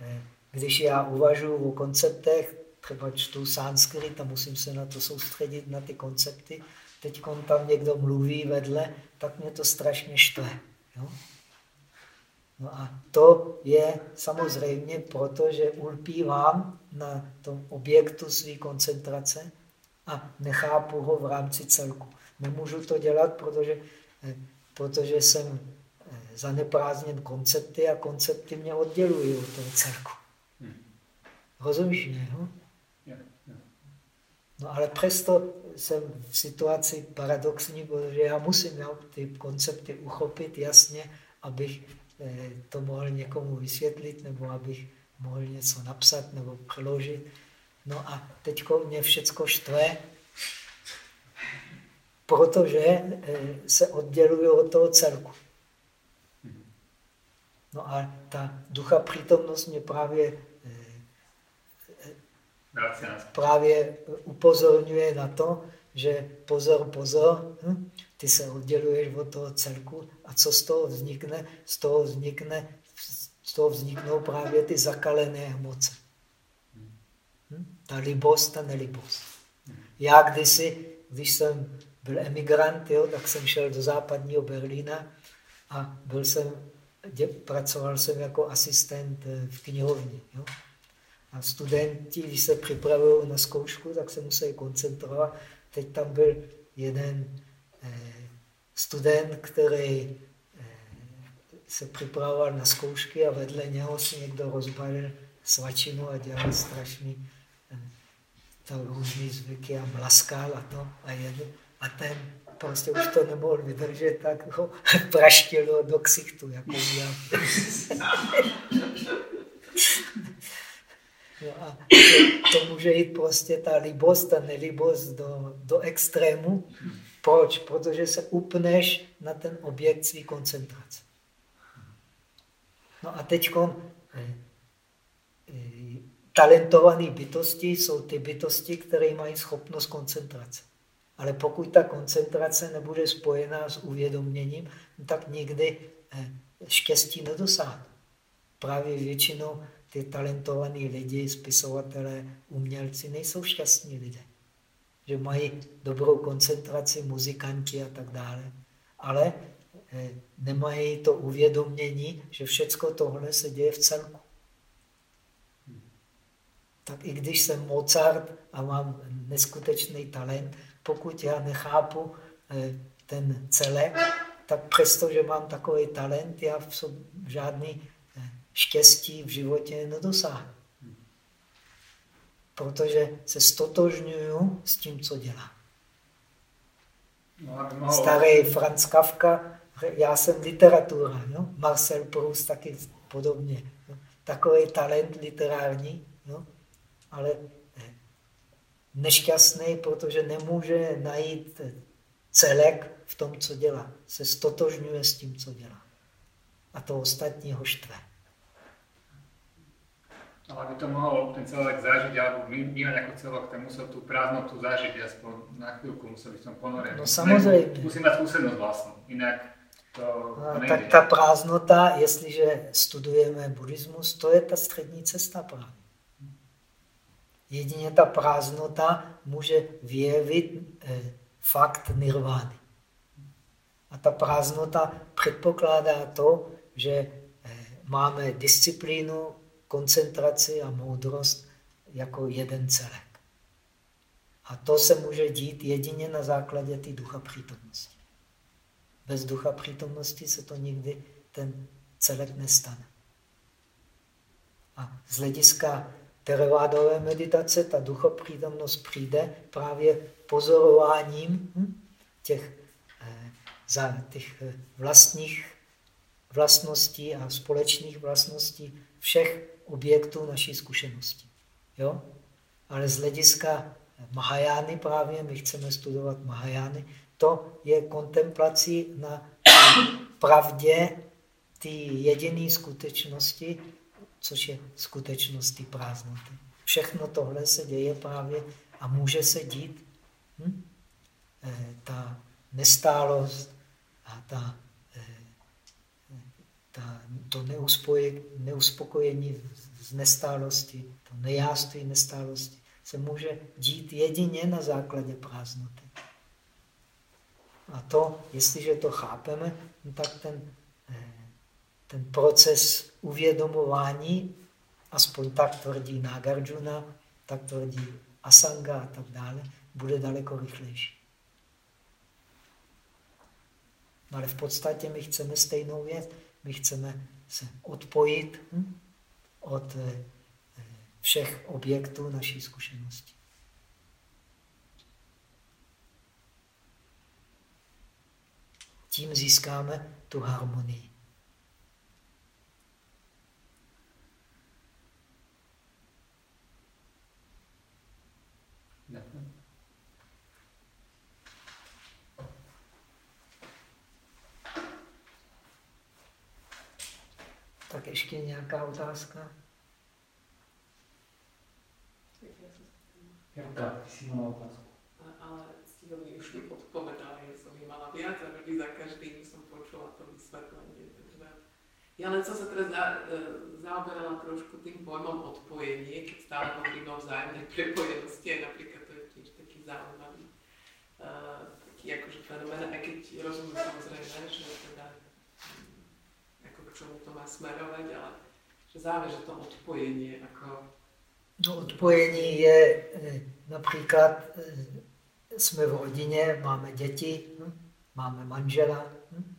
eh, když já uvažuji o konceptech, třeba čtu sanskrit a musím se na to soustředit, na ty koncepty, teď tam někdo mluví vedle, tak mě to strašně štve. Jo? No a to je samozřejmě proto, že ulpívám na tom objektu své koncentrace a nechápu ho v rámci celku. Nemůžu to dělat, protože, eh, protože jsem eh, zaneprázdněn koncepty a koncepty mě oddělují od toho celku. Rozumíš mě? No? No ale přesto jsem v situaci paradoxní, protože já musím já, ty koncepty uchopit jasně, abych Eh, to mohl někomu vysvětlit, nebo abych mohl něco napsat nebo přeložit. No a teď mě všecko štve, protože eh, se oddělují od toho celku. No a ta ducha přítomnost mě právě, právě upozorňuje na to, že pozor, pozor, hm? ty se odděluješ od toho celku a co z toho vznikne? Z toho, vznikne, z toho vzniknou právě ty zakalené emoce. Hm? Ta libost, ta nelibost. Já kdysi, když jsem byl emigrant, jo, tak jsem šel do západního Berlína a byl jsem, pracoval jsem jako asistent eh, v knihovně. Jo. A studenti, když se připravují na zkoušku, tak se musí koncentrovat. Teď tam byl jeden Eh, student, který eh, se připravoval na zkoušky a vedle něho si někdo rozbalil svačinu a dělal strašný eh, to různý zvyky a mlaskal a to a jedl. A ten prostě už to nemohl vydržet, tak ho praštilo do ksichtu, jako já. No a to, může jít prostě ta libost, ta nelibost do, do extrému. Proč? Protože se upneš na ten objekt své koncentrace. No a teď eh, eh, talentované bytosti jsou ty bytosti, které mají schopnost koncentrace. Ale pokud ta koncentrace nebude spojená s uvědoměním, tak nikdy eh, štěstí nedosáhne. Právě většinou ty talentovaní lidi, spisovatelé, umělci nejsou šťastní lidé že mají dobrou koncentraci, muzikanti a tak dále, ale eh, nemají to uvědomění, že všechno tohle se děje v celku. Tak i když jsem Mozart a mám neskutečný talent, pokud já nechápu eh, ten celek, tak přesto, že mám takový talent, já v žádný štěstí v životě nedosáhnu. protože se stotožňuju s tím, co dělám. No, Starý Franz Kafka, já jsem literatura, jo? Marcel Proust taky podobně. Jo? Takový talent literární, jo? ale eh, nešťastný, protože nemůže najít celek v tom, co dělá. Se stotožňuje s tím, co dělá. A to ostatní ho štve. Ale aby to mohol ten celek zažiť, alebo vnímať ako celok, ten musel tú prázdnotu zažiť, aspoň na chvíľku musel byť som ponorený. No samozřejmě. Musí mať skúsenosť vlastnú, inak to, to nejde. Tak ta prázdnota, jestliže studujeme buddhismus, to je ta střední cesta právě. Jedině ta prázdnota může vyjevit eh, fakt nirvány. A ta prázdnota předpokládá to, že eh, máme disciplínu, koncentraci a moudrost jako jeden celek. A to se může dít jedině na základě té ducha přítomnosti. Bez ducha přítomnosti se to nikdy ten celek nestane. A z hlediska terevádové meditace ta duchopřítomnost přijde právě pozorováním hm, těch, eh, za těch eh, vlastních vlastností a společných vlastností všech objektů naší zkušenosti. Jo? Ale z hlediska Mahajány právě, my chceme studovat Mahajány, to je kontemplací na pravdě ty jediné skutečnosti, což je skutečnost ty prázdnoty. Všechno tohle se děje právě a může se dít hm? e, ta nestálost a ta, ta, to neuspokojení z nestálosti, to nejáství nestálosti se může dít jedině na základě prázdnoty. A to, jestliže to chápeme, no tak ten, eh, ten proces uvědomování, aspoň tak tvrdí Nagarjuna, tak tvrdí Asanga a tak dále, bude daleko rychlejší. No ale v podstatě my chceme stejnou věc. My chceme se odpojit hm, od eh, všech objektů naší zkušenosti. Tím získáme tu harmonii. Tak ještě nějaká otázka? Janka, ty si mala otázku. Ale mi už odpovedali, som ich mala viac a vždy za každým som počula to vysvetlenie. Takže ja len som sa teraz za, e, zaoberala trošku tým pojmom odpojenie, keď stále hovoríme o vzájomnej prepojenosti, a napríklad to je tiež taký zaujímavý uh, taký akože fenomén, aj keď rozumiem samozrejme, že teda k čomu to má smerovať, ale že záleží to odpojenie, ako No, odpojení je eh, například, eh, jsme v rodině, máme děti, hm? máme manžela. Hm?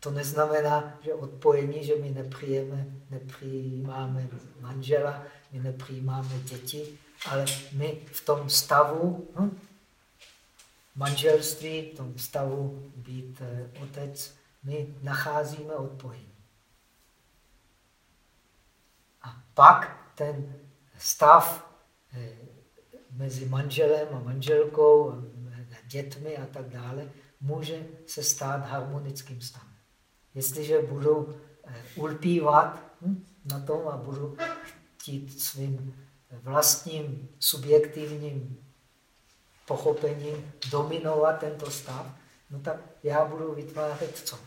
To neznamená, že odpojení, že my nepřijeme, nepřijímáme manžela, my nepřijímáme děti, ale my v tom stavu hm? manželství, v tom stavu být eh, otec, my nacházíme odpojení. A pak ten stav eh, mezi manželem a manželkou, dětmi a tak dále, může se stát harmonickým stavem. Jestliže budu eh, ulpívat hm, na tom a budu chtít svým vlastním subjektivním pochopením dominovat tento stav, no tak já budu vytvářet co?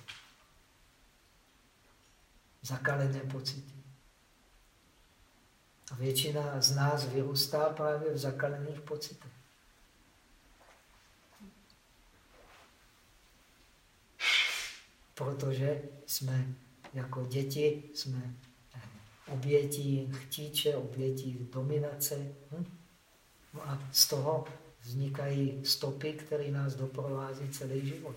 Zakalené pocity. A většina z nás vyrůstá právě v zakalených pocitech. Protože jsme jako děti, jsme eh, obětí chtíče, obětí dominace. Hm? No a z toho vznikají stopy, které nás doprovází celý život.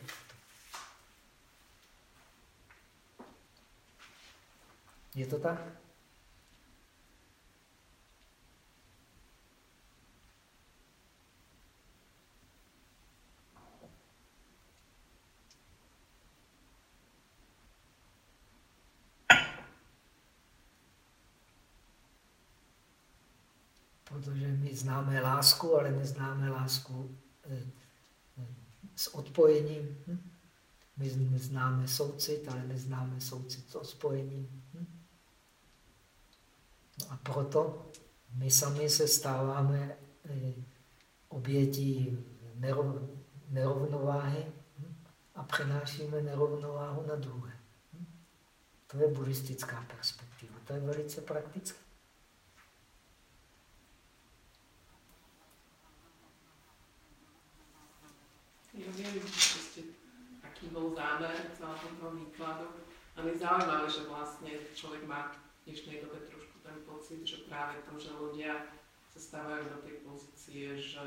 Je to tak? Protože my známe lásku, ale neznáme lásku eh, eh, s odpojením. Hm? My známe soucit, ale neznáme soucit s odpojením. Hm? No a proto my sami se stáváme eh, obětí nerovnováhy hm? a přenášíme nerovnováhu na druhé. To je buddhistická perspektiva. To je velice praktické. Ja viem, proste, aký bol zámer celého toho výkladu. A mi zaujímavé, že vlastne človek má v dnešnej dobe trošku ten pocit, že práve to, že ľudia sa stávajú do tej pozície, že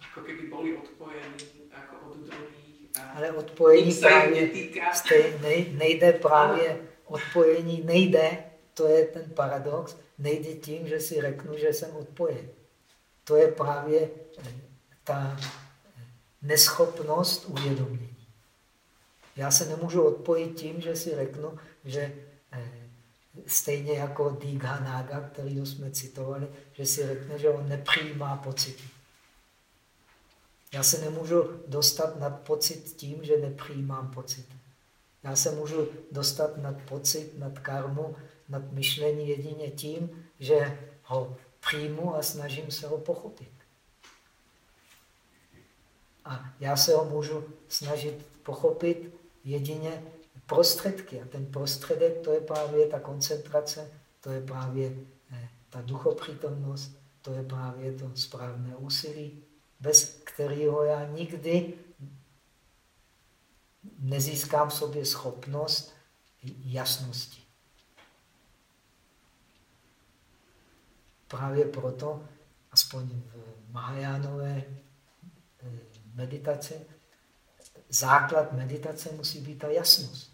ako keby boli odpojení ako od druhých. A Ale odpojení právě stej, nej, nejde právě odpojení nejde, to je ten paradox, nejde tím, že si řeknu, že jsem odpojen. To je právě eh, ta eh, neschopnost uvědomění. Já se nemůžu odpojit tím, že si řeknu, že stejně jako Digha Naga, který jsme citovali, že si řekne, že on nepřijímá pocity. Já se nemůžu dostat nad pocit tím, že nepřijímám pocity. Já se můžu dostat nad pocit, nad karmu, nad myšlení jedině tím, že ho přijmu a snažím se ho pochopit. A já se ho můžu snažit pochopit jedině prostředky. A ten prostředek, to je právě ta koncentrace, to je právě eh, ta duchopřítomnost, to je právě to správné úsilí, bez kterého já nikdy nezískám v sobě schopnost jasnosti. Právě proto, aspoň v Mahajánové eh, meditaci, základ meditace musí být ta jasnost.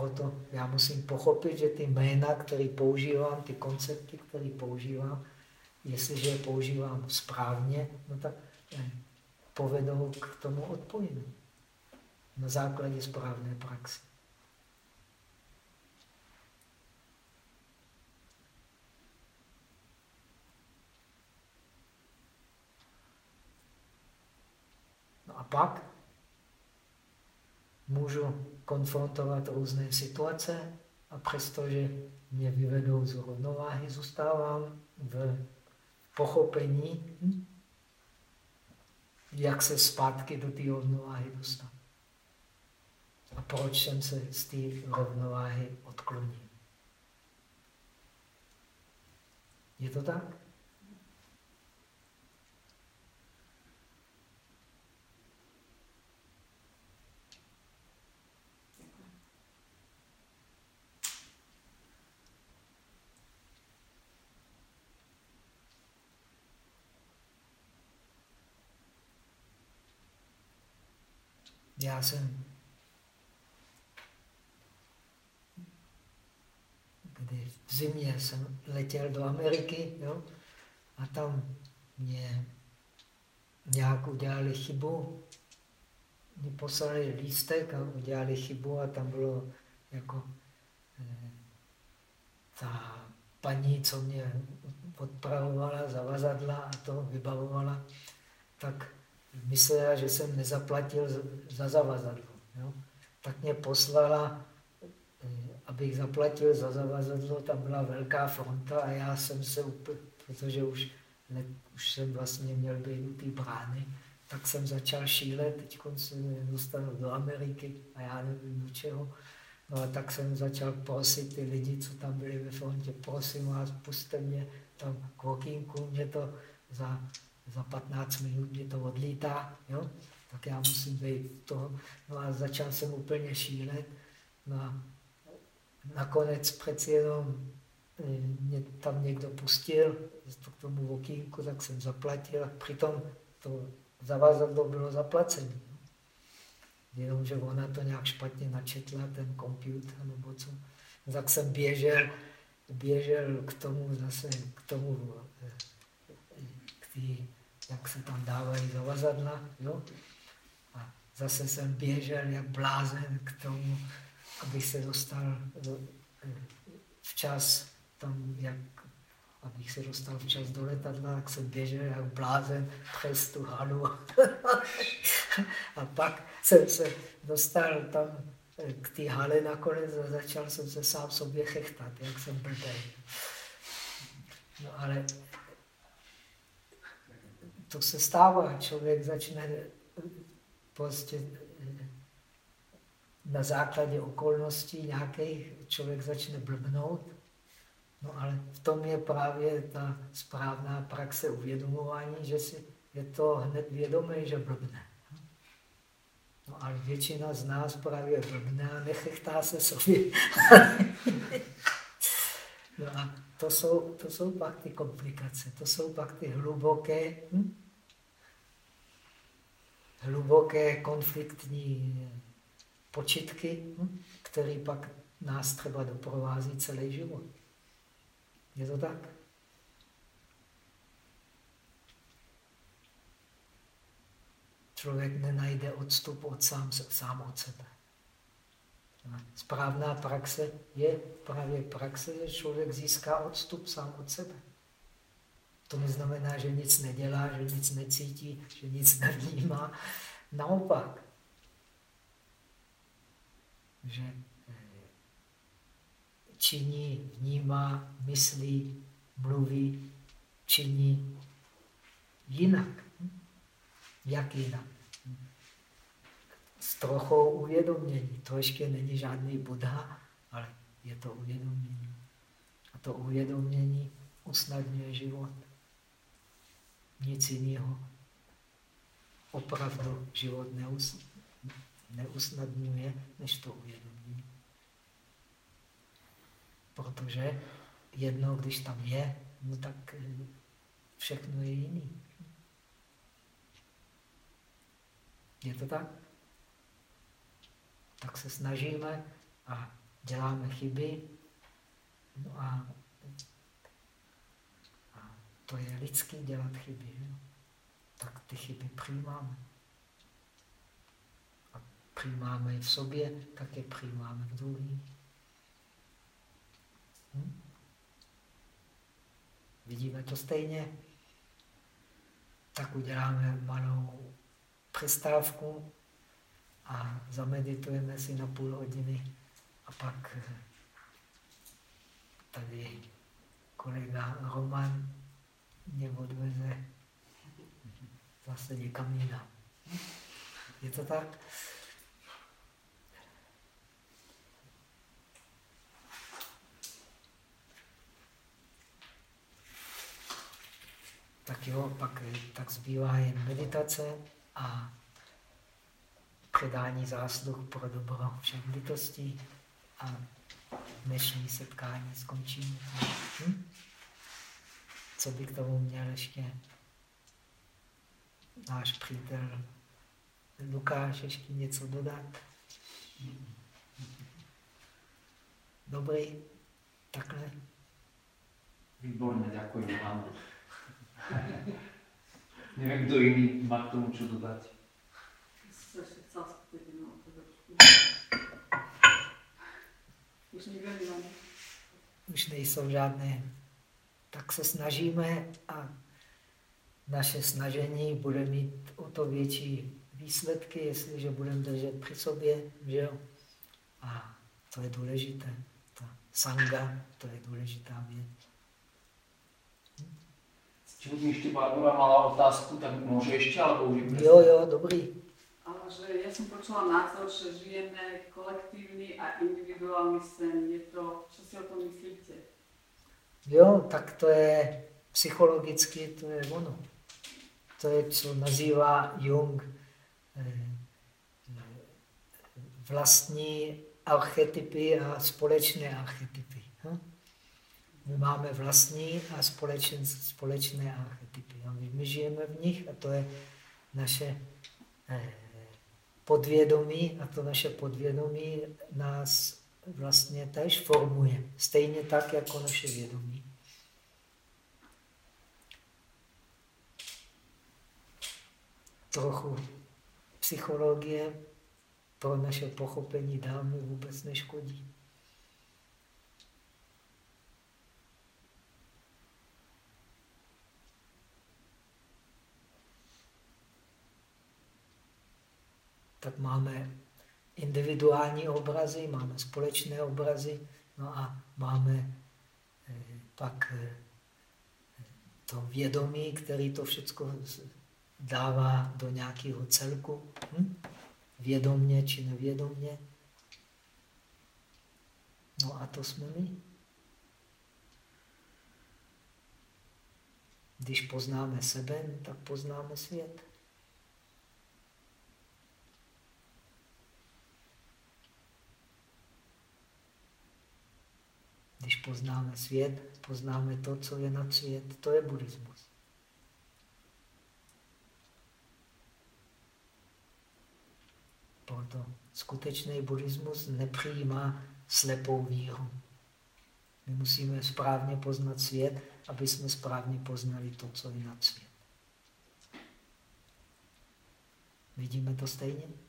Proto já musím pochopit, že ty jména, které používám, ty koncepty, které používám, jestliže je používám správně, no tak povedou k tomu odpojení na základě správné praxe. No a pak můžu konfrontovat různé situace a přestože mě vyvedou z rovnováhy, zůstávám v pochopení, jak se zpátky do té rovnováhy dostat. A proč jsem se z té rovnováhy odklonil. Je to tak? Já jsem kdy v zimě jsem letěl do Ameriky jo, a tam mě nějak udělali chybu. Mě poslali lístek a udělali chybu a tam bylo jako eh, ta paní, co mě odpravovala, zavazadla a to vybavovala, tak myslela, že jsem nezaplatil za zavazadlo. Jo? Tak mě poslala, eh, abych zaplatil za zavazadlo, tam byla velká fronta a já jsem se úplně, protože už, ne, už jsem vlastně měl být u té brány, tak jsem začal šílet, teď jsem dostal do Ameriky a já nevím do čeho. No a tak jsem začal prosit ty lidi, co tam byli ve frontě, prosím vás, puste mě tam k okýnku, mě to za za 15 minut mě to odlítá, jo? tak já musím být toho. No a začal jsem úplně šílet. No a nakonec přeci jenom eh, mě tam někdo pustil to k tomu okýnku, tak jsem zaplatil a přitom to zavazadlo bylo zaplacené. Jenomže ona to nějak špatně načetla, ten počítač nebo co. Tak jsem běžel, běžel k tomu zase, k tomu, eh, k té jak se tam dávají zavazadla. Jo? A zase jsem běžel jak blázen k tomu, abych se dostal do, včas tam, jak, abych se dostal včas do letadla, tak jsem běžel jak blázen přes tu halu. a pak jsem se dostal tam eh, k té hale nakonec a začal jsem se sám sobě chechtat, jak jsem blbý. No ale to se stává, člověk začne prostě eh, na základě okolností nějakých člověk začne blbnout, no ale v tom je právě ta správná praxe uvědomování, že si je to hned vědomé, že blbne. No ale většina z nás právě blbne a nechechtá se sobě. no a to jsou, to jsou pak ty komplikace, to jsou pak ty hluboké, hm? hluboké konfliktní počitky, hm? které pak nás třeba doprovází celý život. Je to tak? Člověk nenajde odstup od sám, sám od sebe. Správná praxe je právě praxe, že člověk získá odstup sám od sebe. To neznamená, že nic nedělá, že nic necítí, že nic nevnímá. Naopak, že eh, činí, vnímá, myslí, mluví, činí jinak. Jak jinak? Trochou uvědomění. To ještě není žádný Buddha, ale je to uvědomění. A to uvědomění usnadňuje život. Nic jiného opravdu život neusnadňuje, než to uvědomění. Protože jedno, když tam je, no tak eh, všechno je jiný. Je to tak? Tak se snažíme a děláme chyby. No a, a to je lidský dělat chyby. Že? Tak ty chyby přijímáme. A přijímáme je v sobě, tak je přijímáme v druhých. Hm? Vidíme to stejně? Tak uděláme malou přestávku a zameditujeme si na půl hodiny a pak eh, tady kolega Roman mě odveze zase někam jinam. Je to tak? Tak jo, pak tak zbývá jen meditace a předání zásluh pro dobro všech bytostí a dnešní setkání skončí. Hm? Co by k tomu měl ještě náš přítel Lukáš ještě něco dodat? Dobrý, takhle. Výborně, děkuji vám. Nevím, kdo jiný má k tomu co dodat. Už nejsou žádné. Tak se snažíme a naše snažení bude mít o to větší výsledky, jestliže budeme držet při sobě, že jo? A to je důležité. Ta sanga, to je důležitá věc. Či ještě Barbara mala otázku, tak může ještě, alebo už Jo, jo, dobrý. Ale že ja som počula názor, že žijeme kolektívny a individuálny sen. Je to, čo si o tom myslíte? Jo, tak to je psychologicky, to je ono. To je, co nazývá Jung eh, vlastní archetypy a společné archetypy. Hm? My máme vlastní a společné, společné archetypy. My, my žijeme v nich a to je naše eh, podvědomí a to naše podvědomí nás vlastně tež formuje. Stejně tak, jako naše vědomí. Trochu psychologie pro naše pochopení dámy vůbec neškodí. Tak máme individuální obrazy, máme společné obrazy, no a máme eh, pak eh, to vědomí, který to všechno dává do nějakého celku, hm? vědomně či nevědomně. No a to jsme my. Když poznáme sebe, tak poznáme svět. Když poznáme svět, poznáme to, co je nad svět. To je buddhismus. Proto skutečný buddhismus nepřijímá slepou víru. My musíme správně poznat svět, aby jsme správně poznali to, co je nad svět. Vidíme to stejně?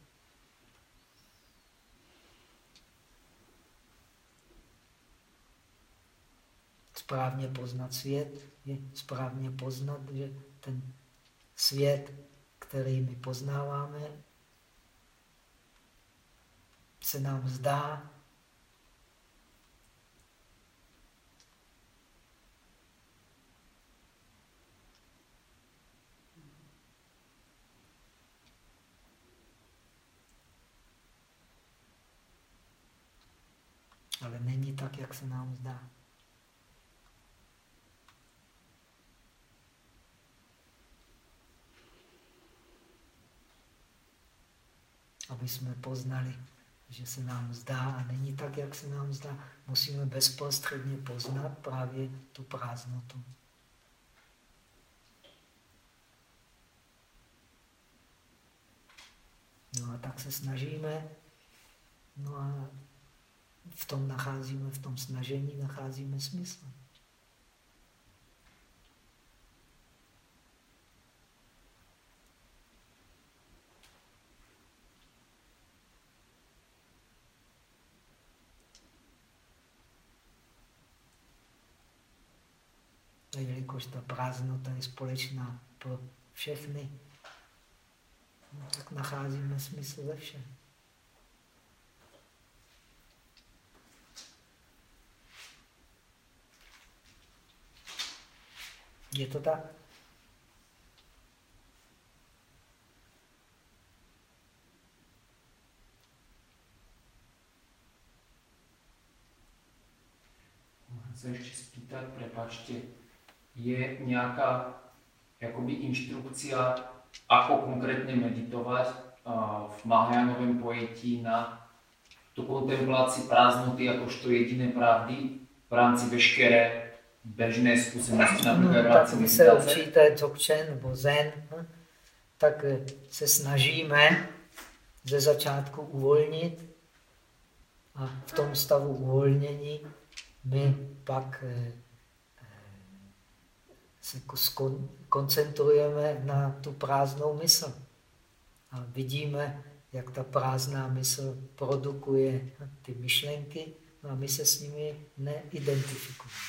Správně poznat svět je správně poznat, že ten svět, který my poznáváme, se nám zdá ale není tak, jak se nám zdá. Aby jsme poznali, že se nám zdá a není tak, jak se nám zdá, musíme bezprostředně poznat právě tu prázdnotu. No a tak se snažíme, no a v tom nacházíme, v tom snažení nacházíme smysl. Ta prázdnota je společná pro všechny, no, tak nacházíme smysl ve všem. Je to tak? Se ještě spýtat, prepačte, je nějaká jakoby inštrukcia, ako konkrétně meditovat v Mahajánovém pojetí na tu kontemplaci prázdnoty jakožto jediné pravdy v rámci veškeré běžné zkušenosti na no, tak my se učíte Dzogchen nebo Zen, hm? tak se snažíme ze začátku uvolnit a v tom stavu uvolnění my pak eh, se koncentrujeme na tu prázdnou mysl. A vidíme, jak ta prázdná mysl produkuje ty myšlenky, no a my se s nimi neidentifikujeme.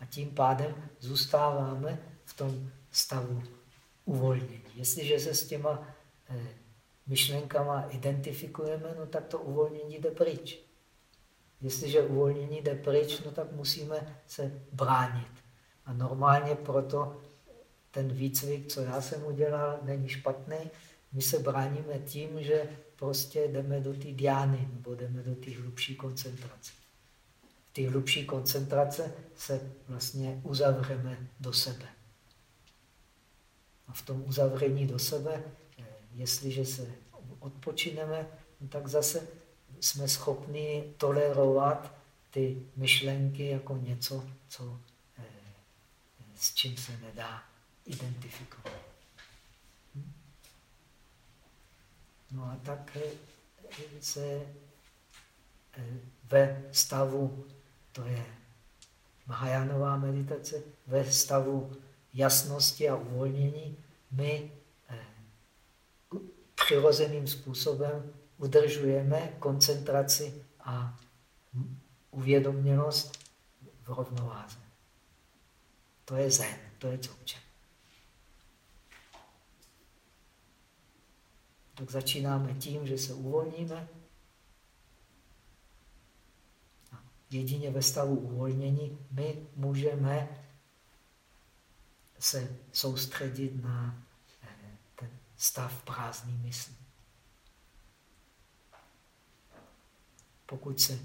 A tím pádem zůstáváme v tom stavu uvolnění. Jestliže se s těma eh, myšlenkama identifikujeme, no tak to uvolnění jde pryč. Jestliže uvolnění jde pryč, no tak musíme se bránit. A normálně proto ten výcvik, co já jsem udělal, není špatný. My se bráníme tím, že prostě jdeme do té diány nebo jdeme do té hlubší koncentrace ty hlubší koncentrace se vlastně uzavřeme do sebe. A v tom uzavření do sebe, jestliže se odpočineme, no tak zase jsme schopni tolerovat ty myšlenky jako něco, co, s čím se nedá identifikovat. Hm? No a tak eh, se ve stavu to je Mahajánová meditace ve stavu jasnosti a uvolnění. My eh, přirozeným způsobem udržujeme koncentraci a uvědomělost v rovnováze. To je zen, to je dzogchen. tak začínáme tím, že se uvolníme. A jedině ve stavu uvolnění my můžeme se soustředit na eh, ten stav prázdný mysli. Pokud se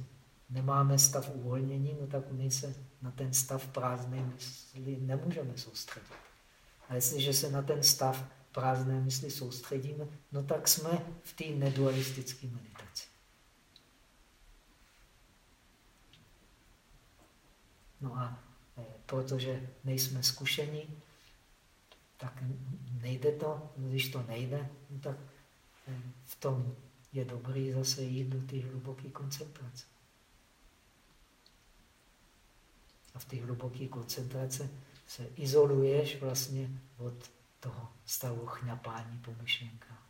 nemáme stav uvolnění, no tak my se na ten stav prázdné mysli nemůžeme soustředit. A jestliže se na ten stav prázdné mysli soustředíme, no tak jsme v té nedualistické meditaci. No a e, protože nejsme zkušení, tak nejde to. Když to nejde, no tak e, v tom je dobrý zase jít do té hluboké koncentrace. A v té hluboké koncentrace se izoluješ vlastně od toho stavu chňapání po myšlenkách.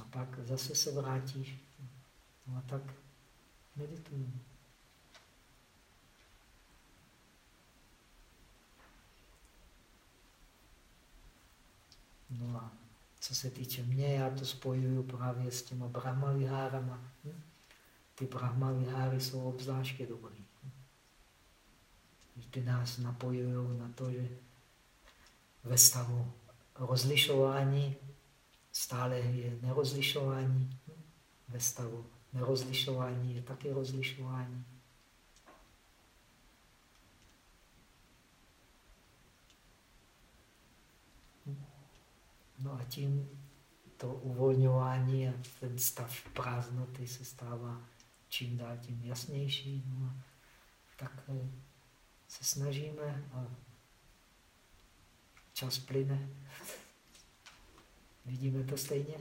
A pak zase se vrátíš. No a tak meditujeme. No a co se týče mě, já to spojuju právě s těma brahmavihárama. Ty brahmaviháry jsou obzvláště dobrý. Ty nás napojují na to, že ve stavu rozlišování stále je nerozlišování. Ve stavu nerozlišování je taky rozlišování. No a tím to uvolňování a ten stav prázdnoty se stává čím dál tím jasnější. No a tak eh, se snažíme a čas plyne. Vidíme to stejně?